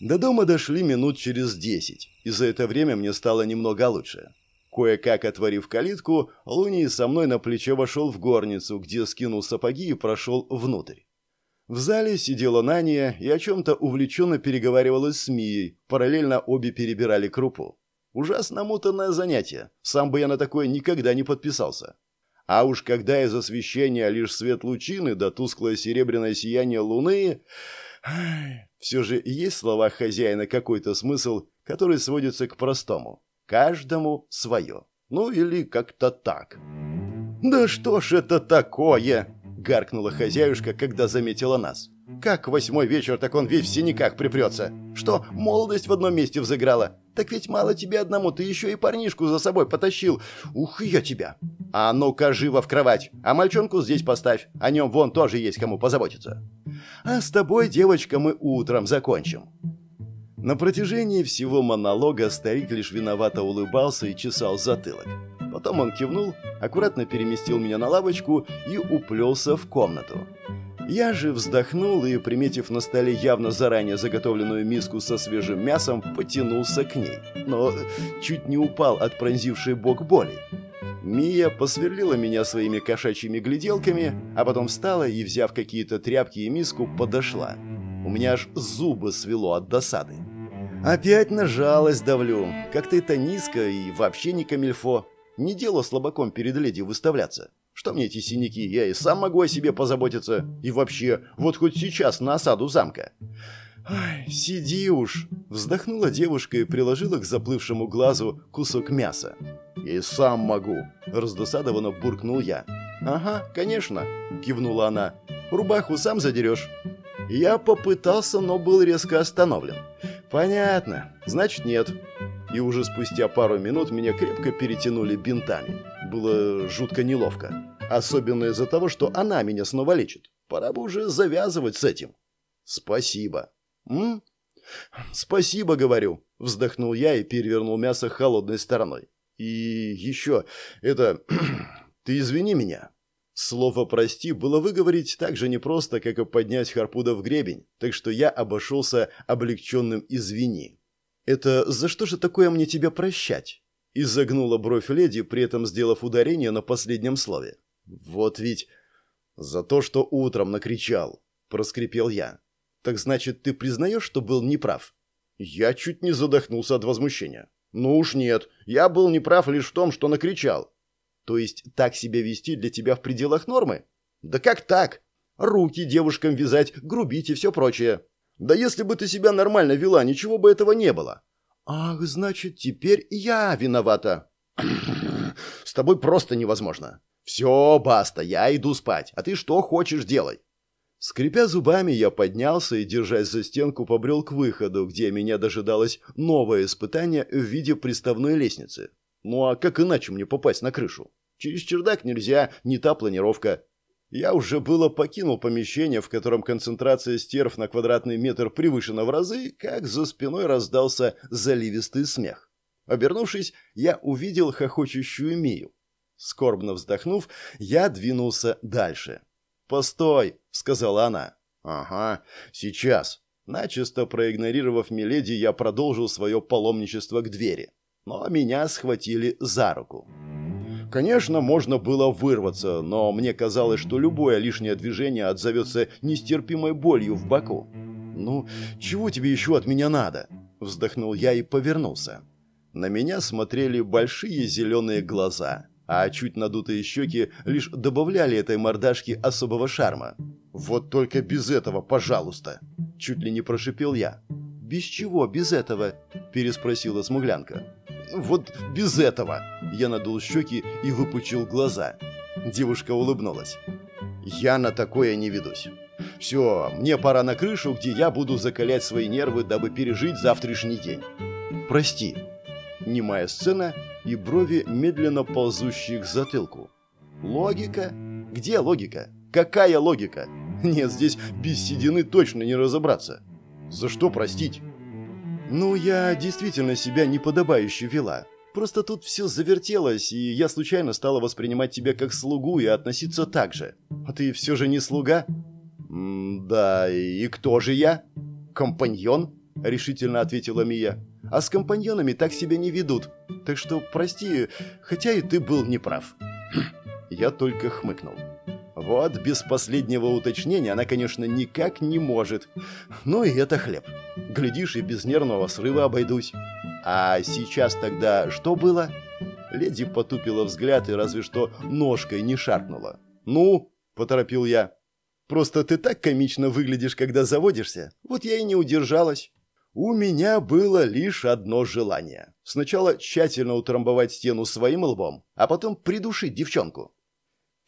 До дома дошли минут через десять, и за это время мне стало немного лучше. Кое-как отворив калитку, Луни со мной на плече вошел в горницу, где скинул сапоги и прошел внутрь. В зале сидела Нания и о чем-то увлеченно переговаривалась с Мией, параллельно обе перебирали крупу. Ужасно мутанное занятие, сам бы я на такое никогда не подписался. А уж когда из освещения лишь свет лучины да тусклое серебряное сияние луны... Все же есть в словах хозяина какой-то смысл, который сводится к простому. Каждому свое. Ну или как-то так. «Да что ж это такое?» – гаркнула хозяюшка, когда заметила нас. «Как восьмой вечер, так он весь в синяках припрется. Что, молодость в одном месте взыграла? Так ведь мало тебе одному, ты еще и парнишку за собой потащил. Ух, я тебя! А ну-ка, живо в кровать, а мальчонку здесь поставь, о нем вон тоже есть кому позаботиться». А с тобой, девочка, мы утром закончим». На протяжении всего монолога старик лишь виновато улыбался и чесал затылок. Потом он кивнул, аккуратно переместил меня на лавочку и уплелся в комнату. Я же вздохнул и, приметив на столе явно заранее заготовленную миску со свежим мясом, потянулся к ней, но чуть не упал от пронзившей бок боли. Мия посверлила меня своими кошачьими гляделками, а потом встала и, взяв какие-то тряпки и миску, подошла. У меня аж зубы свело от досады. Опять на жалость давлю. Как-то это низко и вообще не камильфо. Не дело слабаком перед леди выставляться. Что мне эти синяки? Я и сам могу о себе позаботиться. И вообще, вот хоть сейчас на осаду замка. «Ай, сиди уж!» Вздохнула девушка и приложила к заплывшему глазу кусок мяса. «И сам могу!» Раздосадованно буркнул я. «Ага, конечно!» Кивнула она. «Рубаху сам задерешь?» Я попытался, но был резко остановлен. «Понятно. Значит, нет». И уже спустя пару минут меня крепко перетянули бинтами. Было жутко неловко. Особенно из-за того, что она меня снова лечит. Пора бы уже завязывать с этим. «Спасибо», «М? Спасибо, говорю», — вздохнул я и перевернул мясо холодной стороной. «И еще, это... ты извини меня». Слово «прости» было выговорить так же непросто, как и поднять Харпуда в гребень, так что я обошелся облегченным «извини». «Это за что же такое мне тебя прощать?» Изогнула бровь леди, при этом сделав ударение на последнем слове. «Вот ведь...» «За то, что утром накричал», — проскрипел я. Так значит, ты признаешь, что был неправ? Я чуть не задохнулся от возмущения. Ну уж нет, я был неправ лишь в том, что накричал. То есть так себя вести для тебя в пределах нормы? Да как так? Руки девушкам вязать, грубить и все прочее. Да если бы ты себя нормально вела, ничего бы этого не было. Ах, значит, теперь я виновата. С тобой просто невозможно. Все, баста, я иду спать. А ты что хочешь делай? Скрипя зубами, я поднялся и, держась за стенку, побрел к выходу, где меня дожидалось новое испытание в виде приставной лестницы. Ну а как иначе мне попасть на крышу? Через чердак нельзя, не та планировка. Я уже было покинул помещение, в котором концентрация стерв на квадратный метр превышена в разы, как за спиной раздался заливистый смех. Обернувшись, я увидел хохочущую Мию. Скорбно вздохнув, я двинулся дальше. «Постой!» — сказала она. «Ага, сейчас». Начисто проигнорировав Миледи, я продолжил свое паломничество к двери. Но меня схватили за руку. Конечно, можно было вырваться, но мне казалось, что любое лишнее движение отзовется нестерпимой болью в боку. «Ну, чего тебе еще от меня надо?» Вздохнул я и повернулся. На меня смотрели большие зеленые глаза а чуть надутые щеки лишь добавляли этой мордашке особого шарма. «Вот только без этого, пожалуйста!» Чуть ли не прошипел я. «Без чего без этого?» – переспросила смуглянка. «Вот без этого!» Я надул щеки и выпучил глаза. Девушка улыбнулась. «Я на такое не ведусь. Все, мне пора на крышу, где я буду закалять свои нервы, дабы пережить завтрашний день. Прости». Немая сцена – и брови, медленно ползущие к затылку. Логика? Где логика? Какая логика? Нет, здесь без седины точно не разобраться. За что простить? Ну, я действительно себя неподобающе вела. Просто тут все завертелось, и я случайно стала воспринимать тебя как слугу и относиться так же. А ты все же не слуга?» М «Да, и кто же я?» «Компаньон?» — решительно ответила Мия. «А с компаньонами так себя не ведут. Так что, прости, хотя и ты был неправ». Я только хмыкнул. Вот без последнего уточнения она, конечно, никак не может. Ну и это хлеб. Глядишь, и без нервного срыва обойдусь. А сейчас тогда что было? Леди потупила взгляд и разве что ножкой не шаркнула. «Ну?» – поторопил я. «Просто ты так комично выглядишь, когда заводишься. Вот я и не удержалась». У меня было лишь одно желание. Сначала тщательно утрамбовать стену своим лбом, а потом придушить девчонку.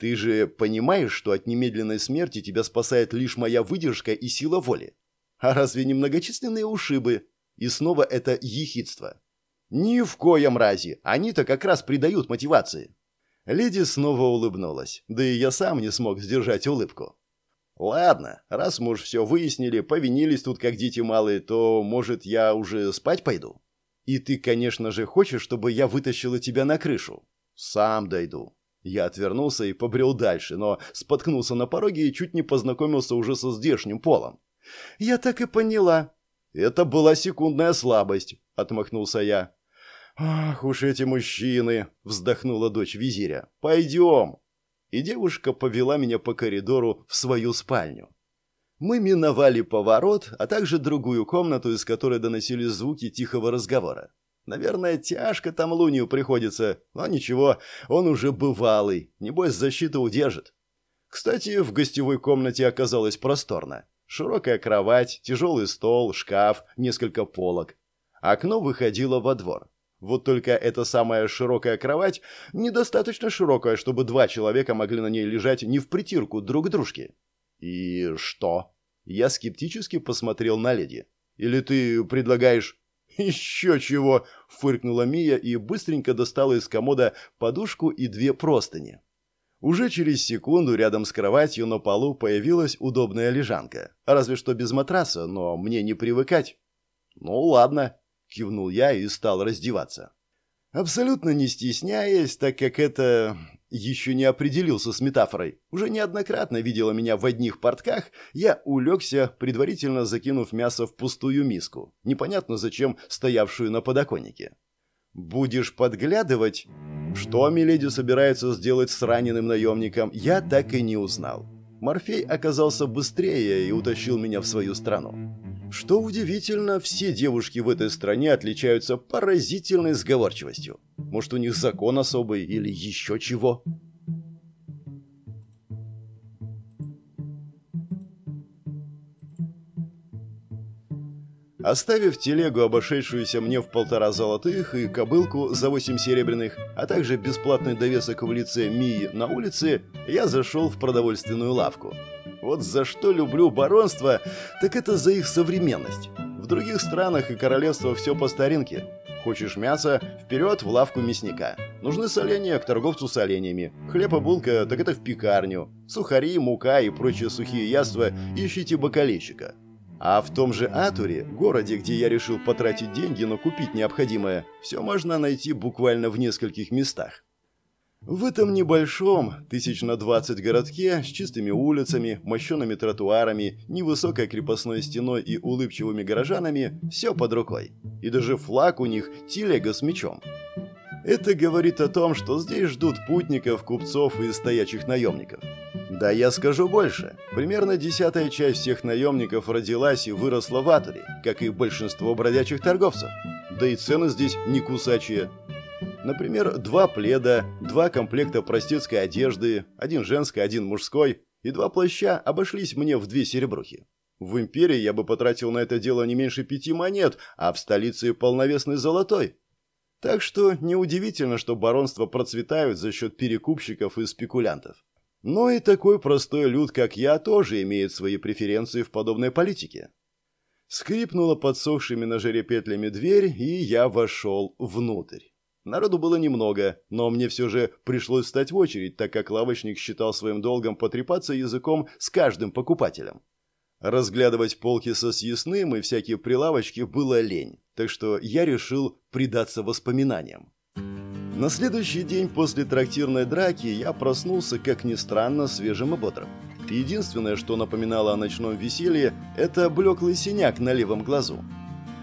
Ты же понимаешь, что от немедленной смерти тебя спасает лишь моя выдержка и сила воли? А разве не многочисленные ушибы? И снова это ехидство. Ни в коем разе. Они-то как раз придают мотивации. Леди снова улыбнулась. Да и я сам не смог сдержать улыбку. Ладно, раз мы уж все выяснили, повинились тут как дети малые, то, может, я уже спать пойду? И ты, конечно же, хочешь, чтобы я вытащила тебя на крышу? Сам дойду. Я отвернулся и побрел дальше, но споткнулся на пороге и чуть не познакомился уже со здешним полом. «Я так и поняла». «Это была секундная слабость», — отмахнулся я. «Ах уж эти мужчины!» — вздохнула дочь визиря. «Пойдем!» И девушка повела меня по коридору в свою спальню. Мы миновали поворот, а также другую комнату, из которой доносились звуки тихого разговора. Наверное, тяжко там Лунию приходится, но ничего, он уже бывалый, небось защита удержит. Кстати, в гостевой комнате оказалось просторно. Широкая кровать, тяжелый стол, шкаф, несколько полок. Окно выходило во двор. Вот только эта самая широкая кровать недостаточно широкая, чтобы два человека могли на ней лежать не в притирку друг к дружке. И что? Я скептически посмотрел на леди. Или ты предлагаешь «Еще чего!» – фыркнула Мия и быстренько достала из комода подушку и две простыни. Уже через секунду рядом с кроватью на полу появилась удобная лежанка. Разве что без матраса, но мне не привыкать. «Ну ладно», – кивнул я и стал раздеваться. Абсолютно не стесняясь, так как это еще не определился с метафорой. Уже неоднократно видела меня в одних портках, я улегся, предварительно закинув мясо в пустую миску, непонятно зачем стоявшую на подоконнике. «Будешь подглядывать?» Что Миледи собирается сделать с раненым наемником, я так и не узнал. Морфей оказался быстрее и утащил меня в свою страну. Что удивительно, все девушки в этой стране отличаются поразительной сговорчивостью. Может, у них закон особый или еще чего? Оставив телегу, обошедшуюся мне в полтора золотых, и кобылку за восемь серебряных, а также бесплатный довесок в лице Мии на улице, я зашел в продовольственную лавку. Вот за что люблю баронство, так это за их современность. В других странах и королевствах все по старинке. Хочешь мясо – вперед в лавку мясника. Нужны соленья – к торговцу с оленями. Хлеб и булка – так это в пекарню. Сухари, мука и прочие сухие яства – ищите бакалейщика. А в том же Атуре, городе, где я решил потратить деньги, но купить необходимое, все можно найти буквально в нескольких местах. В этом небольшом, тысяч на двадцать городке, с чистыми улицами, мощенными тротуарами, невысокой крепостной стеной и улыбчивыми горожанами, все под рукой. И даже флаг у них – телега с мечом. Это говорит о том, что здесь ждут путников, купцов и стоячих наемников. Да я скажу больше. Примерно десятая часть всех наемников родилась и выросла в Атуре, как и большинство бродячих торговцев. Да и цены здесь не кусачие. Например, два пледа, два комплекта простецкой одежды, один женской, один мужской, и два плаща обошлись мне в две серебрухи. В империи я бы потратил на это дело не меньше пяти монет, а в столице полновесный золотой. Так что неудивительно, что баронства процветают за счет перекупщиков и спекулянтов. Но и такой простой люд, как я, тоже имеет свои преференции в подобной политике. Скрипнула подсохшими на жаре петлями дверь, и я вошел внутрь. Народу было немного, но мне все же пришлось встать в очередь, так как лавочник считал своим долгом потрепаться языком с каждым покупателем. Разглядывать полки со съестным и всякие прилавочки было лень, так что я решил предаться воспоминаниям. На следующий день после трактирной драки я проснулся, как ни странно, свежим и бодрым. Единственное, что напоминало о ночном веселье, это блеклый синяк на левом глазу.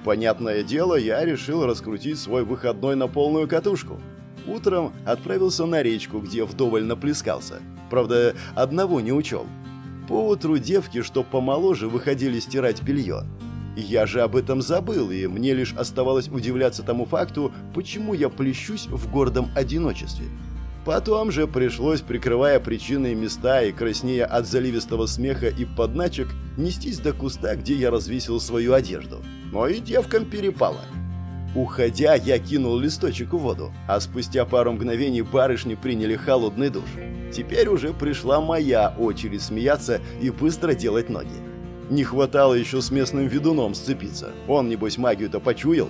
Понятное дело, я решил раскрутить свой выходной на полную катушку. Утром отправился на речку, где вдоволь наплескался. Правда, одного не учел. Поутру девки, что помоложе, выходили стирать белье. Я же об этом забыл, и мне лишь оставалось удивляться тому факту, почему я плещусь в гордом одиночестве. Потом же пришлось, прикрывая причинные места и краснея от заливистого смеха и подначек, нестись до куста, где я развесил свою одежду. Но и девкам перепало. Уходя, я кинул листочек в воду, а спустя пару мгновений барышни приняли холодный душ. Теперь уже пришла моя очередь смеяться и быстро делать ноги. Не хватало еще с местным ведуном сцепиться. Он, небось, магию-то почуял.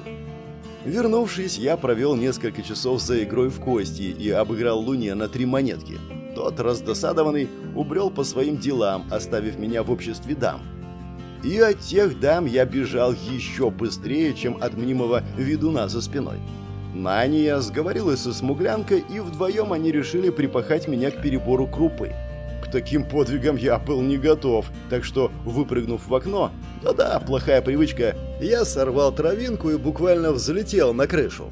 Вернувшись, я провел несколько часов за игрой в кости и обыграл Луне на три монетки. Тот, раздосадованный, убрел по своим делам, оставив меня в обществе дам. И от тех дам я бежал еще быстрее, чем от мнимого ведуна за спиной. Нания сговорилась со смуглянкой, и вдвоем они решили припахать меня к перебору крупы. Таким подвигам я был не готов, так что, выпрыгнув в окно, да-да, плохая привычка, я сорвал травинку и буквально взлетел на крышу.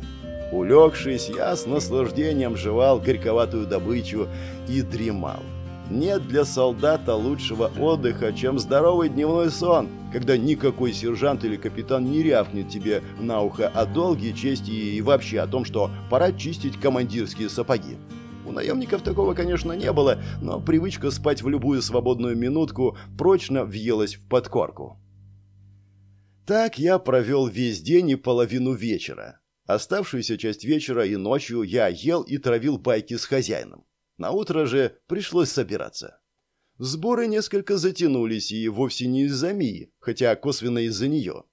Улегшись, я с наслаждением жевал горьковатую добычу и дремал. Нет для солдата лучшего отдыха, чем здоровый дневной сон, когда никакой сержант или капитан не рявкнет тебе на ухо о долге, чести и вообще о том, что пора чистить командирские сапоги. У наемников такого, конечно, не было, но привычка спать в любую свободную минутку прочно въелась в подкорку. Так я провел весь день и половину вечера. Оставшуюся часть вечера и ночью я ел и травил байки с хозяином. На утро же пришлось собираться. Сборы несколько затянулись и вовсе не из-за Мии, хотя косвенно из-за нее.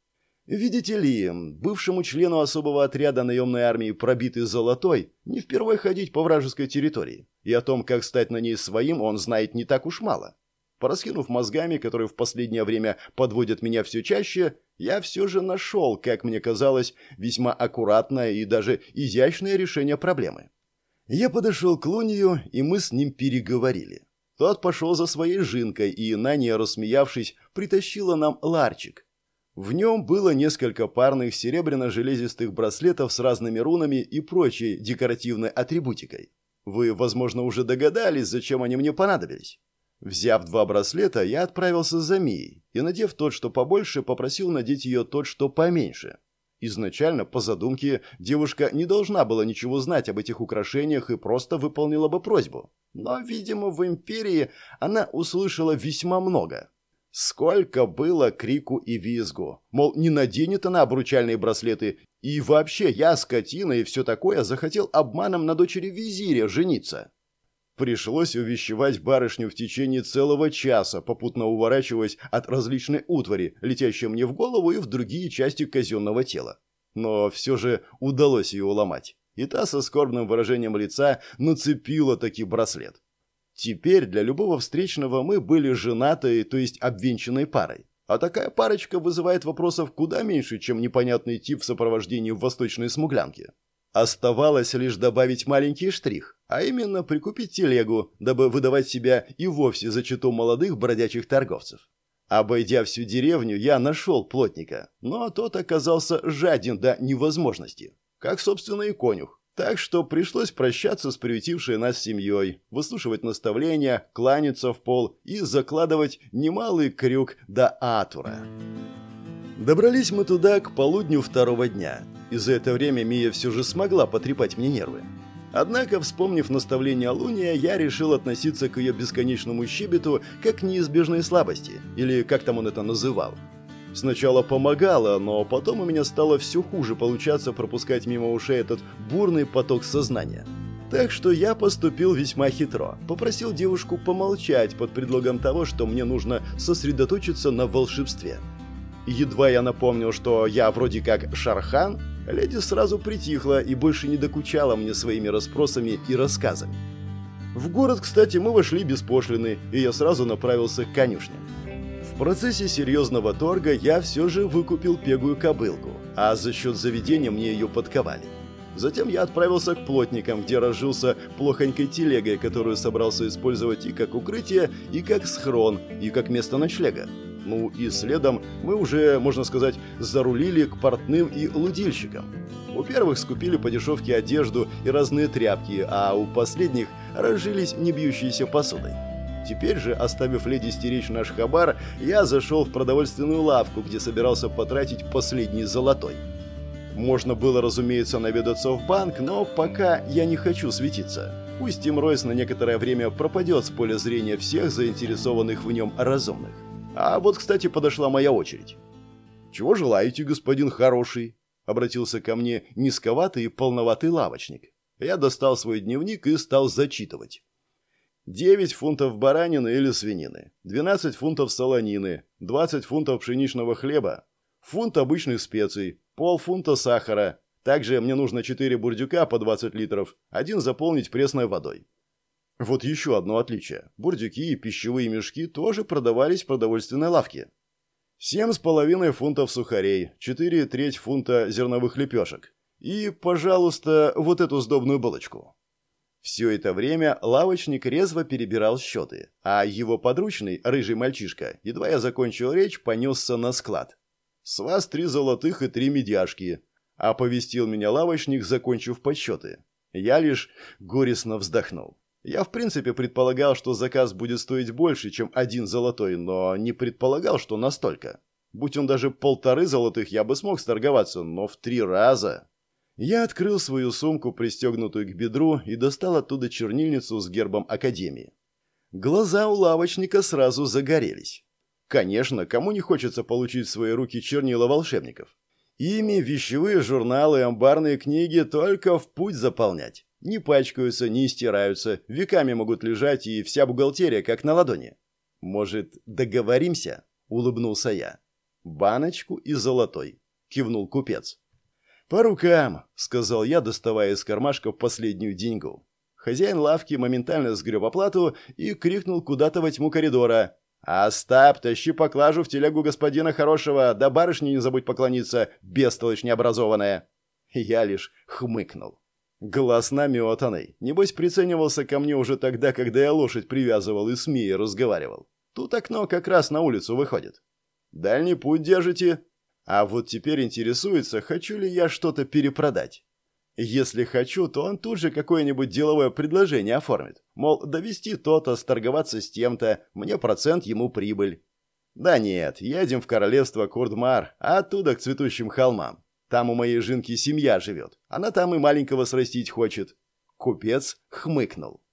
Видите ли, бывшему члену особого отряда наемной армии пробитый золотой не впервые ходить по вражеской территории, и о том, как стать на ней своим, он знает не так уж мало. Пораскинув мозгами, которые в последнее время подводят меня все чаще, я все же нашел, как мне казалось, весьма аккуратное и даже изящное решение проблемы. Я подошел к Лунию, и мы с ним переговорили. Тот пошел за своей жинкой, и Нания, рассмеявшись, притащила нам ларчик. В нем было несколько парных серебряно-железистых браслетов с разными рунами и прочей декоративной атрибутикой. Вы, возможно, уже догадались, зачем они мне понадобились. Взяв два браслета, я отправился за Мией и, надев тот, что побольше, попросил надеть ее тот, что поменьше. Изначально, по задумке, девушка не должна была ничего знать об этих украшениях и просто выполнила бы просьбу. Но, видимо, в Империи она услышала весьма много. Сколько было крику и визгу. Мол, не наденет она обручальные браслеты. И вообще, я, скотина и все такое, захотел обманом на дочери визиря жениться. Пришлось увещевать барышню в течение целого часа, попутно уворачиваясь от различной утвари, летящей мне в голову и в другие части казенного тела. Но все же удалось ее уломать. И та со скорбным выражением лица нацепила таки браслет. Теперь для любого встречного мы были женатой, то есть обвенчанной парой. А такая парочка вызывает вопросов куда меньше, чем непонятный тип в сопровождении восточной смуглянки. Оставалось лишь добавить маленький штрих, а именно прикупить телегу, дабы выдавать себя и вовсе за читу молодых бродячих торговцев. Обойдя всю деревню, я нашел плотника, но тот оказался жаден до невозможности, как, собственно, и конюх. Так что пришлось прощаться с приютившей нас семьей, выслушивать наставления, кланяться в пол и закладывать немалый крюк до Атура. Добрались мы туда к полудню второго дня – и за это время Мия все же смогла потрепать мне нервы. Однако, вспомнив наставление Луния, я решил относиться к ее бесконечному щебету как к неизбежной слабости, или как там он это называл. Сначала помогало, но потом у меня стало все хуже получаться пропускать мимо ушей этот бурный поток сознания. Так что я поступил весьма хитро. Попросил девушку помолчать под предлогом того, что мне нужно сосредоточиться на волшебстве. Едва я напомнил, что я вроде как Шархан, леди сразу притихла и больше не докучала мне своими расспросами и рассказами. В город, кстати, мы вошли без пошлины, и я сразу направился к конюшне. В процессе серьезного торга я все же выкупил пегую кобылку, а за счет заведения мне ее подковали. Затем я отправился к плотникам, где разжился плохонькой телегой, которую собрался использовать и как укрытие, и как схрон, и как место ночлега. Ну и следом мы уже, можно сказать, зарулили к портным и лудильщикам. У первых скупили по дешевке одежду и разные тряпки, а у последних разжились небьющейся посудой. Теперь же, оставив леди стеречь наш хабар, я зашел в продовольственную лавку, где собирался потратить последний золотой. Можно было, разумеется, наведаться в банк, но пока я не хочу светиться. Пусть Тим Ройс на некоторое время пропадет с поля зрения всех заинтересованных в нем разумных. А вот, кстати, подошла моя очередь. «Чего желаете, господин хороший?» — обратился ко мне низковатый и полноватый лавочник. Я достал свой дневник и стал зачитывать. 9 фунтов баранины или свинины, 12 фунтов солонины, 20 фунтов пшеничного хлеба, фунт обычных специй, полфунта сахара. Также мне нужно 4 бурдюка по 20 литров, один заполнить пресной водой. Вот еще одно отличие. Бурдюки и пищевые мешки тоже продавались в продовольственной лавке. Семь с половиной фунтов сухарей, четыре треть фунта зерновых лепешек. И, пожалуйста, вот эту сдобную булочку. Все это время лавочник резво перебирал счеты, а его подручный, рыжий мальчишка, едва я закончил речь, понесся на склад. «С вас три золотых и три медяшки», — оповестил меня лавочник, закончив подсчеты. Я лишь горестно вздохнул. Я в принципе предполагал, что заказ будет стоить больше, чем один золотой, но не предполагал, что настолько. Будь он даже полторы золотых, я бы смог сторговаться, но в три раза. Я открыл свою сумку, пристегнутую к бедру, и достал оттуда чернильницу с гербом Академии. Глаза у лавочника сразу загорелись. Конечно, кому не хочется получить в свои руки чернила волшебников? Ими вещевые журналы, амбарные книги только в путь заполнять. Не пачкаются, не стираются, веками могут лежать, и вся бухгалтерия как на ладони. Может, договоримся? Улыбнулся я. Баночку и золотой. Кивнул купец. «По рукам», — сказал я, доставая из кармашка последнюю деньгу. Хозяин лавки моментально сгреб оплату и крикнул куда-то во тьму коридора. «Остап, тащи поклажу в телегу господина хорошего, да барышни не забудь поклониться, бестолочь необразованная!» Я лишь хмыкнул. Глаз наметанный. Небось, приценивался ко мне уже тогда, когда я лошадь привязывал и смея разговаривал. Тут окно как раз на улицу выходит. «Дальний путь держите?» А вот теперь интересуется, хочу ли я что-то перепродать. Если хочу, то он тут же какое-нибудь деловое предложение оформит. Мол, довести то-то, сторговаться с тем-то, мне процент, ему прибыль. Да нет, едем в королевство Курдмар, а оттуда к цветущим холмам. Там у моей жинки семья живет. Она там и маленького срастить хочет». Купец хмыкнул.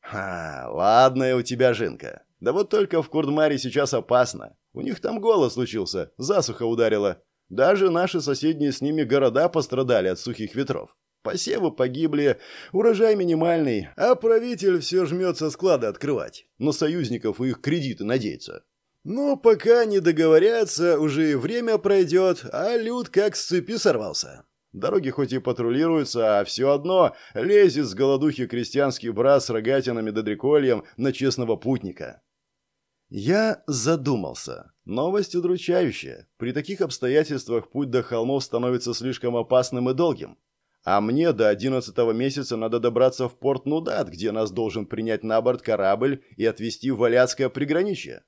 «Ха, ладная у тебя жинка. Да вот только в Курдмаре сейчас опасно. У них там голод случился, засуха ударила. Даже наши соседние с ними города пострадали от сухих ветров. Посевы погибли, урожай минимальный, а правитель все жмется склады открывать. На союзников и их кредиты надеется. Но пока не договорятся, уже и время пройдет, а люд как с цепи сорвался. Дороги хоть и патрулируются, а все одно лезет с голодухи крестьянский брат с рогатинами да дрекольем на честного путника. Я задумался. Новость удручающая. При таких обстоятельствах путь до холмов становится слишком опасным и долгим. А мне до одиннадцатого месяца надо добраться в порт Нудат, где нас должен принять на борт корабль и отвезти в Валяцкое приграничье.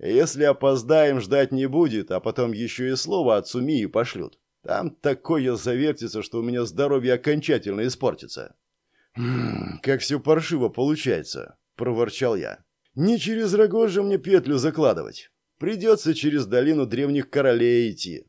Если опоздаем, ждать не будет, а потом еще и слово от Сумии пошлют. Там такое завертится, что у меня здоровье окончательно испортится. «Хм, как все паршиво получается», — проворчал я. «Не через Рогожа мне петлю закладывать. Придется через долину древних королей идти».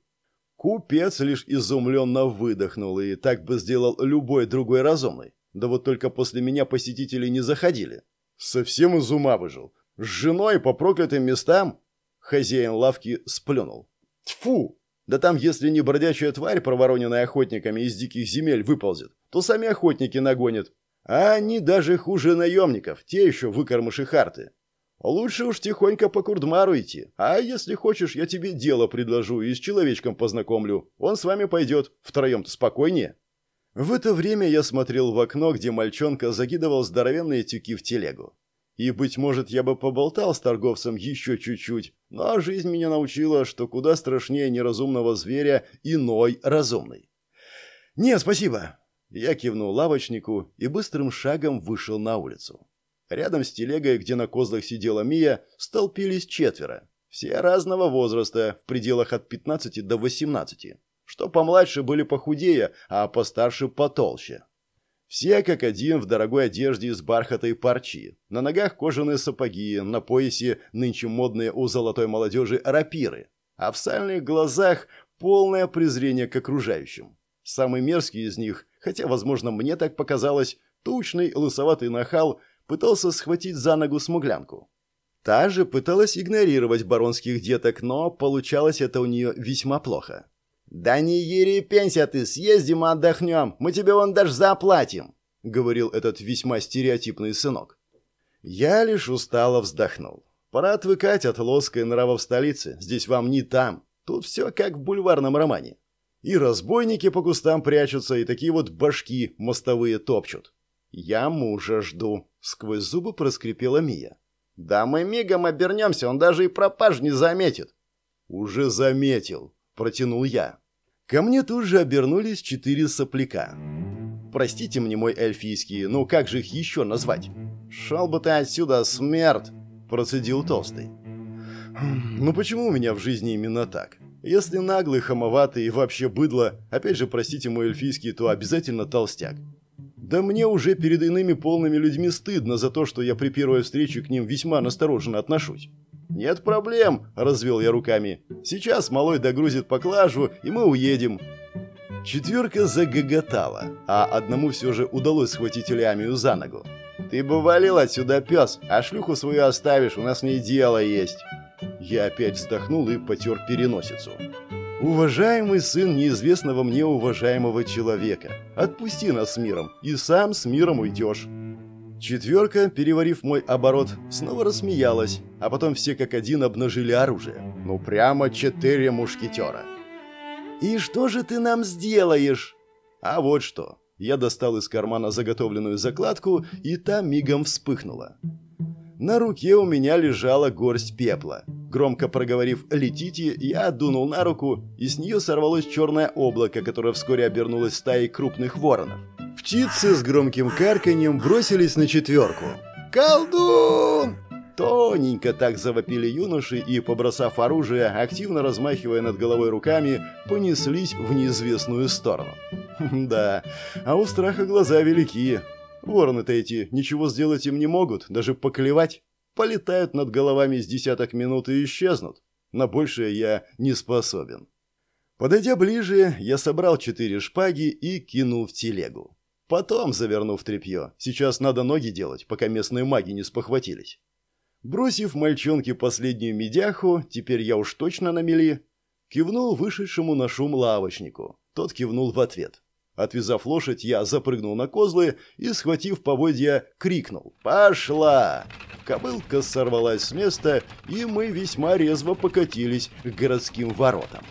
Купец лишь изумленно выдохнул, и так бы сделал любой другой разумный. Да вот только после меня посетители не заходили. Совсем из ума выжил. С женой по проклятым местам? Хозяин лавки сплюнул. Тьфу! Да там, если не бродячая тварь, провороненная охотниками из диких земель, выползет, то сами охотники нагонят. А они даже хуже наемников, те еще выкормыши харты. Лучше уж тихонько по Курдмару идти. А если хочешь, я тебе дело предложу и с человечком познакомлю. Он с вами пойдет. Втроем-то спокойнее. В это время я смотрел в окно, где мальчонка закидывал здоровенные тюки в телегу. И, быть может, я бы поболтал с торговцем еще чуть-чуть, но жизнь меня научила, что куда страшнее неразумного зверя иной разумный. «Нет, спасибо». Я кивнул лавочнику и быстрым шагом вышел на улицу. Рядом с телегой, где на козлах сидела Мия, столпились четверо. Все разного возраста, в пределах от 15 до 18. Что помладше были похудее, а постарше потолще. Все как один в дорогой одежде из бархата и парчи. На ногах кожаные сапоги, на поясе нынче модные у золотой молодежи рапиры. А в сальных глазах полное презрение к окружающим. Самый мерзкий из них, хотя, возможно, мне так показалось, тучный лысоватый нахал пытался схватить за ногу смуглянку. Та же пыталась игнорировать баронских деток, но получалось это у нее весьма плохо. «Да не ерепенься ты, съездим и отдохнем, мы тебе вон даже заплатим», — говорил этот весьма стереотипный сынок. Я лишь устало вздохнул. Пора отвыкать от лоска и нравов столицы, здесь вам не там, тут все как в бульварном романе. И разбойники по кустам прячутся, и такие вот башки мостовые топчут. «Я мужа жду», — сквозь зубы проскрипела Мия. «Да мы мигом обернемся, он даже и пропаж не заметит». «Уже заметил», — протянул я. Ко мне тут же обернулись четыре сопляка. Простите мне мой эльфийский, ну как же их еще назвать? «Шел бы ты отсюда, смерть!» – процедил Толстый. «Ну почему у меня в жизни именно так? Если наглый, хамоватый и вообще быдло, опять же, простите мой эльфийский, то обязательно толстяк. Да мне уже перед иными полными людьми стыдно за то, что я при первой встрече к ним весьма настороженно отношусь. «Нет проблем», – развел я руками. «Сейчас малой догрузит поклажу, и мы уедем». Четверка загоготала, а одному все же удалось схватить Лямию за ногу. «Ты бы валил отсюда, пес, а шлюху свою оставишь, у нас не дело есть». Я опять вздохнул и потер переносицу. «Уважаемый сын неизвестного мне уважаемого человека, отпусти нас с миром, и сам с миром уйдешь». Четверка, переварив мой оборот, снова рассмеялась, а потом все как один обнажили оружие. Ну прямо четыре мушкетера. «И что же ты нам сделаешь?» «А вот что». Я достал из кармана заготовленную закладку, и та мигом вспыхнула. На руке у меня лежала горсть пепла. Громко проговорив «летите», я дунул на руку, и с нее сорвалось черное облако, которое вскоре обернулось стаей крупных воронов. Птицы с громким карканьем бросились на четверку. «Колдун!» Тоненько так завопили юноши и, побросав оружие, активно размахивая над головой руками, понеслись в неизвестную сторону. Да, а у страха глаза велики. Вороны-то эти ничего сделать им не могут, даже поклевать. Полетают над головами с десяток минут и исчезнут. На большее я не способен. Подойдя ближе, я собрал четыре шпаги и кинул в телегу. Потом, завернув тряпье, сейчас надо ноги делать, пока местные маги не спохватились. Бросив мальчонке последнюю медяху, теперь я уж точно на мели, кивнул вышедшему на шум лавочнику. Тот кивнул в ответ. Отвязав лошадь, я запрыгнул на козлы и, схватив поводья, крикнул «Пошла!». Кобылка сорвалась с места, и мы весьма резво покатились к городским воротам.